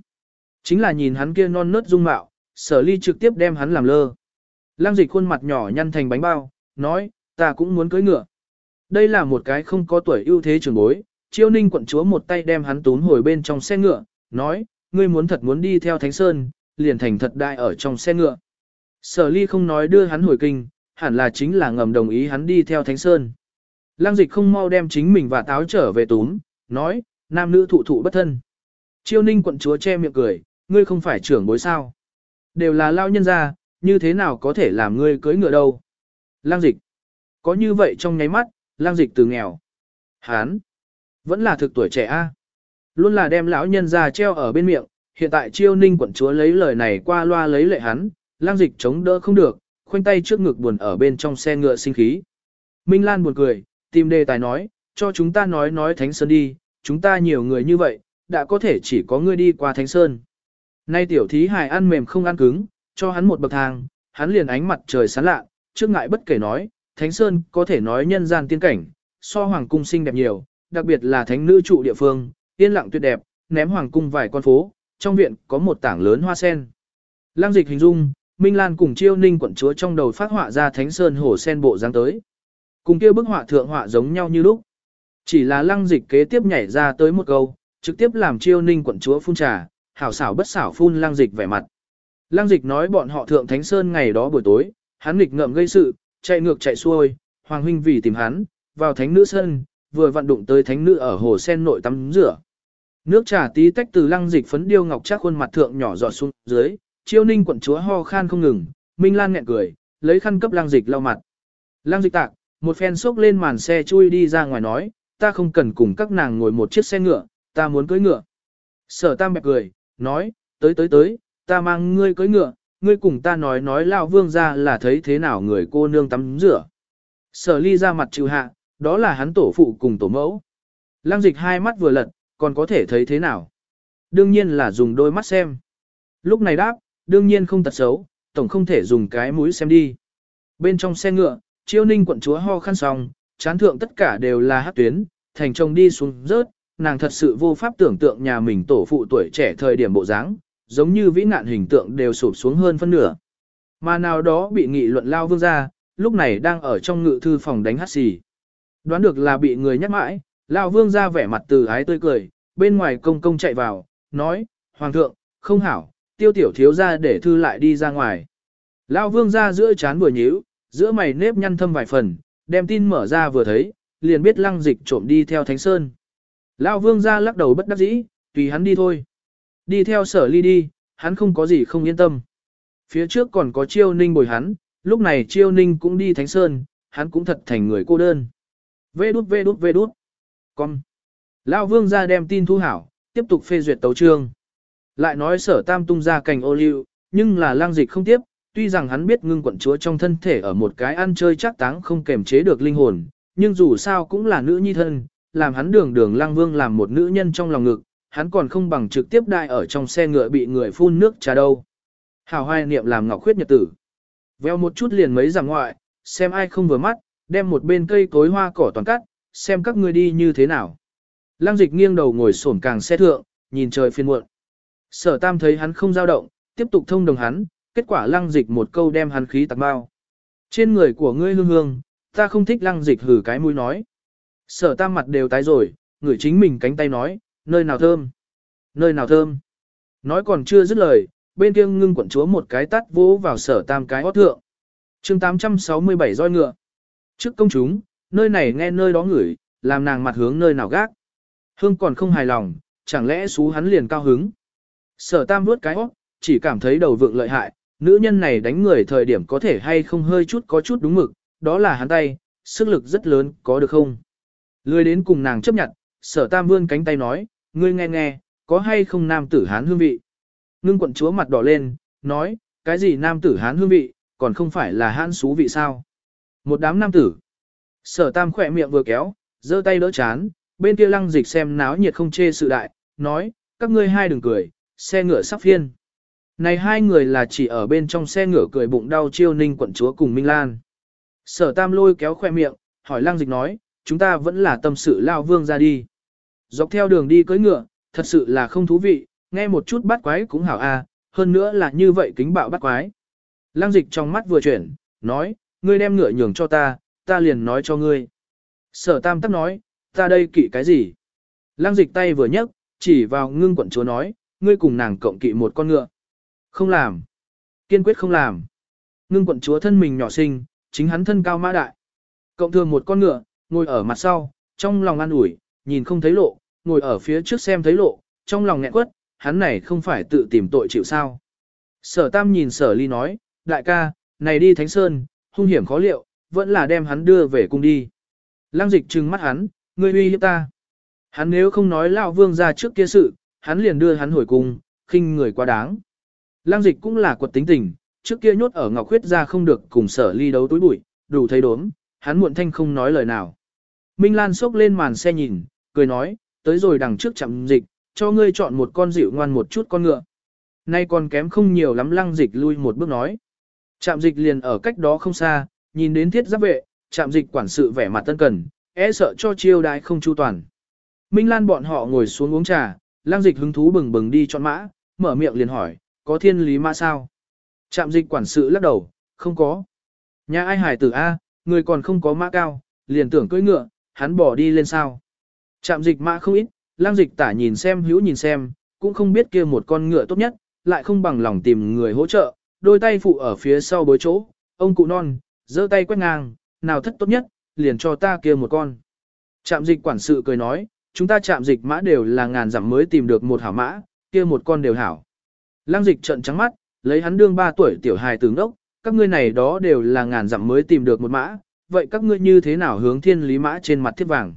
Chính là nhìn hắn kia non nớt dung mạo, sở ly trực tiếp đem hắn làm lơ. Lăng dịch khuôn mặt nhỏ nhăn thành bánh bao, nói, ta cũng muốn cưới ngựa. Đây là một cái không có tuổi ưu thế trưởng bối, chiêu ninh quận chúa một tay đem hắn tún hồi bên trong xe ngựa, nói, ngươi muốn thật muốn đi theo Thánh Sơn, liền thành thật đại ở trong xe ngựa. Sở ly không nói đưa hắn hồi kinh, hẳn là chính là ngầm đồng ý hắn đi theo Thánh Sơn. Lăng dịch không mau đem chính mình và táo trở về tún, nói, nam nữ thụ thụ bất thân. Chiêu ninh quận chúa che miệng cười, ngươi không phải trưởng bối sao. Đều là lao nhân gia, như thế nào có thể làm ngươi cưới ngựa đâu. Lang dịch. Có như vậy trong nháy mắt, lang dịch từ nghèo. Hán. Vẫn là thực tuổi trẻ a. Luôn là đem lão nhân già treo ở bên miệng, hiện tại chiêu ninh quận chúa lấy lời này qua loa lấy lệ hắn, lang dịch chống đỡ không được, khoanh tay trước ngực buồn ở bên trong xe ngựa sinh khí. Minh Lan buồn cười, tìm đề tài nói, cho chúng ta nói nói Thánh Sơn đi, chúng ta nhiều người như vậy, đã có thể chỉ có ngươi đi qua Thánh Sơn. Nay tiểu thí hài ăn mềm không ăn cứng, cho hắn một bậc thang, hắn liền ánh mặt trời sáng lạ, trước ngại bất kể nói, Thánh Sơn có thể nói nhân gian tiên cảnh, so hoàng cung xinh đẹp nhiều, đặc biệt là thánh nữ trụ địa phương, yên lặng tuyệt đẹp, ném hoàng cung vài con phố, trong viện có một tảng lớn hoa sen. lang dịch hình dung, Minh Lan cùng chiêu ninh quận chúa trong đầu phát họa ra Thánh Sơn hồ sen bộ dáng tới. Cùng kia bức họa thượng họa giống nhau như lúc. Chỉ là lăng dịch kế tiếp nhảy ra tới một câu, trực tiếp làm chiêu ninh quận chúa phun trà, hảo xảo bất xảo phun lăng dịch vẻ mặt. Lăng dịch nói bọn họ thượng Thánh Sơn ngày đó buổi tối, hắn nghịch ngợm gây sự, chạy ngược chạy xuôi, Hoàng huynh vì tìm hắn, vào Thánh nữ sân, vừa vận đụng tới Thánh nữ ở hồ sen nội tắm rửa. Nước trà tí tách từ lăng dịch phấn điêu ngọc chắc khuôn mặt thượng nhỏ giọt xuống dưới, chiêu ninh quận chúa ho khan không ngừng, Minh Lan nghẹn cười, lấy khăn cấp lăng dịch lau mặt. Lăng dịch tạc, một phen xốc lên màn xe chui đi ra ngoài nói, ta không cần cùng các nàng ngồi một chiếc xe ngựa, ta muốn cưới ngựa. Sở tam bẹp cười, nói, tới tới tới, ta mang ngươi cưới ngựa, ngươi cùng ta nói nói lão vương ra là thấy thế nào người cô nương tắm rửa. Sở ly ra mặt chịu hạ, đó là hắn tổ phụ cùng tổ mẫu. Lăng dịch hai mắt vừa lật, còn có thể thấy thế nào? Đương nhiên là dùng đôi mắt xem. Lúc này đáp, đương nhiên không tật xấu, tổng không thể dùng cái mũi xem đi. Bên trong xe ngựa, chiêu ninh quận chúa ho khăn xong, chán thượng tất cả đều là hát tuyến, thành chồng đi xuống rớt, nàng thật sự vô pháp tưởng tượng nhà mình tổ phụ tuổi trẻ thời điểm bộ dáng, giống như vĩ nạn hình tượng đều sụp xuống hơn phân nửa. Mà nào đó bị nghị luận lao vương ra, lúc này đang ở trong ngự thư phòng đánh hát xì. Đoán được là bị người nhắc mãi, lao vương ra vẻ mặt từ ái tươi cười, bên ngoài công công chạy vào, nói, Hoàng thượng, không hảo, tiêu tiểu thiếu ra để thư lại đi ra ngoài. Lao vương ra giữa chán vừa nhíu, giữa mày nếp nhăn thâm vài phần, đem tin mở ra vừa thấy, liền biết lăng dịch trộm đi theo Thánh Sơn. Lao vương ra lắc đầu bất đắc dĩ, tùy hắn đi thôi. Đi theo sở ly đi, hắn không có gì không yên tâm. Phía trước còn có chiêu ninh bồi hắn, lúc này chiêu ninh cũng đi Thánh Sơn, hắn cũng thật thành người cô đơn. Vê đút vê đút vê đút. Con. Lao vương ra đem tin thu hảo, tiếp tục phê duyệt tấu trương. Lại nói sở tam tung ra cành ô liu, nhưng là lang dịch không tiếp, tuy rằng hắn biết ngưng quận chúa trong thân thể ở một cái ăn chơi chắc táng không kềm chế được linh hồn, nhưng dù sao cũng là nữ nhi thân, làm hắn đường đường lang vương làm một nữ nhân trong lòng ngực, hắn còn không bằng trực tiếp đại ở trong xe ngựa bị người phun nước trà đâu. Hảo hoài niệm làm ngọc khuyết nhật tử. Veo một chút liền mấy giảm ngoại, xem ai không vừa mắt, đem một bên cây cối hoa cỏ toàn cắt, xem các ngươi đi như thế nào. Lăng dịch nghiêng đầu ngồi sổn càng xe thượng, nhìn trời phiên muộn. Sở tam thấy hắn không dao động, tiếp tục thông đồng hắn, kết quả lăng dịch một câu đem hắn khí tạc bao. Trên người của ngươi hương hương, ta không thích lăng dịch hử cái mũi nói. Sở tam mặt đều tái rồi, người chính mình cánh tay nói, nơi nào thơm, nơi nào thơm. Nói còn chưa dứt lời, bên kia ngưng quận chúa một cái tắt vỗ vào sở tam cái hót thượng. chương 867 roi ngựa. Trước công chúng, nơi này nghe nơi đó ngửi, làm nàng mặt hướng nơi nào gác. Hương còn không hài lòng, chẳng lẽ xú hắn liền cao hứng. Sở tam vuốt cái hót, chỉ cảm thấy đầu vượng lợi hại, nữ nhân này đánh người thời điểm có thể hay không hơi chút có chút đúng mực, đó là hắn tay, sức lực rất lớn, có được không? Lười đến cùng nàng chấp nhận, sở tam vươn cánh tay nói, ngươi nghe nghe, có hay không nam tử hán hương vị? Ngưng quận chúa mặt đỏ lên, nói, cái gì nam tử hán hương vị, còn không phải là hán xú vị sao? Một đám nam tử. Sở tam khỏe miệng vừa kéo, giơ tay đỡ chán, bên kia lăng dịch xem náo nhiệt không chê sự đại, nói, các ngươi hai đừng cười, xe ngựa sắp phiên. Này hai người là chỉ ở bên trong xe ngựa cười bụng đau chiêu ninh quận chúa cùng Minh Lan. Sở tam lôi kéo khoe miệng, hỏi lăng dịch nói, chúng ta vẫn là tâm sự lao vương ra đi. Dọc theo đường đi cưỡi ngựa, thật sự là không thú vị, nghe một chút bắt quái cũng hảo a, hơn nữa là như vậy kính bạo bắt quái. Lăng dịch trong mắt vừa chuyển, nói, ngươi đem ngựa nhường cho ta, ta liền nói cho ngươi. Sở tam tắc nói, ta đây kỵ cái gì? Lăng dịch tay vừa nhấc, chỉ vào ngưng quận chúa nói, ngươi cùng nàng cộng kỵ một con ngựa. Không làm. Kiên quyết không làm. Ngưng quận chúa thân mình nhỏ xinh, chính hắn thân cao mã đại. Cộng thường một con ngựa, ngồi ở mặt sau, trong lòng an ủi, nhìn không thấy lộ, ngồi ở phía trước xem thấy lộ, trong lòng nghẹn quất, hắn này không phải tự tìm tội chịu sao. Sở tam nhìn sở ly nói, đại ca, này đi Thánh Sơn, hung hiểm khó liệu, vẫn là đem hắn đưa về cung đi. Lăng dịch trừng mắt hắn, ngươi uy hiếp ta. Hắn nếu không nói lão vương ra trước kia sự, hắn liền đưa hắn hồi cung, khinh người quá đáng. Lăng dịch cũng là quật tính tình, trước kia nhốt ở Ngọc Khuyết ra không được cùng sở ly đấu túi bụi, đủ thấy đốm, hắn muộn thanh không nói lời nào. Minh Lan xốc lên màn xe nhìn, cười nói, tới rồi đằng trước chạm dịch, cho ngươi chọn một con dịu ngoan một chút con ngựa. Nay còn kém không nhiều lắm lăng dịch lui một bước nói. chạm dịch liền ở cách đó không xa, nhìn đến thiết giáp vệ, chạm dịch quản sự vẻ mặt tân cần, e sợ cho chiêu đái không chu toàn. Minh Lan bọn họ ngồi xuống uống trà, lăng dịch hứng thú bừng bừng đi chọn mã, mở miệng liền hỏi, có thiên lý mã sao? chạm dịch quản sự lắc đầu, không có. Nhà ai hải tử A, người còn không có mã cao, liền tưởng cưỡi ngựa, hắn bỏ đi lên sao. Trạm dịch mã không ít, lang dịch tả nhìn xem hữu nhìn xem, cũng không biết kia một con ngựa tốt nhất, lại không bằng lòng tìm người hỗ trợ, đôi tay phụ ở phía sau bối chỗ, ông cụ non, giơ tay quét ngang, nào thất tốt nhất, liền cho ta kia một con. Trạm dịch quản sự cười nói, chúng ta trạm dịch mã đều là ngàn dặm mới tìm được một hảo mã, kia một con đều hảo. Lang dịch trận trắng mắt, lấy hắn đương ba tuổi tiểu hài tướng đốc, các ngươi này đó đều là ngàn dặm mới tìm được một mã, vậy các ngươi như thế nào hướng thiên lý mã trên mặt thiết vàng?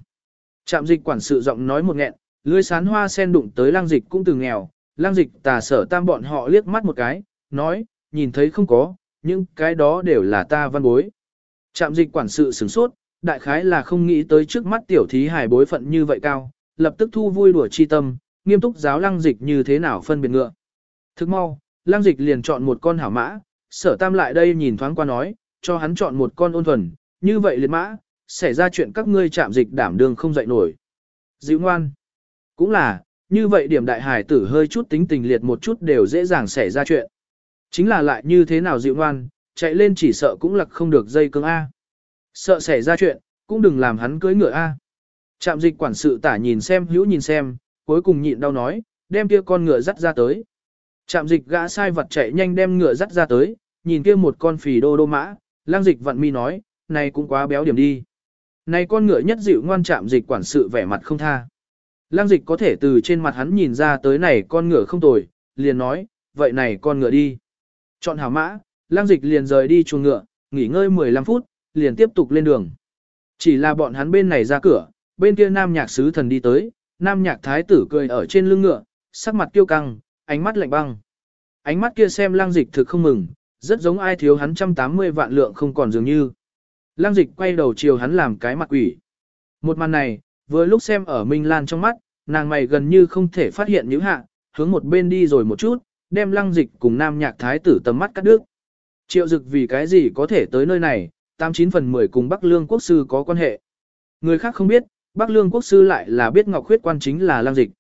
Trạm dịch quản sự giọng nói một nghẹn, lưới sán hoa sen đụng tới lang dịch cũng từ nghèo, lang dịch tà sở tam bọn họ liếc mắt một cái, nói, nhìn thấy không có, những cái đó đều là ta văn bối. Trạm dịch quản sự sửng sốt, đại khái là không nghĩ tới trước mắt tiểu thí hài bối phận như vậy cao, lập tức thu vui đùa chi tâm, nghiêm túc giáo lang dịch như thế nào phân biệt ngựa. Thức mau, lang dịch liền chọn một con hảo mã, sở tam lại đây nhìn thoáng qua nói, cho hắn chọn một con ôn thuần, như vậy liệt mã, xảy ra chuyện các ngươi chạm dịch đảm đường không dậy nổi. Dịu ngoan. Cũng là, như vậy điểm đại hải tử hơi chút tính tình liệt một chút đều dễ dàng xảy ra chuyện. Chính là lại như thế nào dịu ngoan, chạy lên chỉ sợ cũng lặc không được dây cương A. Sợ xảy ra chuyện, cũng đừng làm hắn cưới ngựa A. Trạm dịch quản sự tả nhìn xem hữu nhìn xem, cuối cùng nhịn đau nói, đem kia con ngựa dắt ra tới. Trạm dịch gã sai vật chạy nhanh đem ngựa dắt ra tới, nhìn kia một con phì đô đô mã, lang dịch vận mi nói, này cũng quá béo điểm đi. Này con ngựa nhất dịu ngoan chạm dịch quản sự vẻ mặt không tha. Lang dịch có thể từ trên mặt hắn nhìn ra tới này con ngựa không tồi, liền nói, vậy này con ngựa đi. Chọn hảo mã, lang dịch liền rời đi chuồng ngựa, nghỉ ngơi 15 phút, liền tiếp tục lên đường. Chỉ là bọn hắn bên này ra cửa, bên kia nam nhạc sứ thần đi tới, nam nhạc thái tử cười ở trên lưng ngựa, sắc mặt kiêu căng, ánh mắt lạnh băng. Ánh mắt kia xem lang dịch thực không mừng, rất giống ai thiếu hắn 180 vạn lượng không còn dường như. Lăng dịch quay đầu chiều hắn làm cái mặt quỷ. Một màn này, vừa lúc xem ở Minh Lan trong mắt, nàng mày gần như không thể phát hiện những hạ, hướng một bên đi rồi một chút, đem lăng dịch cùng nam nhạc thái tử tầm mắt cắt đứt. Triệu dực vì cái gì có thể tới nơi này, 89 phần 10 cùng Bắc Lương Quốc Sư có quan hệ. Người khác không biết, Bắc Lương Quốc Sư lại là biết Ngọc Khuyết quan chính là lăng dịch.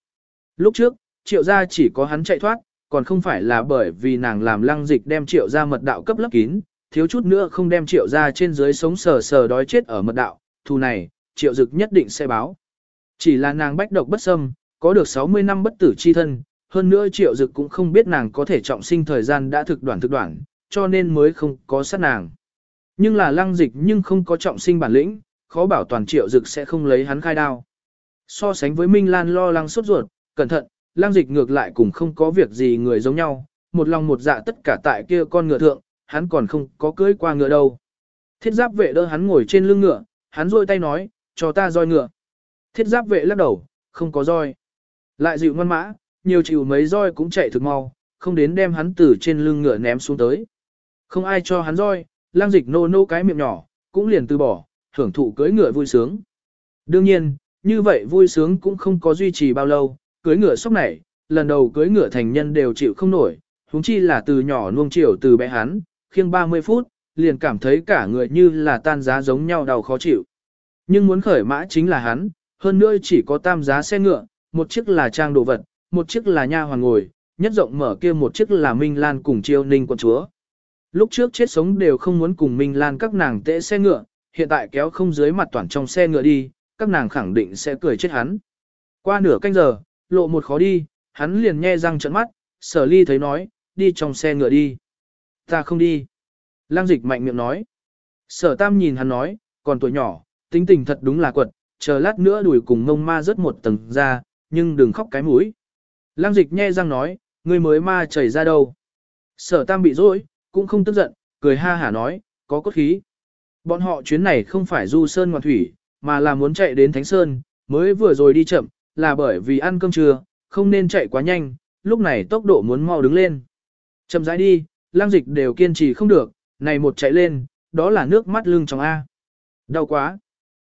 Lúc trước, triệu gia chỉ có hắn chạy thoát, còn không phải là bởi vì nàng làm lăng dịch đem triệu gia mật đạo cấp lấp kín, thiếu chút nữa không đem triệu gia trên dưới sống sờ sờ đói chết ở mật đạo, thù này, triệu dực nhất định sẽ báo. Chỉ là nàng bách độc bất xâm, có được 60 năm bất tử chi thân, hơn nữa triệu dực cũng không biết nàng có thể trọng sinh thời gian đã thực đoạn thực đoạn, cho nên mới không có sát nàng. Nhưng là lăng dịch nhưng không có trọng sinh bản lĩnh, khó bảo toàn triệu dực sẽ không lấy hắn khai đao. So sánh với Minh Lan lo lắng sốt ruột, cẩn thận, lăng dịch ngược lại cùng không có việc gì người giống nhau, một lòng một dạ tất cả tại kia con ngựa thượng, hắn còn không có cưỡi qua ngựa đâu. Thiết giáp vệ đỡ hắn ngồi trên lưng ngựa, hắn rôi tay nói, cho ta roi ngựa. Thiết giáp vệ lắc đầu, không có roi. Lại dịu ngoan mã, nhiều chịu mấy roi cũng chạy thực mau, không đến đem hắn từ trên lưng ngựa ném xuống tới. Không ai cho hắn roi, lang dịch nô nô cái miệng nhỏ, cũng liền từ bỏ, thưởng thụ cưỡi ngựa vui sướng. Đương nhiên, như vậy vui sướng cũng không có duy trì bao lâu, cưỡi ngựa sốc này, lần đầu cưỡi ngựa thành nhân đều chịu không nổi, huống chi là từ nhỏ nuông chiều từ bé hắn, khiêng 30 phút, liền cảm thấy cả người như là tan giá giống nhau đau khó chịu. Nhưng muốn khởi mã chính là hắn, hơn nữa chỉ có tam giá xe ngựa, một chiếc là trang đồ vật, một chiếc là nha hoàng ngồi, nhất rộng mở kia một chiếc là Minh Lan cùng Chiêu Ninh quận chúa. Lúc trước chết sống đều không muốn cùng Minh Lan các nàng tễ xe ngựa, hiện tại kéo không dưới mặt toàn trong xe ngựa đi, các nàng khẳng định sẽ cười chết hắn. Qua nửa canh giờ, lộ một khó đi, hắn liền nghe răng trợn mắt, sở ly thấy nói, đi trong xe ngựa đi. Ta không đi. Lang dịch mạnh miệng nói. Sở tam nhìn hắn nói, còn tuổi nhỏ, tính tình thật đúng là quật, chờ lát nữa đuổi cùng ngông ma rớt một tầng ra, nhưng đừng khóc cái mũi. Lang dịch nhe răng nói, ngươi mới ma chảy ra đâu. Sở tam bị dối, cũng không tức giận, cười ha hả nói, có cốt khí. Bọn họ chuyến này không phải du sơn ngoạn thủy, mà là muốn chạy đến Thánh Sơn, mới vừa rồi đi chậm, là bởi vì ăn cơm trưa, không nên chạy quá nhanh, lúc này tốc độ muốn mau đứng lên. Chậm rãi đi, lang dịch đều kiên trì không được, này một chạy lên, đó là nước mắt lưng trong A. Đau quá.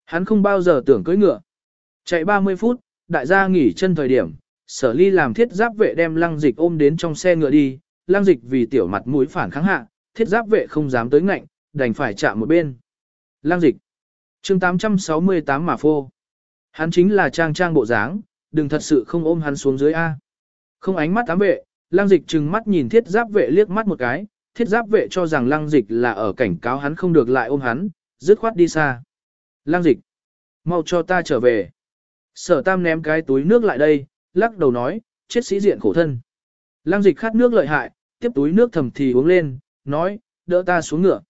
Hắn không bao giờ tưởng cưỡi ngựa. Chạy 30 phút, đại gia nghỉ chân thời điểm, sở ly làm thiết giáp vệ đem lăng dịch ôm đến trong xe ngựa đi, lăng dịch vì tiểu mặt mũi phản kháng hạ, thiết giáp vệ không dám tới ngạnh, đành phải chạm một bên. Lăng dịch. chương 868 mà phô. Hắn chính là trang trang bộ dáng, đừng thật sự không ôm hắn xuống dưới A. Không ánh mắt tám vệ, lăng dịch trừng mắt nhìn thiết giáp vệ liếc mắt một cái, thiết giáp vệ cho rằng lăng dịch là ở cảnh cáo hắn không được lại ôm hắn, dứt khoát đi xa. Lăng dịch, mau cho ta trở về. Sở tam ném cái túi nước lại đây, lắc đầu nói, chết sĩ diện khổ thân. Lăng dịch khát nước lợi hại, tiếp túi nước thầm thì uống lên, nói, đỡ ta xuống ngựa.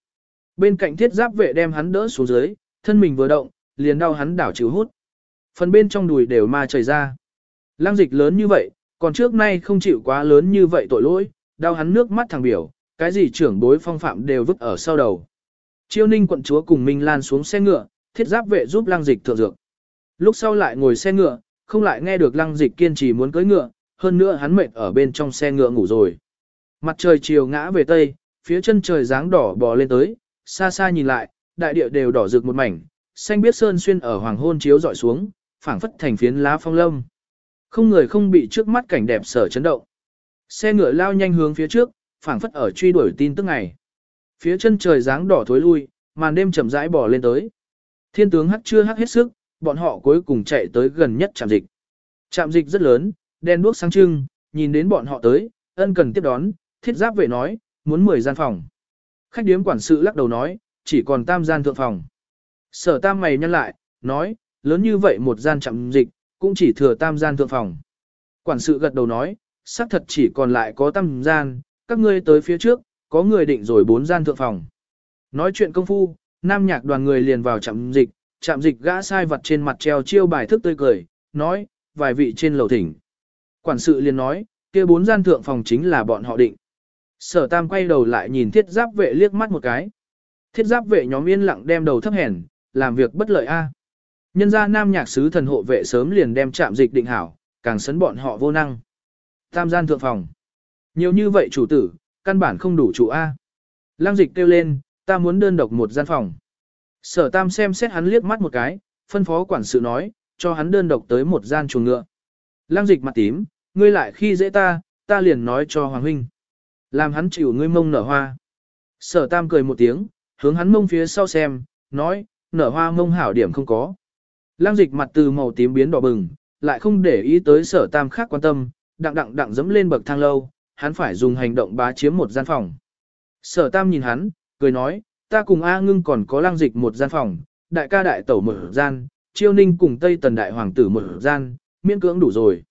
Bên cạnh thiết giáp vệ đem hắn đỡ xuống dưới, thân mình vừa động, liền đau hắn đảo chịu hút. Phần bên trong đùi đều ma chảy ra. Lăng dịch lớn như vậy, còn trước nay không chịu quá lớn như vậy tội lỗi, đau hắn nước mắt thằng biểu, cái gì trưởng bối phong phạm đều vứt ở sau đầu. Chiêu ninh quận chúa cùng Minh Lan xuống xe ngựa, thiết giáp vệ giúp lăng dịch thượng dược. Lúc sau lại ngồi xe ngựa, không lại nghe được lăng dịch kiên trì muốn cưỡi ngựa, hơn nữa hắn mệt ở bên trong xe ngựa ngủ rồi. Mặt trời chiều ngã về tây, phía chân trời dáng đỏ bò lên tới, xa xa nhìn lại, đại địa đều đỏ rực một mảnh, xanh biết sơn xuyên ở hoàng hôn chiếu dọi xuống, phảng phất thành phiến lá phong lâm. Không người không bị trước mắt cảnh đẹp sở chấn động. Xe ngựa lao nhanh hướng phía trước, phảng phất ở truy đuổi tin tức ngày. Phía chân trời dáng đỏ thối lui, màn đêm chậm rãi bò lên tới. Thiên tướng hắt chưa hắt hết sức, bọn họ cuối cùng chạy tới gần nhất trạm dịch. Trạm dịch rất lớn, đen đuốc sáng trưng, nhìn đến bọn họ tới, ân cần tiếp đón, thiết giáp vệ nói, muốn 10 gian phòng. Khách điếm quản sự lắc đầu nói, chỉ còn tam gian thượng phòng. Sở tam mày nhăn lại, nói, lớn như vậy một gian trạm dịch, cũng chỉ thừa tam gian thượng phòng. Quản sự gật đầu nói, xác thật chỉ còn lại có tam gian, các ngươi tới phía trước, có người định rồi bốn gian thượng phòng. Nói chuyện công phu, nam nhạc đoàn người liền vào trạm dịch, trạm dịch gã sai vật trên mặt treo chiêu bài thức tươi cười, nói, vài vị trên lầu thỉnh. Quản sự liền nói, kia bốn gian thượng phòng chính là bọn họ định. Sở tam quay đầu lại nhìn thiết giáp vệ liếc mắt một cái. Thiết giáp vệ nhóm yên lặng đem đầu thấp hèn, làm việc bất lợi a. Nhân gia nam nhạc sứ thần hộ vệ sớm liền đem trạm dịch định hảo, càng sấn bọn họ vô năng. Tam gian thượng phòng. Nhiều như vậy chủ tử, căn bản không đủ chủ A. Lăng dịch kêu lên, ta muốn đơn độc một gian phòng. Sở tam xem xét hắn liếc mắt một cái, phân phó quản sự nói, cho hắn đơn độc tới một gian chuồng ngựa. Lăng dịch mặt tím, ngươi lại khi dễ ta, ta liền nói cho Hoàng Huynh. Làm hắn chịu ngươi mông nở hoa. Sở tam cười một tiếng, hướng hắn mông phía sau xem, nói, nở hoa mông hảo điểm không có. Lang dịch mặt từ màu tím biến đỏ bừng, lại không để ý tới sở tam khác quan tâm, đặng đặng đặng dẫm lên bậc thang lâu, hắn phải dùng hành động bá chiếm một gian phòng. Sở tam nhìn hắn, cười nói, ta cùng A ngưng còn có Lang dịch một gian phòng, đại ca đại tẩu một gian, chiêu ninh cùng Tây Tần Đại Hoàng tử một gian, miễn cưỡng đủ rồi.